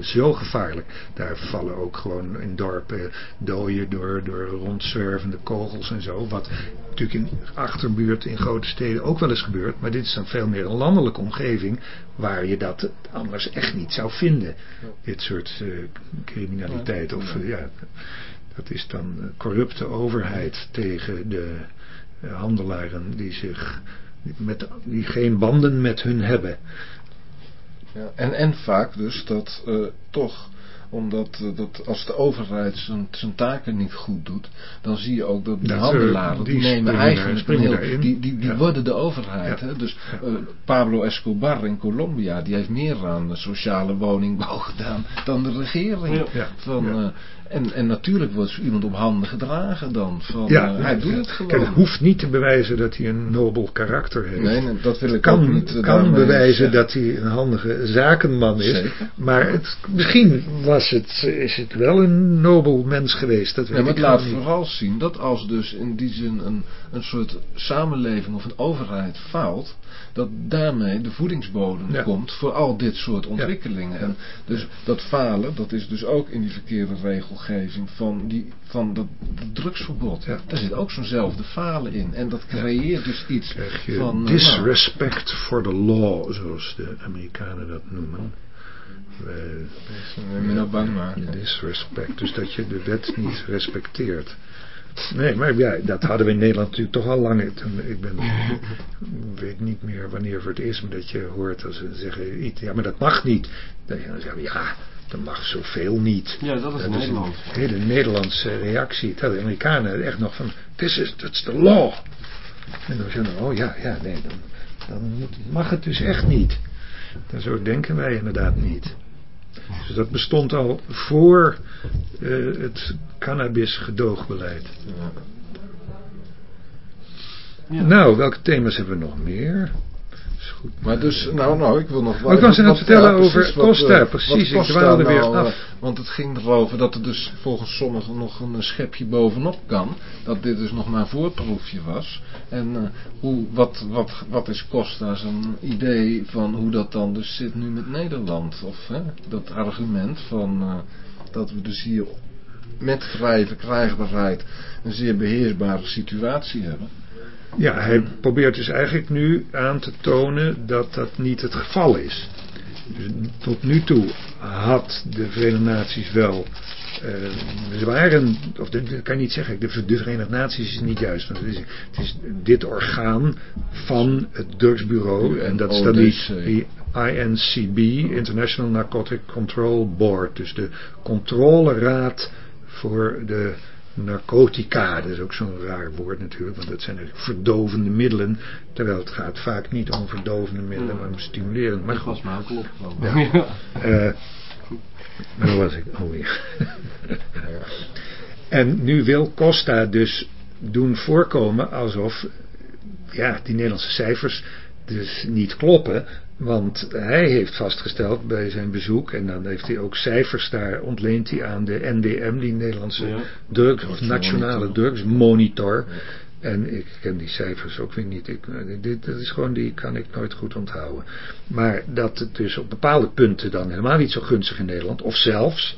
zo gevaarlijk. Daar vallen ook gewoon in dorpen dooien door, door rondzwervende kogels en zo. Wat natuurlijk in achterbuurt in grote steden ook wel eens gebeurt. Maar dit is dan veel meer een landelijke omgeving waar je dat anders echt niet zou vinden. Dit soort uh, criminaliteit. Of uh, ja, dat is dan corrupte overheid tegen de handelaren die zich met, die geen banden met hun hebben. Ja, en, en vaak dus dat uh, toch, omdat uh, dat als de overheid zijn, zijn taken niet goed doet, dan zie je ook dat de handelaren, die, die nemen eigenlijk heel, die, die, die ja. worden de overheid. Ja. Hè? Dus uh, Pablo Escobar in Colombia, die heeft meer aan sociale woningbouw gedaan dan de regering. Van, en, en natuurlijk wordt iemand op handen gedragen dan. Van, ja, uh, hij doet het gewoon. Kijk, hoeft niet te bewijzen dat hij een nobel karakter heeft. Nee, nee dat wil ik kan, ook niet. Uh, kan bewijzen dat hij een handige zakenman is. Zeker. Maar het, misschien was het, is het wel een nobel mens geweest. Dat weet ja, maar ik het laat niet. vooral zien dat als dus in die zin een, een soort samenleving of een overheid faalt dat daarmee de voedingsbodem Ja. komt voor al dit soort ontwikkelingen. Ja. En dus dat falen, dat is dus ook in die verkeerde regelgeving van, die, van dat, dat drugsverbod. Ja. Daar zit ook zo'nzelfde falen in. En dat creëert dus iets van... eh, disrespect for the law, zoals de Amerikanen dat noemen. Wij- nou, bang maken. Disrespect, dus dat je de wet niet respecteert. Nee, maar ja, dat hadden we in Nederland natuurlijk toch al lang. Ik ben, weet niet meer wanneer voor het eerst dat je hoort als ze zeggen, ja, maar dat mag niet. Dan zeggen we, ja, dat mag zoveel niet. Ja, dat is Nederland. Een hele Nederlandse reactie. Terwijl de Amerikanen echt nog van, this is, that's the law. En dan zeggen we, oh ja, ja, nee, dan, dan mag het dus echt niet. En zo denken wij inderdaad niet. Dus dat bestond al voor uh, het cannabis-gedoogbeleid. Ja. Nou, welke thema's hebben we nog meer? Goed. Maar dus, nou, nou, ik wil nog... Oh, ik was aan het vertellen over Costa, wat, precies, wat ik dwaalde nou, weer af. Eh, want het ging erover dat er dus volgens sommigen nog een schepje bovenop kan. Dat dit dus nog maar een voorproefje was. En uh, hoe, wat, wat, wat is Costa zijn idee van hoe dat dan dus zit nu met Nederland? Of hè, dat argument van uh, dat we dus hier met vrije verkrijgbaarheid een zeer beheersbare situatie hebben. Ja, hij probeert dus eigenlijk nu aan te tonen dat dat niet het geval is. Dus tot nu toe had de Verenigde Naties wel uh, ze waren, of dat kan je niet zeggen, de, de Verenigde Naties is niet juist. Want het is, het is dit orgaan van het drugsbureau. En dat is dan die, INCB, International Narcotic Control Board. Dus de controleraad voor de narcotica, dat is ook zo'n raar woord natuurlijk, want dat zijn verdovende middelen, terwijl het gaat vaak niet om verdovende middelen, maar om stimulerend. Maar was maar ook Ja. uh, waar was ik alweer? en nu wil Costa dus doen voorkomen alsof ja, die Nederlandse cijfers dus niet kloppen, want hij heeft vastgesteld bij zijn bezoek, en dan heeft hij ook cijfers daar, ontleent hij aan de NDM, die Nederlandse ja. drugs, of nationale drugsmonitor. En ik ken die cijfers ook weer niet. Ik, dit, dat is gewoon, die kan ik nooit goed onthouden. Maar dat het dus op bepaalde punten dan helemaal niet zo gunstig in Nederland, of zelfs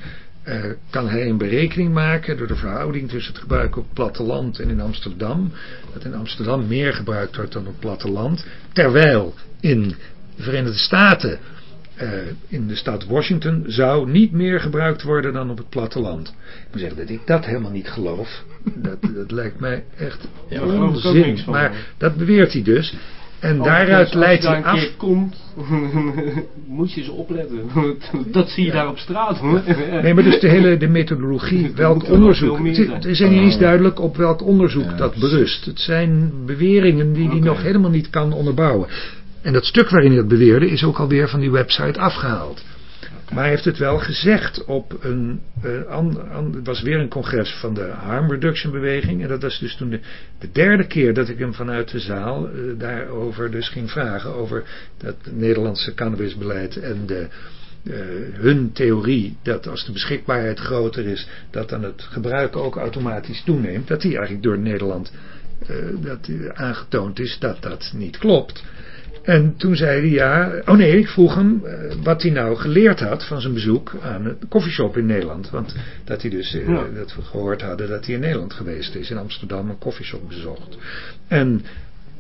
uh, kan hij een berekening maken door de verhouding tussen het gebruik op het platteland en in Amsterdam. Dat in Amsterdam meer gebruikt wordt dan op het platteland. Terwijl in de Verenigde Staten, uh, in de staat Washington, zou niet meer gebruikt worden dan op het platteland. Ik moet zeggen dat ik dat helemaal niet geloof. Dat, dat lijkt mij echt ja, onzin. Maar dat beweert hij dus. En daaruit leidt hij af... Als komt, moet je eens opletten. dat zie je daar op straat. Hoor. nee, maar dus de hele de methodologie, welk onderzoek. Het is niet eens duidelijk op welk onderzoek dat berust. Het zijn beweringen die hij nog helemaal niet kan onderbouwen. En dat stuk waarin hij dat beweerde is ook alweer van die website afgehaald. Maar hij heeft het wel gezegd op een, uh, het was weer een congres van de harm reduction beweging. En dat was dus toen de, de derde keer dat ik hem vanuit de zaal uh, daarover dus ging vragen. Over dat Nederlandse cannabisbeleid en de, uh, hun theorie dat als de beschikbaarheid groter is, dat dan het gebruik ook automatisch toeneemt. Dat die eigenlijk door Nederland dat aangetoond is dat dat niet klopt. En toen zei hij ja, oh nee, ik vroeg hem uh, wat hij nou geleerd had van zijn bezoek aan een koffieshop in Nederland. Want dat hij dus, ja. dat we gehoord hadden dat hij in Nederland geweest is, in Amsterdam een koffieshop bezocht. En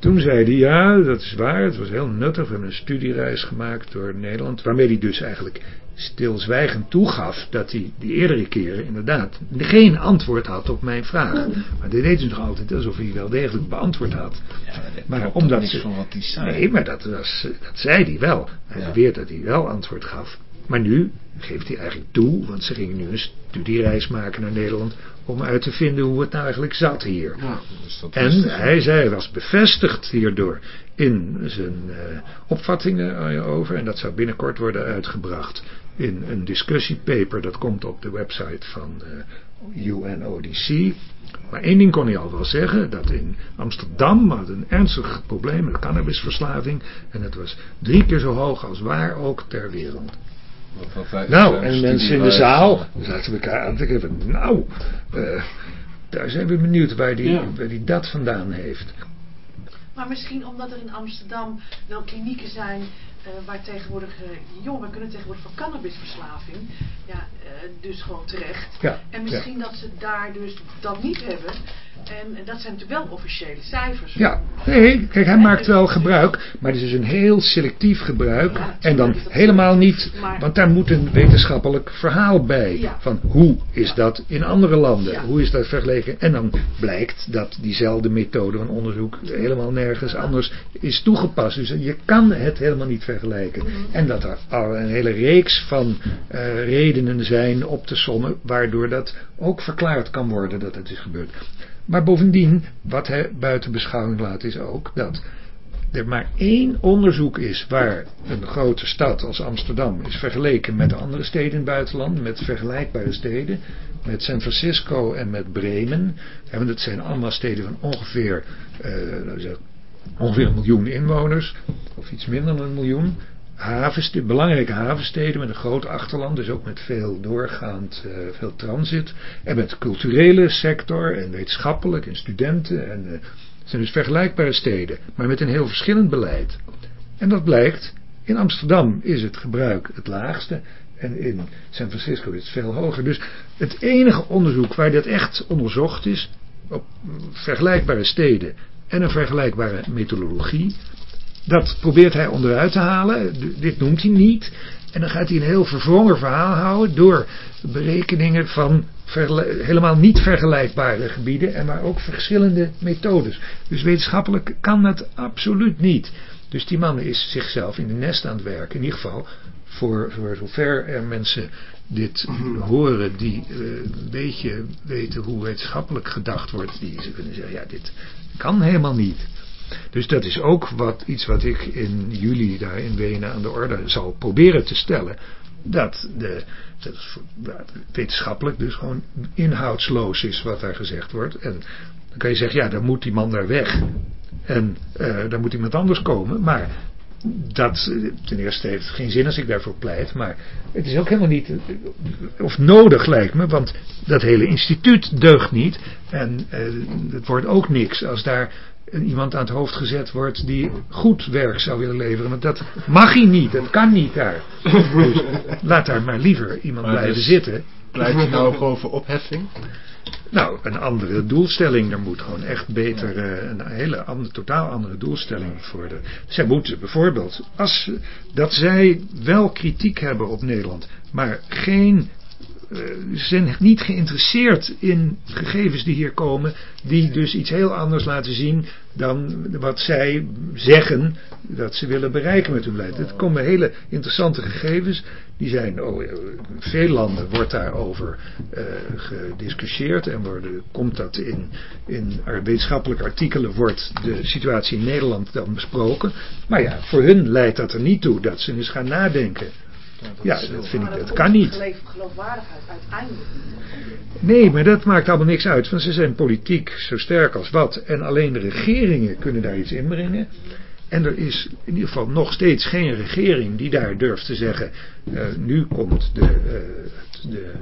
toen zei hij ja, dat is waar, het was heel nuttig, we hebben een studiereis gemaakt door Nederland, waarmee hij dus eigenlijk stilzwijgend toegaf dat hij die eerdere keren inderdaad geen antwoord had op mijn vraag. Maar dat deed hij nog altijd alsof hij wel degelijk beantwoord had. Ja, maar, maar omdat ze, van wat hij zei. Nee, maar dat, was, dat zei hij wel. Hij ja. beweert dat hij wel antwoord gaf. Maar nu geeft hij eigenlijk toe, want ze gingen nu een studiereis maken naar Nederland om uit te vinden hoe het nou eigenlijk zat hier. Ja, dus en hij zei, was bevestigd hierdoor in zijn uh, opvattingen over, en dat zou binnenkort worden uitgebracht in een discussiepaper, dat komt op de website van de UNODC. Maar één ding kon hij al wel zeggen, dat in Amsterdam had een ernstig probleem met cannabisverslaving. En het was drie keer zo hoog als waar ook ter wereld. Nou, en mensen in de zaal zaten elkaar aan te geven. Nou, uh, daar zijn we benieuwd waar die, ja. waar die dat vandaan heeft. Maar misschien omdat er in Amsterdam wel klinieken zijn waar tegenwoordig, jongeren kunnen tegenwoordig voor cannabisverslaving, ja, dus gewoon terecht. Ja, en misschien dat ze daar dus dat niet hebben. En dat zijn natuurlijk wel officiële cijfers. Ja, nee, kijk, hij maakt wel gebruik, maar het is dus een heel selectief gebruik. en dan helemaal niet, want daar moet een wetenschappelijk verhaal bij. Van hoe is dat in andere landen? Hoe is dat vergeleken? En dan blijkt dat diezelfde methode van onderzoek helemaal nergens anders is toegepast. Dus je kan het helemaal niet vergelijken. Mhm. En dat er al een hele reeks van uh, redenen zijn op te sommen, waardoor dat ook verklaard kan worden dat het is gebeurd. Maar bovendien, wat hij buiten beschouwing laat, is ook dat er maar één onderzoek is waar een grote stad als Amsterdam is vergeleken met de andere steden in het buitenland, met vergelijkbare steden, met San Francisco en met Bremen. En dat zijn allemaal steden van ongeveer, uh, ongeveer een miljoen inwoners, of iets minder dan een miljoen belangrijke havensteden met een groot achterland, dus ook met veel doorgaand, uh, veel transit. En met culturele sector en wetenschappelijk en studenten. En, uh, het zijn dus vergelijkbare steden, maar met een heel verschillend beleid. En dat blijkt, in Amsterdam is het gebruik het laagste en in San Francisco is het veel hoger. Dus het enige onderzoek waar dit echt onderzocht is, op vergelijkbare steden en een vergelijkbare methodologie, dat probeert hij onderuit te halen. Dit noemt hij niet. En dan gaat hij een heel verwrongen verhaal houden door berekeningen van helemaal niet vergelijkbare gebieden en maar ook verschillende methodes. Dus wetenschappelijk kan dat absoluut niet. Dus die man is zichzelf in de nest aan het werken. In ieder geval voor, voor zover er mensen dit horen die uh, een beetje weten hoe wetenschappelijk gedacht wordt. Die ze kunnen zeggen, ja dit kan helemaal niet. Dus dat is ook wat, iets wat ik in juli daar in Wenen aan de orde zal proberen te stellen. Dat, de, dat wetenschappelijk dus gewoon inhoudsloos is wat daar gezegd wordt. En dan kan je zeggen, ja, dan moet die man daar weg. En uh, dan moet iemand anders komen. Maar dat, ten eerste heeft het geen zin als ik daarvoor pleit, maar het is ook helemaal niet, of nodig lijkt me, want dat hele instituut deugt niet en het wordt ook niks als daar iemand aan het hoofd gezet wordt die goed werk zou willen leveren. Want dat mag hij niet, dat kan niet daar. Dus laat daar maar liever iemand blijven dus zitten. Pleit je nou gewoon voor opheffing? Nou, een andere doelstelling. Er moet gewoon echt beter, uh, een hele andere, totaal andere doelstelling voor de... Zij moeten bijvoorbeeld, als, dat zij wel kritiek hebben op Nederland, maar geen eh, ze zijn niet geïnteresseerd in gegevens die hier komen, die dus iets heel anders laten zien dan wat zij zeggen dat ze willen bereiken met hun beleid. Er komen hele interessante gegevens, die zijn, oh, in veel landen wordt daarover uh, gediscussieerd en worden, komt dat in, in wetenschappelijke artikelen, wordt de situatie in Nederland dan besproken. Maar ja, voor hun leidt dat er niet toe dat ze eens gaan nadenken ja, dat vind ik, dat kan niet. geloofwaardigheid uiteindelijk Nee, maar dat maakt allemaal niks uit, want ze zijn politiek zo sterk als wat. En alleen de regeringen kunnen daar iets inbrengen. En er is in ieder geval nog steeds geen regering die daar durft te zeggen, uh, nu komt de, uh, de,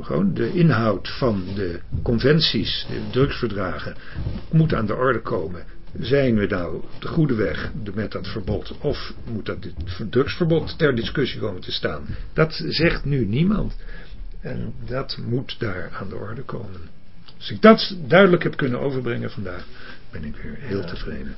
gewoon de inhoud van de conventies, de drugsverdragen, moet aan de orde komen zijn we nou de goede weg met dat verbod of moet dat drugsverbod ter discussie komen te staan? Dat zegt nu niemand. En dat moet daar aan de orde komen. Als ik dat duidelijk heb kunnen overbrengen vandaag, ben ik weer heel tevreden.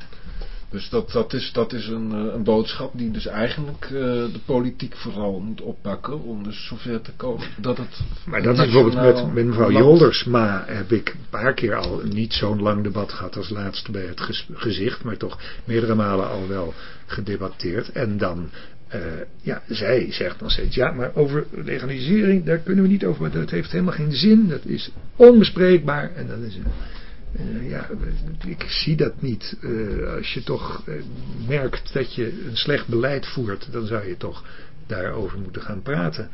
Dus dat, dat, is, dat is een, eh, een boodschap die dus eigenlijk uh, de politiek vooral moet oppakken om dus zover te komen dat het... Maar dat is bijvoorbeeld met, met mevrouw Joldersma heb ik een paar keer al niet zo'n lang debat gehad als laatst bij het gezicht, maar toch meerdere malen al wel gedebatteerd. En dan uh, ja, zij zegt dan steeds, ja, maar over legalisering, daar kunnen we niet over, dat heeft helemaal geen zin, dat is onbespreekbaar. En dat is, uh, ja, ik zie dat niet. Uh, als je toch uh, merkt dat je een slecht beleid voert, dan zou je toch daarover moeten gaan praten.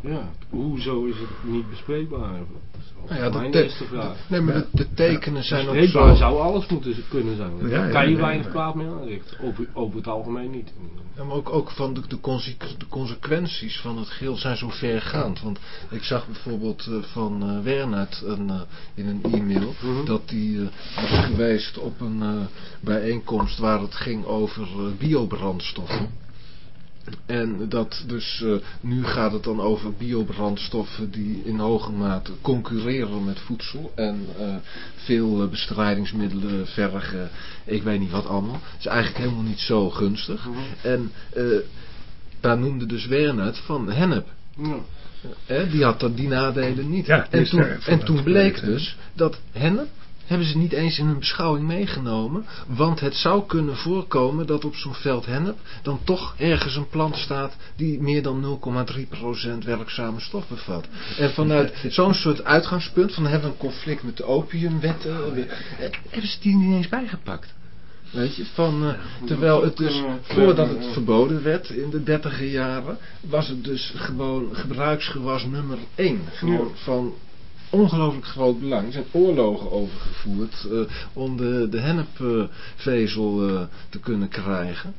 Ja, hoezo is het niet bespreekbaar? Nou ja, mijn eerste vraag. Nee, maar de, de tekenen zijn ook zo... zou alles moeten kunnen zijn. Daar kan je weinig kwaad mee aanrichten. Over, over het algemeen niet. Ja, maar ook, ook van de, de, de, consequenties van het geheel zijn zo vergaand. Want ik zag bijvoorbeeld uh, van uh, Wernert een, uh, in een e-mail... Mhm. dat hij was geweest op een bijeenkomst waar het ging over biobrandstoffen. En dat dus, uh, nu gaat het dan over biobrandstoffen die in hoge mate concurreren met voedsel en uh, veel uh, bestrijdingsmiddelen vergen, ik weet niet wat allemaal. Het is eigenlijk helemaal niet zo gunstig. Mhm. En daar noemde dus Wernert van hennep. Ja. die had dat, die nadelen niet. Ja, en, toen, en toen bleek dus dat hennep hebben ze niet eens in hun beschouwing meegenomen. Want het zou kunnen voorkomen dat op zo'n veld hennep dan toch ergens een plant staat die meer dan 0,3% werkzame stof bevat. En vanuit zo'n soort uitgangspunt van hebben we een conflict met de opiumwetten, eh, hebben ze die niet eens bijgepakt. Weet je, van, uh, terwijl het dus, voordat het verboden werd in de dertiger jaren, was het dus gewoon gebruiksgewas nummer 1. Gewoon van ongelooflijk groot belang. Er zijn oorlogen overgevoerd uh, om de, de hennepvezel uh, te kunnen krijgen.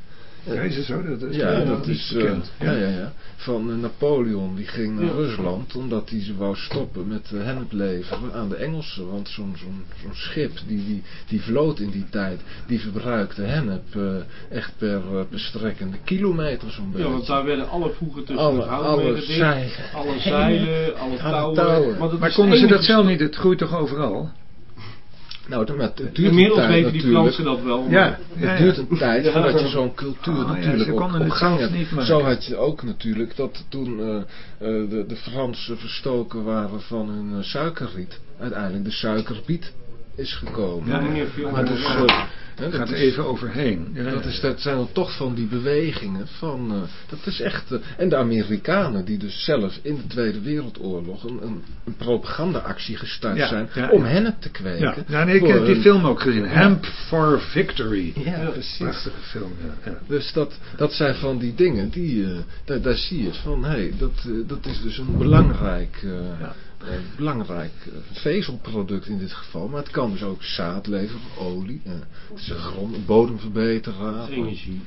Ja, is het zo? Dat is ja, dat is bekend. Ja. ja, ja, Van Napoleon, die ging naar Rusland omdat hij ze wou stoppen met uh, hennep leveren aan de Engelsen. Want zo'n zo'n zo'n schip, die, die, die vloot in die tijd, die verbruikte hennep uh, echt per, per strekkende kilometer zo'n beetje. Ja, want daar werden alle voegen tussen alle, alle, zeilen, alle zeilen, alle touwen. touwen. Maar konden ze dat zelf niet? Het groeit toch overal? Nou, het duurt Inmiddels een tijd weten die Fransen dat wel. Ja, het duurt een tijd voordat je zo'n cultuur oh, natuurlijk op, op gang hebt. Zo had je ook natuurlijk dat toen uh, uh, de, de Fransen verstoken waren van hun uh, suikerriet, uiteindelijk de suikerbiet is gekomen. Ja, meneer Maar dus, uh, gaat er even overheen. Ja, dat, is, dat zijn dan toch van die bewegingen van, uh, dat is echt, uh, en de Amerikanen die dus zelf in de Tweede Wereldoorlog een, een, een propagandaactie gestart ja, zijn ja, om hennep te kweken. Ja, nee, ik heb die film ook gezien, Hemp for Victory. Ja, precies. Prachtige film. Dus dat, dat zijn van die dingen, die, daar, daar zie je van, hé, hey, dat, dat is dus een belangrijk belangrijk eh, vezelproduct in dit geval. Maar het kan dus ook zaad leveren, olie. Uh, het is een grond, bodemverbeteraar. Energie.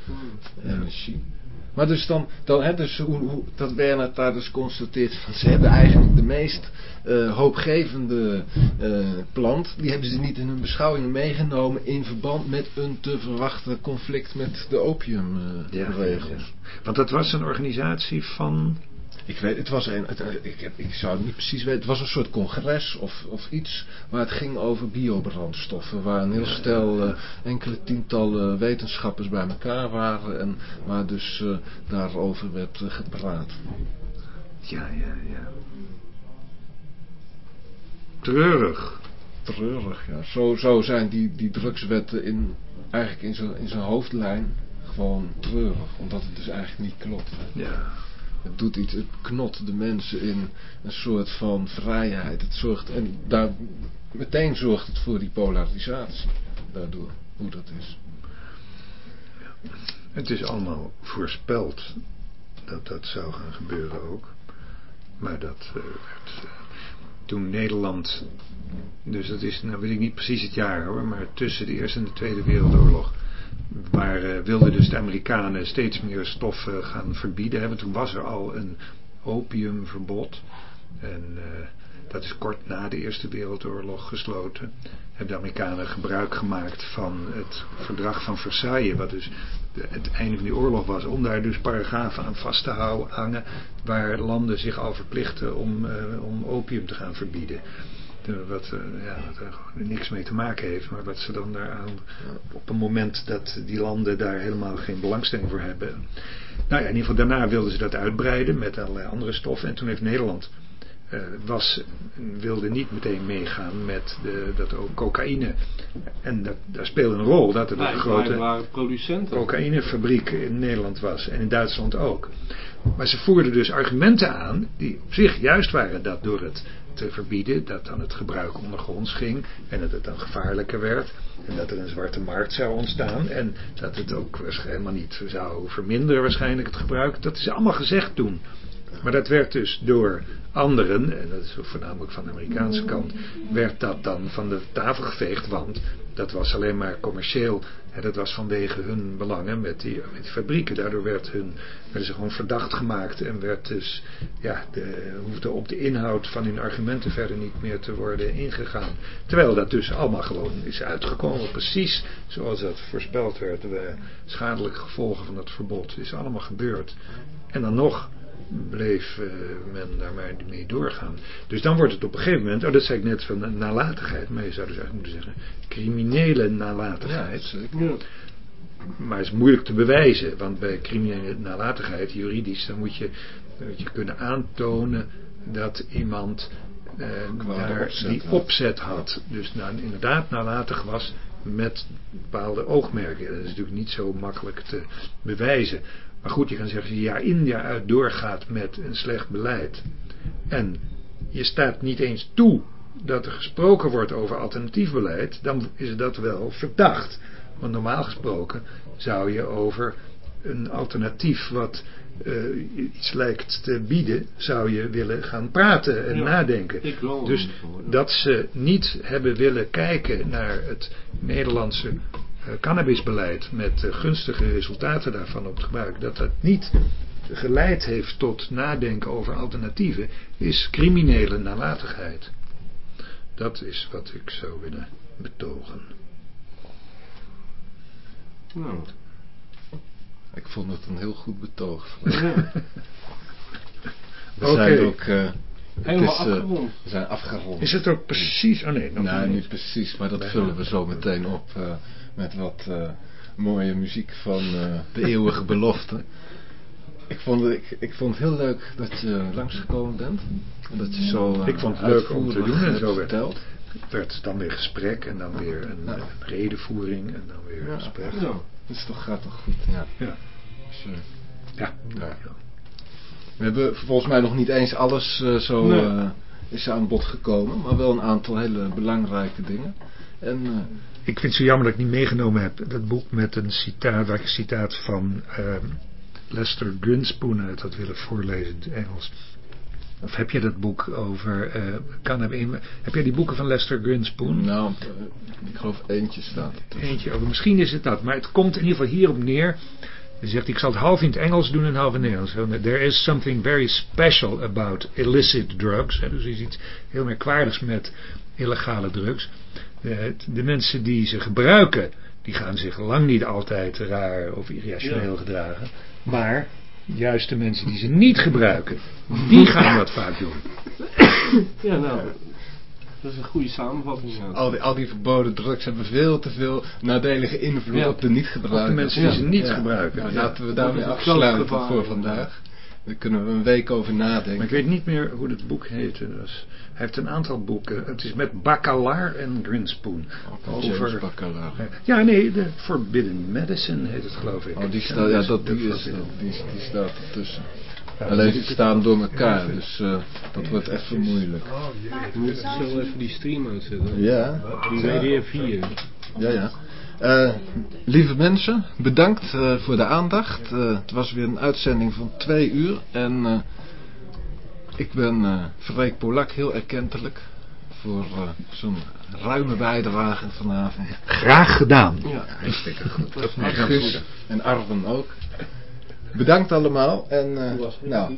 Energie. Maar dus dan, dan hè, dus hoe, hoe, dat Bernard daar dus constateert van ze hebben eigenlijk de meest uh, hoopgevende uh, plant, die hebben ze niet in hun beschouwingen meegenomen in verband met een te verwachten conflict met de opiumregels. Uh, ja, Want dat was een organisatie van ik weet, het was een, het, ik, heb, ik zou het niet precies weten, het was een soort congres of, of iets, maar het ging over biobrandstoffen, waar een heel stel uh, enkele tientallen wetenschappers bij elkaar waren en waar dus uh, daarover werd uh, gepraat. Ja, ja, ja. Treurig. Treurig, ja. Zo, zo zijn die, die drugswetten in, eigenlijk in zijn in zijn hoofdlijn gewoon treurig, omdat het dus eigenlijk niet klopt. Ja. Het doet iets, het knot de mensen in een soort van vrijheid. Het zorgt, en daar, meteen zorgt het voor die polarisatie. Daardoor, hoe dat is. Het is allemaal voorspeld dat dat zou gaan gebeuren ook. Maar dat uh, werd, uh, toen Nederland, dus dat is, nou weet ik niet precies het jaar hoor, maar tussen de Eerste en de Tweede Wereldoorlog waar uh, wilden dus de Amerikanen steeds meer stoffen gaan verbieden hebben. Toen was er al een opiumverbod. En uh, dat is kort na de Eerste Wereldoorlog gesloten. Hebben de Amerikanen gebruik gemaakt van het verdrag van Versailles. Wat dus het einde van die oorlog was. Om daar dus paragrafen aan vast te houden, hangen. Waar landen zich al verplichten om, uh, om opium te gaan verbieden wat, uh, ja, wat er gewoon niks mee te maken heeft, maar wat ze dan daaraan op een moment dat die landen daar helemaal geen belangstelling voor hebben. Nou ja, in ieder geval daarna wilden ze dat uitbreiden met allerlei andere stoffen en toen heeft Nederland uh, was, wilde niet meteen meegaan met de, dat ook cocaïne. En dat, daar speelde een rol dat er een grote cocaïnefabriek in Nederland was. En in Duitsland ook. Maar ze voerden dus argumenten aan die op zich juist waren dat door het te verbieden, dat dan het gebruik ondergronds ging en dat het dan gevaarlijker werd en dat er een zwarte markt zou ontstaan en dat het ook helemaal niet zou verminderen waarschijnlijk het gebruik. Dat is allemaal gezegd toen. Maar dat werd dus door anderen, en dat is voornamelijk van de Amerikaanse kant, werd dat dan van de tafel geveegd, want dat was alleen maar commercieel. En dat was vanwege hun belangen met die, met die fabrieken. Daardoor werd hun, werden ze gewoon verdacht gemaakt en werd dus, ja, de, hoefde op de inhoud van hun argumenten verder niet meer te worden ingegaan. Terwijl dat dus allemaal gewoon is uitgekomen, precies zoals dat voorspeld werd. De schadelijke gevolgen van dat verbod is allemaal gebeurd. En dan nog bleef uh, men daar maar mee doorgaan. Dus dan wordt het op een gegeven moment, oh dat zei ik net van nalatigheid, maar je zou dus eigenlijk moeten zeggen criminele nalatigheid. Ja, maar het is moeilijk te bewijzen, want bij criminele nalatigheid, juridisch, dan moet je, dan moet je kunnen aantonen dat iemand uh, daar opzet, die opzet had. Dus nou, inderdaad nalatig was met bepaalde oogmerken. Dat is natuurlijk niet zo makkelijk te bewijzen. Maar goed, je kan zeggen, als je jaar in jaar uit doorgaat met een slecht beleid. En je staat niet eens toe dat er gesproken wordt over alternatief beleid. Dan is dat wel verdacht. Want normaal gesproken zou je over een alternatief wat uh, iets lijkt te bieden, zou je willen gaan praten en nadenken. dus dat ze niet hebben willen kijken naar het Nederlandse cannabisbeleid met uh, gunstige resultaten daarvan op het gebruik, dat dat niet geleid heeft tot nadenken over alternatieven, is criminele nalatigheid. Dat is wat ik zou willen betogen. Nou, ik vond het een heel goed betoog. Ja. We zijn ook... Uh, Helemaal is, afgerond. we zijn afgerond. Is het ook precies... Oh nee, nog nee, niet. niet precies, maar dat vullen we zo meteen op uh, met wat uh, mooie muziek van de eeuwige belofte. Ik vond, ik, ik vond het heel leuk dat je langsgekomen bent. En dat je zo Ik vond het leuk om te doen en zo werd, werd dan weer gesprek en dan weer een, een redenvoering en dan weer ja. gesprek. Ja. Dat is toch, gaat toch goed, ja. Ja. Dus, ja. ja. We hebben volgens mij nog niet eens alles uh, zo nee. uh, is aan bod gekomen, maar wel een aantal hele belangrijke dingen. En, uh, ik vind het zo jammer dat ik niet meegenomen heb, dat boek met een citaat, waar ik een citaat van ehm, Lester Grinspoon uit had willen voorlezen in het Engels. Of heb je dat boek over... Uh, kan hem heb jij die boeken van Lester Grinspoon? Nou, ik geloof eentje staat Eentje over. Misschien is het dat. Maar het komt in ieder geval hierop neer. Hij zegt, ik zal het half in het Engels doen en half in het Nederlands. There is something very special about illicit drugs. Dus er is iets heel merkwaardigs met illegale drugs. De, de mensen die ze gebruiken, die gaan zich lang niet altijd raar of irrationeel ja. gedragen. Maar juist de mensen die ze niet gebruiken, die gaan dat vaak doen. Ja, nou, dat is een goede samenvatting. Ja. Al, die, al die verboden drugs hebben veel te veel nadelige invloed ja. op de niet-gebruikers. Op de mensen die ze niet gebruiken. Laten we daarmee afsluiten voor vandaag. Daar kunnen we een week over nadenken. Maar ik weet niet meer hoe het boek heette. Dus hij heeft een aantal boeken. Het is met Bacalar en Grinspoon. Oh, over Bacalar. Ja, nee, de Forbidden Medicine heet het geloof ik. Oh, die staat, ja, dat, die, is, die, die staat ertussen. Alleen ze staan door elkaar, dus uh, dat wordt even moeilijk. Je moet zo even die stream uitzetten. Ja. Die WDR4. Ja, ja. Uh, lieve mensen, bedankt uh, voor de aandacht. Uh, het was weer een uitzending van twee uur. En ik ben Freek Polak heel erkentelijk voor zo'n ruime bijdrage vanavond. Graag gedaan. Ja, hartstikke goed. En Arven ook. Bedankt allemaal. En nou.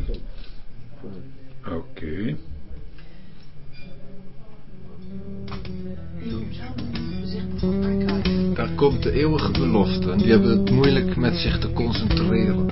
Oké. Okay. Daar komt de eeuwige belofte en die hebben het moeilijk met zich te concentreren.